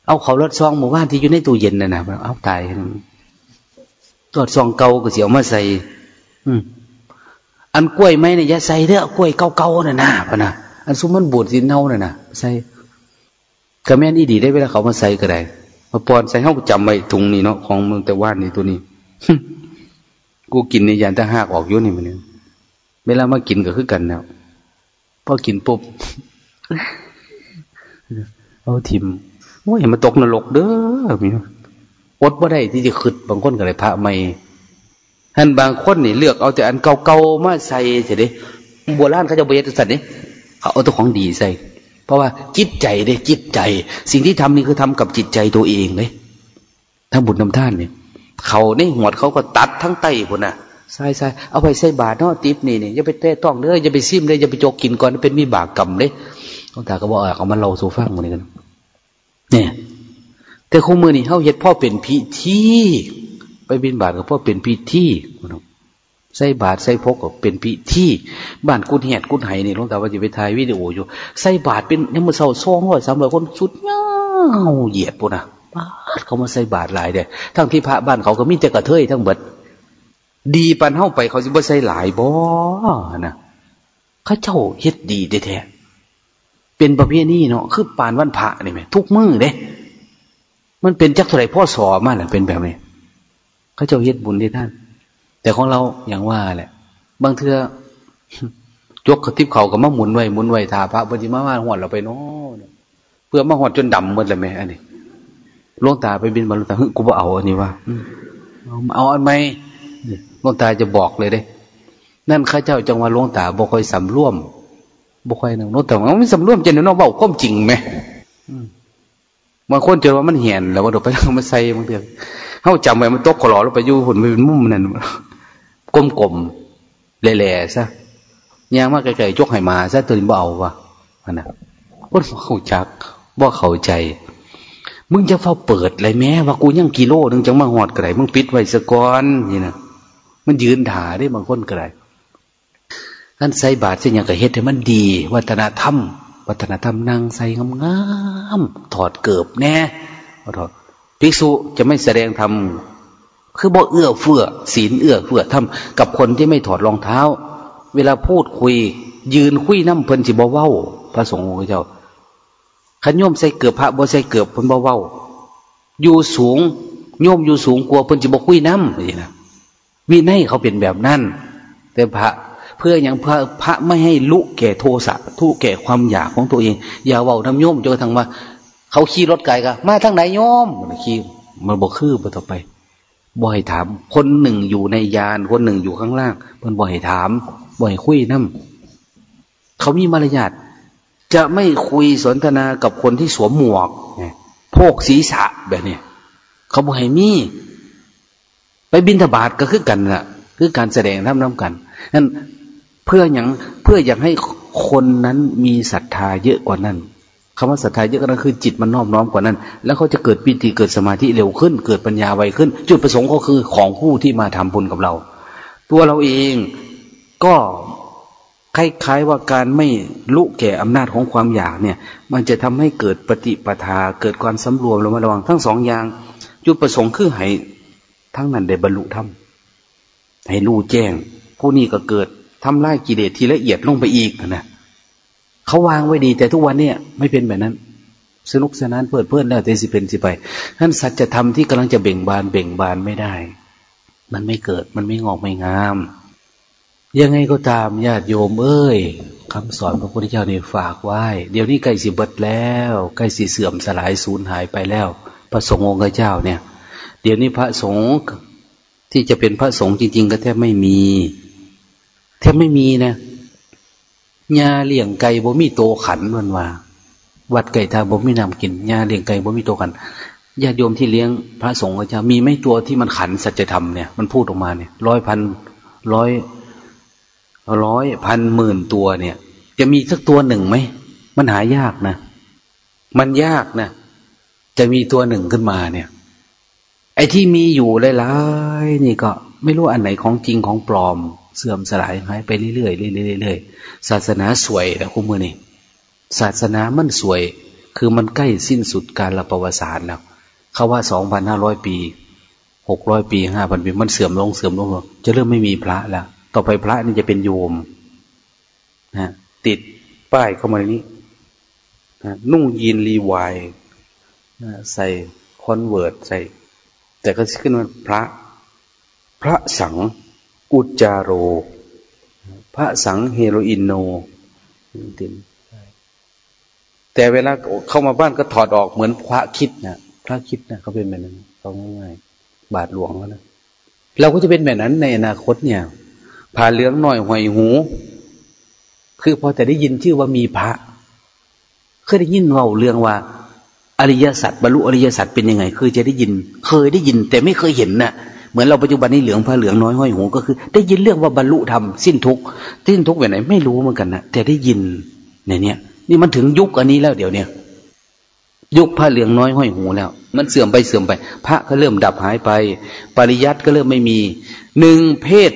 เอาเขารถซองหมู่บ้านที่อยู่ในตู้เย็นน่ะนะเอาตายตรวจซองเก่าก็เสียวมาใส่ อืมอันกล้วยไหมเนี่ยอย่าใส่เด้อกล้วยเก่าๆน่ะนะพะนะอันซุ้มมันบูดสินเน่าน่ะนะใส่กระแม่นอีดีได้เวลาเขามาใส่ก็ได้มาปอนใส่เข้าจำไว้ถุงนี่เนาะของเมืองแต่ว่านนี่ตัวนี้กูกินในยานตะหากออกยุ่นี่มันเนี่ยเวลามากินก็คือกันแล้วพอกินปุ๊บเอาทิม โอ้ยมันตกนรกเด้อมีอดว่าได้ที่จะขึ้นบางคนก็เลยพระไม่ท่านบางคนนี่เลือกเอาแต่อันเก่าๆมาใส่เฉยๆโบราณเขาจะเบียดสัตว์นี่เขาเอาตัวของดีใส่ เพราะว่าจิตใจเด้จิตใจ สิ่งที่ทำนี่คือทำกับจิตใจตัวเองเลยถ้าบุญนำท่านเนี่ยเขาในหัวเขาก็ตัดทั้งไตคนน่ะใส่ใส่เอาไปใส่บาทเนาะติปนี่เนี่อย่าไปเตะต้องเลยอย่าไปซิมเลยอย่าไปโจกกินก่อนเป็นมีบากกรรมเลยต้องตาก็บอกเอามาเล่าสู่ฟังมันกัน เนี่ย แต่คู่มือนี่เขาเฮ็ดพ่อเป็นพิธีไปบินบาทกับพ่อเป็นพิธีใส่บาทใส่พกก็เป็นพิธีบ้านกุดเหียดกุดไหนี่ลงต่ว่าจะไปถ่ายวิดีโออยู่ใส่บาทเป็นยังมือเศร้าซองร้อยสามร้อยคนสุดเงาเหยียดปุ่นนะบาทเขามาใส่บาทหลายเด้ทั้งที่พระบ้านเขาก็มีแต่กระเทยทั้งเบิดดีปันเข้าไปเขาจะบ่ใส่หลายบ่นะเขาเจ้าเฮ็ดดีแท้ เป็นประเภทนี้เนาะคือปานวันพระนี่ไหมทุกมือเด้ มันเป็นจักเท่าไรพ่อสอมาแหละเป็นแบบนี้เขาเจ้าเฮ็ดบุญที่ท่าน แต่ของเราอย่างว่าแหละ บางเทือยกกระติบเขากับมาหมุนไว้หมุนไว้ทาพระปฏิมาว่าหวดเราไปเนาะเพื่อมาหวดจนดำหมดเลยไหมอันนี้ลวงตาไปบินบาลุตากูบ่เอาอันนี้ว่าเอาอันไหมลวงตาจะบอกเลยเด้ นั่นข้าเจ้าจังหวะลวงตาบอกคอยสำร่วม บุคคลหนึ่งโน้ตแต่ว่ามันสำรวมจะเนาะเบาความจริงไหมบางคนเจอว่ามันเหียนแล้วว่าเดี๋ยวไปเอามาใส่บางเดือนเขาจำไว้มันตกขลอแล้วไปยู่หุ่นมันเป็นมุมนั่นกลมๆแหล่ๆซะยางมากไกลๆยกให้มาซะตัวนี้บ่เอาวะมันนะคนเข้าจักบ่เข้าใจ มึงจะเฝ้าเปิดอะไรแม้ว่ากูยังกิโลนึงจังมาหอดกระไรมึงปิดไว้สะก่อนนี่นะมันยืนถ่าได้บางคนกระไร ท่านใส่บาตรเสียอย่างกับเฮ็ดให้มันดี วัฒนธรรม วัฒนธรรมนางใส่งามๆถอดเกิบแน่ถอดภิกษุจะไม่แสดงธรรมคือบ่เอื้อเฟื้อศีลเอื้อเฟื้อทำกับคนที่ไม่ถอดรองเท้า เวลาพูดคุย ยืนคุยน้ำเพลินจิบ่เว้า พระสงฆ์เจ้าขย่มใส่เกือบพระบ่ใส่เกือบเพิ่นบ่เว้า อยู่สูงโยมอยู่สูงกลัวเพิ่นจิบ่คุยน้ำนี่นะวินัยเขาเป็นแบบนั้นแต่พระ เพื่ออย่างพระพระไม่ให้ลุแก่โทสะทุแก่ความอยากของตัวเอง อย่าเว้าทำโยมจนกระทั่งว่าเขาขี่รถไกลกันมาทางไหนโยมขี่มันบอกคือบ่ต่อไปบ่อยถาม คนหนึ่งอยู่ในยานคนหนึ่งอยู่ข้างล่างมันบ่อยถาม บ่อยคุยน้ำเขามีมารยาทจะไม่คุยสนทนากับคนที่สวมหมวกโพกศีรษะแบบนี้เขาบอกให้มี ไปบินทบาทก็คือกันละ่ะ คือการแสดงทำน้ำกันนั่น เพื่ออย่างเพื่ออยากให้คนนั้นมีศรัทธาเยอะกว่านั้นคำว่าศรัทธาเยอะกว่านั้นคือจิตมันน้อมน้อมกว่านั้น แล้วเขาจะเกิดปิติเกิดสมาธิเร็วขึ้น เกิดปัญญาไวขึ้น จุดประสงค์ก็คือของผู้ที่มาทำบุญกับเรา ตัวเราเองก็คล้ายๆว่าการไม่ลุแก่อำนาจของความอยากเนี่ย มันจะทำให้เกิดปฏิปทาเกิดความสำรวมระมัดระวังทั้งสองอย่าง จุดประสงค์คือให้ทั้งนั้นได้บรรลุธรรมให้รู้แจ้ง ผู้นี้ก็เกิด ทำลายกิเลสทีละเอียดลงไปอีกนะเขาวางไว้ดี แต่ทุกวันเนี่ย ไม่เป็นแบบนั้น สนุกสนานเพื่อนเพื่อนแล้วแต่สิเป็นสิไปท่านสัจธรรมที่กำลังจะเบ่งบานเบ่งบานไม่ได้ มันไม่เกิดมันไม่งอกไม่งาม ยังไงก็ตามญาติโยมเอ้ยคำสอนพระพุทธเจ้าเนี่ฝากไว้ เดี๋ยวนี้ใกล้สิบิดแล้วใกล้สิเสื่อมสลายสูญหายไปแล้ว พระสงฆ์องค์เจ้าเนี่ย เดี๋ยวนี้พระสงฆ์ที่จะเป็นพระสงฆ์จริง ๆ ก็แทบไม่มี ทบไม่มีนะยาเลี้ยงไก่บ่มีโตขันมันว่า วัดไก่ทาบ่มีนำกินยาเลี้ยงไก่บ่มีโตขันญาติโยมที่เลี้ยงพระสงฆ์ก็จะมีไม่ตัวที่มันขันสัจธรรมเนี่ยมันพูดออกมาเนี่ยร้อยพันร้อยร้อยพันหมื่นตัวเนี่ย จะมีสักตัวหนึ่งไหมมันหายากนะมันยากนะจะมีตัวหนึ่งขึ้นมาเนี่ย ไอ้ที่มีอยู่หลายๆนี่ก็ ไม่รู้อันไหนของจริงของปลอม เสื่อมสลายหายไปเรื่อยๆเรื่อยๆศาสนาสวยนะคุณมือนี่ศาสนามันสวย คือมันใกล้สิ้นสุดการละประวัติศาสตร์แล้วเขาว่าสองพันห้าร้อยปีหกร้อยปีห้าพันปีมันเสื่อมลงเสื่อมลงจะเริ่มไม่มีพระแล้วต่อไปพระนี่จะเป็นโยมนะติดป้ายเข้ามาในนี้นะนุ่งยีนรีวายนะใส่ Converse ใส่ แต่ก็ขึ้นว่าพระ พระสัง อุจจาโร พระสังเฮโรอินโนติมแต่เวลาเข้ามาบ้านก็ถอดออกเหมือนพระคิดนะพระคิดนะเขาเป็นแบบนั้นเขาง่ายๆบาทหลวงแล้วนะเราก็จะเป็นแบบนั้นในอนาคตเนี่ยผ่าเหลืองหน่อยหอยหู คือพอแต่ได้ยินชื่อว่ามีพระเคยได้ยินเราเรื่องว่า อริยสัจบรรลุอริยสัจเป็นยังไง คือจะได้ยิน เคยได้ยิน แต่ไม่เคยเห็นนะ่ะ เหมือนเราปัจจุบันนี้เหลืองผ้าเหลืองน้อยห้อยหูก็คือ ได้ยินเรื่องว่าบรรลุธรรมสิ้นทุกสิ้นทุกแบบไหนไม่รู้เหมือนกันนะแต่ได้ยินในเนี้ยนี่มันถึงยุคอันนี้แล้วเดี๋ยวเนี้ยยุคผ้าเหลืองน้อยห้อยหูแล้ว มันเสื่อมไปเสื่อมไป พระก็เริ่มดับหายไป ปริยัติก็เริ่มไม่มีหนึ่งเพศ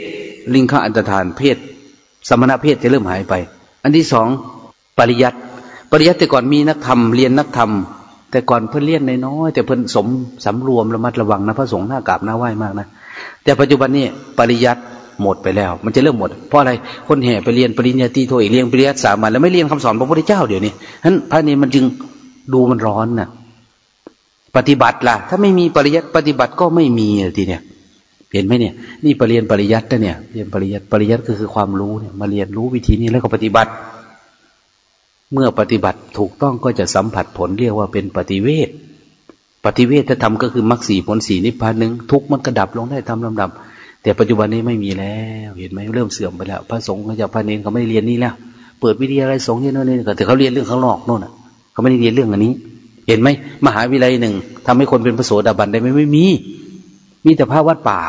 ลิงคอันตรธานเพศ สมณะเพศจะเริ่มหายไป อันที่สองปริยัติปริยัติแต่ก่อนมีนักธรรมเรียนนักธรรม แต่ก่อนเพื่อนเรียนน้อยแต่เพื่อนสมสำรวมระมัดระวังนะพระสงฆ์หน้ากราบหน้าไหว้มากนะแต่ปัจจุบันนี้ปริยัติหมดไปแล้ว มันจะเริ่มหมด เพราะอะไรคนแห่ไปเรียนปริญญาตรีโทอีกเรียนปริยัติสามัญแล้วไม่เรียนคำสอนพระพุทธเจ้าเดี๋ยวนี้ฉะนั้นพระนี้มันจึงดูมันร้อนนะ่ะ ปฏิบัติล่ะ ถ้าไม่มีปริยัติปฏิบัติก็ไม่มีทีเนี้ยเห็นไหมเนี่ย นี่ปรริญญาปริยัตินะเนี่ยเรียนปริยัติปริยัติก็คือความรู้เนี่ย มาเรียนรู้วิธีนี้แล้วก็ปฏิบัติ เมื่อปฏิบัติถูกต้องก็จะสัมผัสผลเรียกว่าเป็นปฏิเวทปฏิเวทถ้าทำก็คือมรรคสีผลสีนิพพานหนึ่งทุกมันกระดับลงได้ทำลำดับ แต่ปัจจุบันนี้ไม่มีแล้วเห็นไหมเริ่มเสื่อมไปแล้วพระสงฆ์เขาจะพระเนรเขาไม่เรียนนี่แล้วเปิดวิทยาลัยสงฆ์นี่โน่นนี่แต่เขาเรียนเรื่องข้างนอกโน่นอะเขาไม่ได้เรียนเรื่องอันนี้ เห็นไหมมหาวิทยาลัยหนึ่งทำให้คนเป็นพระโสดาบันได้ไหมไม่มี มีแต่พระวัดป่า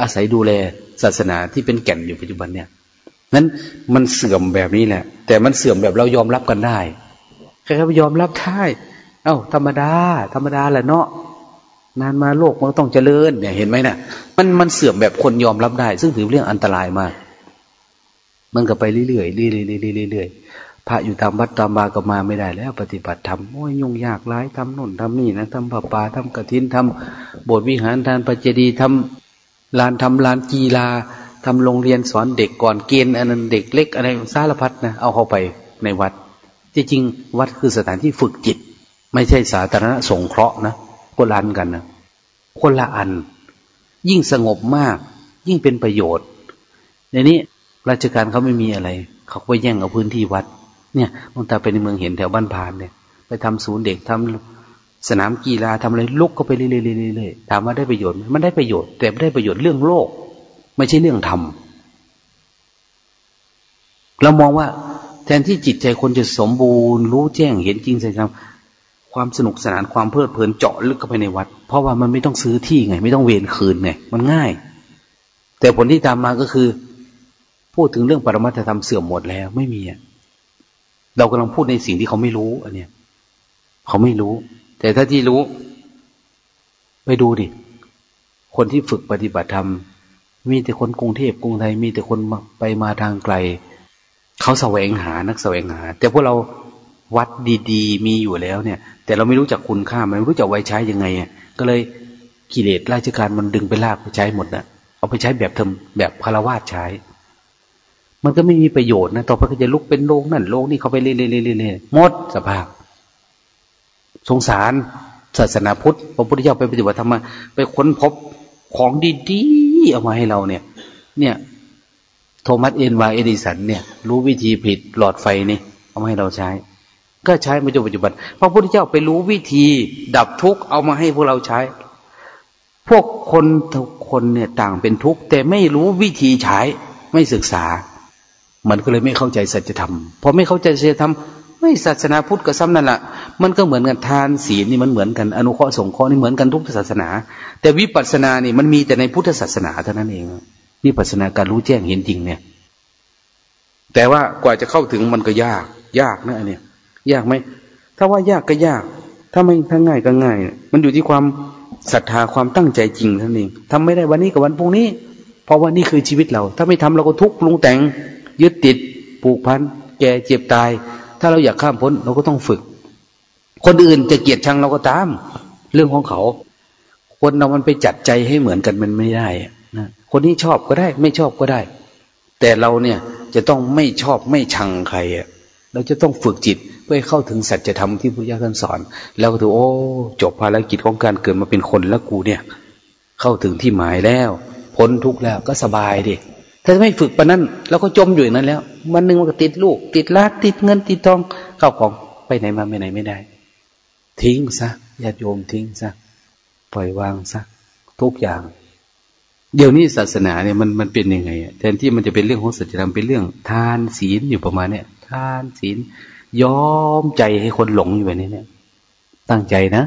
อาศัยดูแลศาสนาที่เป็นแก่นอยู่ปัจจุบันเนี่ย นั้นมันเสื่อมแบบนี้แหละ แต่มันเสื่อมแบบเรายอมรับกันได้ใครๆยอมรับได้ เอ้า ธรรมดา ธรรมดาแหละเนาะนานมาโลกมันต้องเจริญ เนี่ยเห็นไหมนะ่ะ มันมันเสื่อมแบบคนยอมรับได้ ซึ่งถือเรื่องอันตรายมาก มันก็ไปเรื่อยๆเรื่อยๆเรื่อยๆพระอยู่ตามวัดตามบาก็มาไม่ได้แล้ว ปฏิบัติธรรมโอ้ยยุ่งยากร้ายทำน่นทำนี่นะทำป่าป่าทำกระถินทำโบสถ์วิหารทานปัจเจดีทำลานทำลานกีฬา ทำโรงเรียนสอนเด็กก่อนเกณฑ์อันนั้นเด็กเล็กอะไรสารพัดนะเอาเข้าไปในวัด จริงๆวัดคือสถานที่ฝึกจิต ไม่ใช่สาธารณสงเคราะห์นะคนละอันกันนะคนละอัน ยิ่งสงบมาก ยิ่งเป็นประโยชน์ ในนี้ราชการเขาไม่มีอะไร เขาไปแย่งเอาพื้นที่วัด เนี่ยมองตาไปในเมืองเห็นแถวบ้านพานเนี่ย ไปทำศูนย์เด็กทำสนามกีฬาทำอะไรลุกก็ไปเรื่อยๆถามว่าได้ประโยชน์มันได้ประโยชน์ แต่ไม่ได้ประโยชน์เรื่องโลก ไม่ใช่เรื่องธรรมเรามองว่า แทนที่จิตใจคนจะสมบูรณ์ รู้แจ้งเห็นจริงใช่ไหมความสนุกสนานความเพลิดเพลินเจาะลึกเข้าไปในวัด เพราะว่ามันไม่ต้องซื้อที่ไง ไม่ต้องเวรคืนไง มันง่าย แต่ผลที่ตามมาก็คือ พูดถึงเรื่องปรมัตถธรรมเสื่อมหมดแล้วไม่มีอะเรากำลังพูดในสิ่งที่เขาไม่รู้อันเนี้ยเขาไม่รู้ แต่ถ้าที่รู้ ไปดูดิ คนที่ฝึกปฏิบัติธรรม มีแต่คนกรุงเทพกรุงไทย มีแต่คนไปมาทางไกล เขาแสวงหานักแสวงหา แต่พวกเราวัดดีๆ มีอยู่แล้วเนี่ย แต่เราไม่รู้จักคุณค่าไม่รู้จักไว้ใช้ยังไงก็เลยกิเลสราชการมันดึงไปลากไปใช้หมดนะเอาไปใช้แบบเทมแบบคารวาสใช้ มันก็ไม่มีประโยชน์นะต่อไปก็จะลุกเป็นโลงนั่นโลงนี่เขาไปเรื่อยๆๆๆหมดสภาพ สงสารศาสนาพุทธพระพุทธเจ้าไปปฏิบัติธรรมไปค้นพบของดีๆ เอามาให้เราเนี่ย เนี่ย โทมัสเอ็นวาเอดิสันเนี่ย รู้วิธีผลิตหลอดไฟนี่เอามาให้เราใช้ ก็ใช้มาจนปัจจุบันพระพุทธเจ้าไปรู้วิธี ดับทุกข์เอามาให้พวกเราใช้ พวกคนทุกคนเนี่ยต่างเป็นทุกข์แต่ไม่รู้วิธีใช้ไม่ศึกษา มันก็เลยไม่เข้าใจสัจธรรมพอไม่เข้าใจสัจธรรม ไม่ศาสนาพุทธกับซ้ำนั่นแหละมันก็เหมือนกันทานศีลนี่มันเหมือนกันอนุเคราะห์สงเคราะห์นี่เหมือนกันทุกศาสนา แต่วิปัสสนานี่มันมีแต่ในพุทธศาสนาเท่านั้นเองวิปัสสนาการรู้แจ้งเห็นจริงเนี่ย แต่ว่ากว่าจะเข้าถึงมันก็ยาก ยากนะเนี้ยยากไหมถ้าว่ายากก็ยาก ถ้าไม่ถ้าง่ายก็ง่าย มันอยู่ที่ความศรัทธาความตั้งใจจริงท่านเองทำไม่ได้วันนี้กับวันพรุ่งนี้ เพราะว่านี่คือชีวิตเรา ถ้าไม่ทำเราก็ทุกข์ปรุงแต่งยึดติดผูกพันแก่เจ็บตาย ถ้าเราอยากข้ามพ้นเราก็ต้องฝึก คนอื่นจะเกลียดชังเราก็ตาม เรื่องของเขา คนเรามันไปจัดใจให้เหมือนกันมันไม่ได้นะคนนี้ชอบก็ได้ ไม่ชอบก็ได้ แต่เราเนี่ยจะต้องไม่ชอบไม่ชังใครอะเราจะต้องฝึกจิตเพื่อเข้าถึงสัจธรรมที่พระเจ้าท่านสอน แล้วก็ถือโอ้ จบภารกิจของการเกิดมาเป็นคนแล้วกูเนี่ย เข้าถึงที่หมายแล้ว พ้นทุกข์แล้วก็สบายดิ ถ้าไม่ฝึกปะนั้นเราก็จมอยู่อย่างนั้นแล้ววันหนึ่งมันก็ติดลูก ติดลาติดเงินติดทองเข้าของไปไหนมาไม่ไหนไม่ได้ ทิ้งซะญาติโยมทิ้งซะปล่อยวางซะทุกอย่าง เดี๋ยวนี้ศาสนาเนี่ยมันมันเป็นยังไงแทนที่มันจะเป็นเรื่องของสัจธรรมเป็นเรื่อง ทานศีลอยู่ประมาณเนี่ยทานศีลยอมใจให้คนหลงอยู่แบบนี้เนี่ย ตั้งใจนะ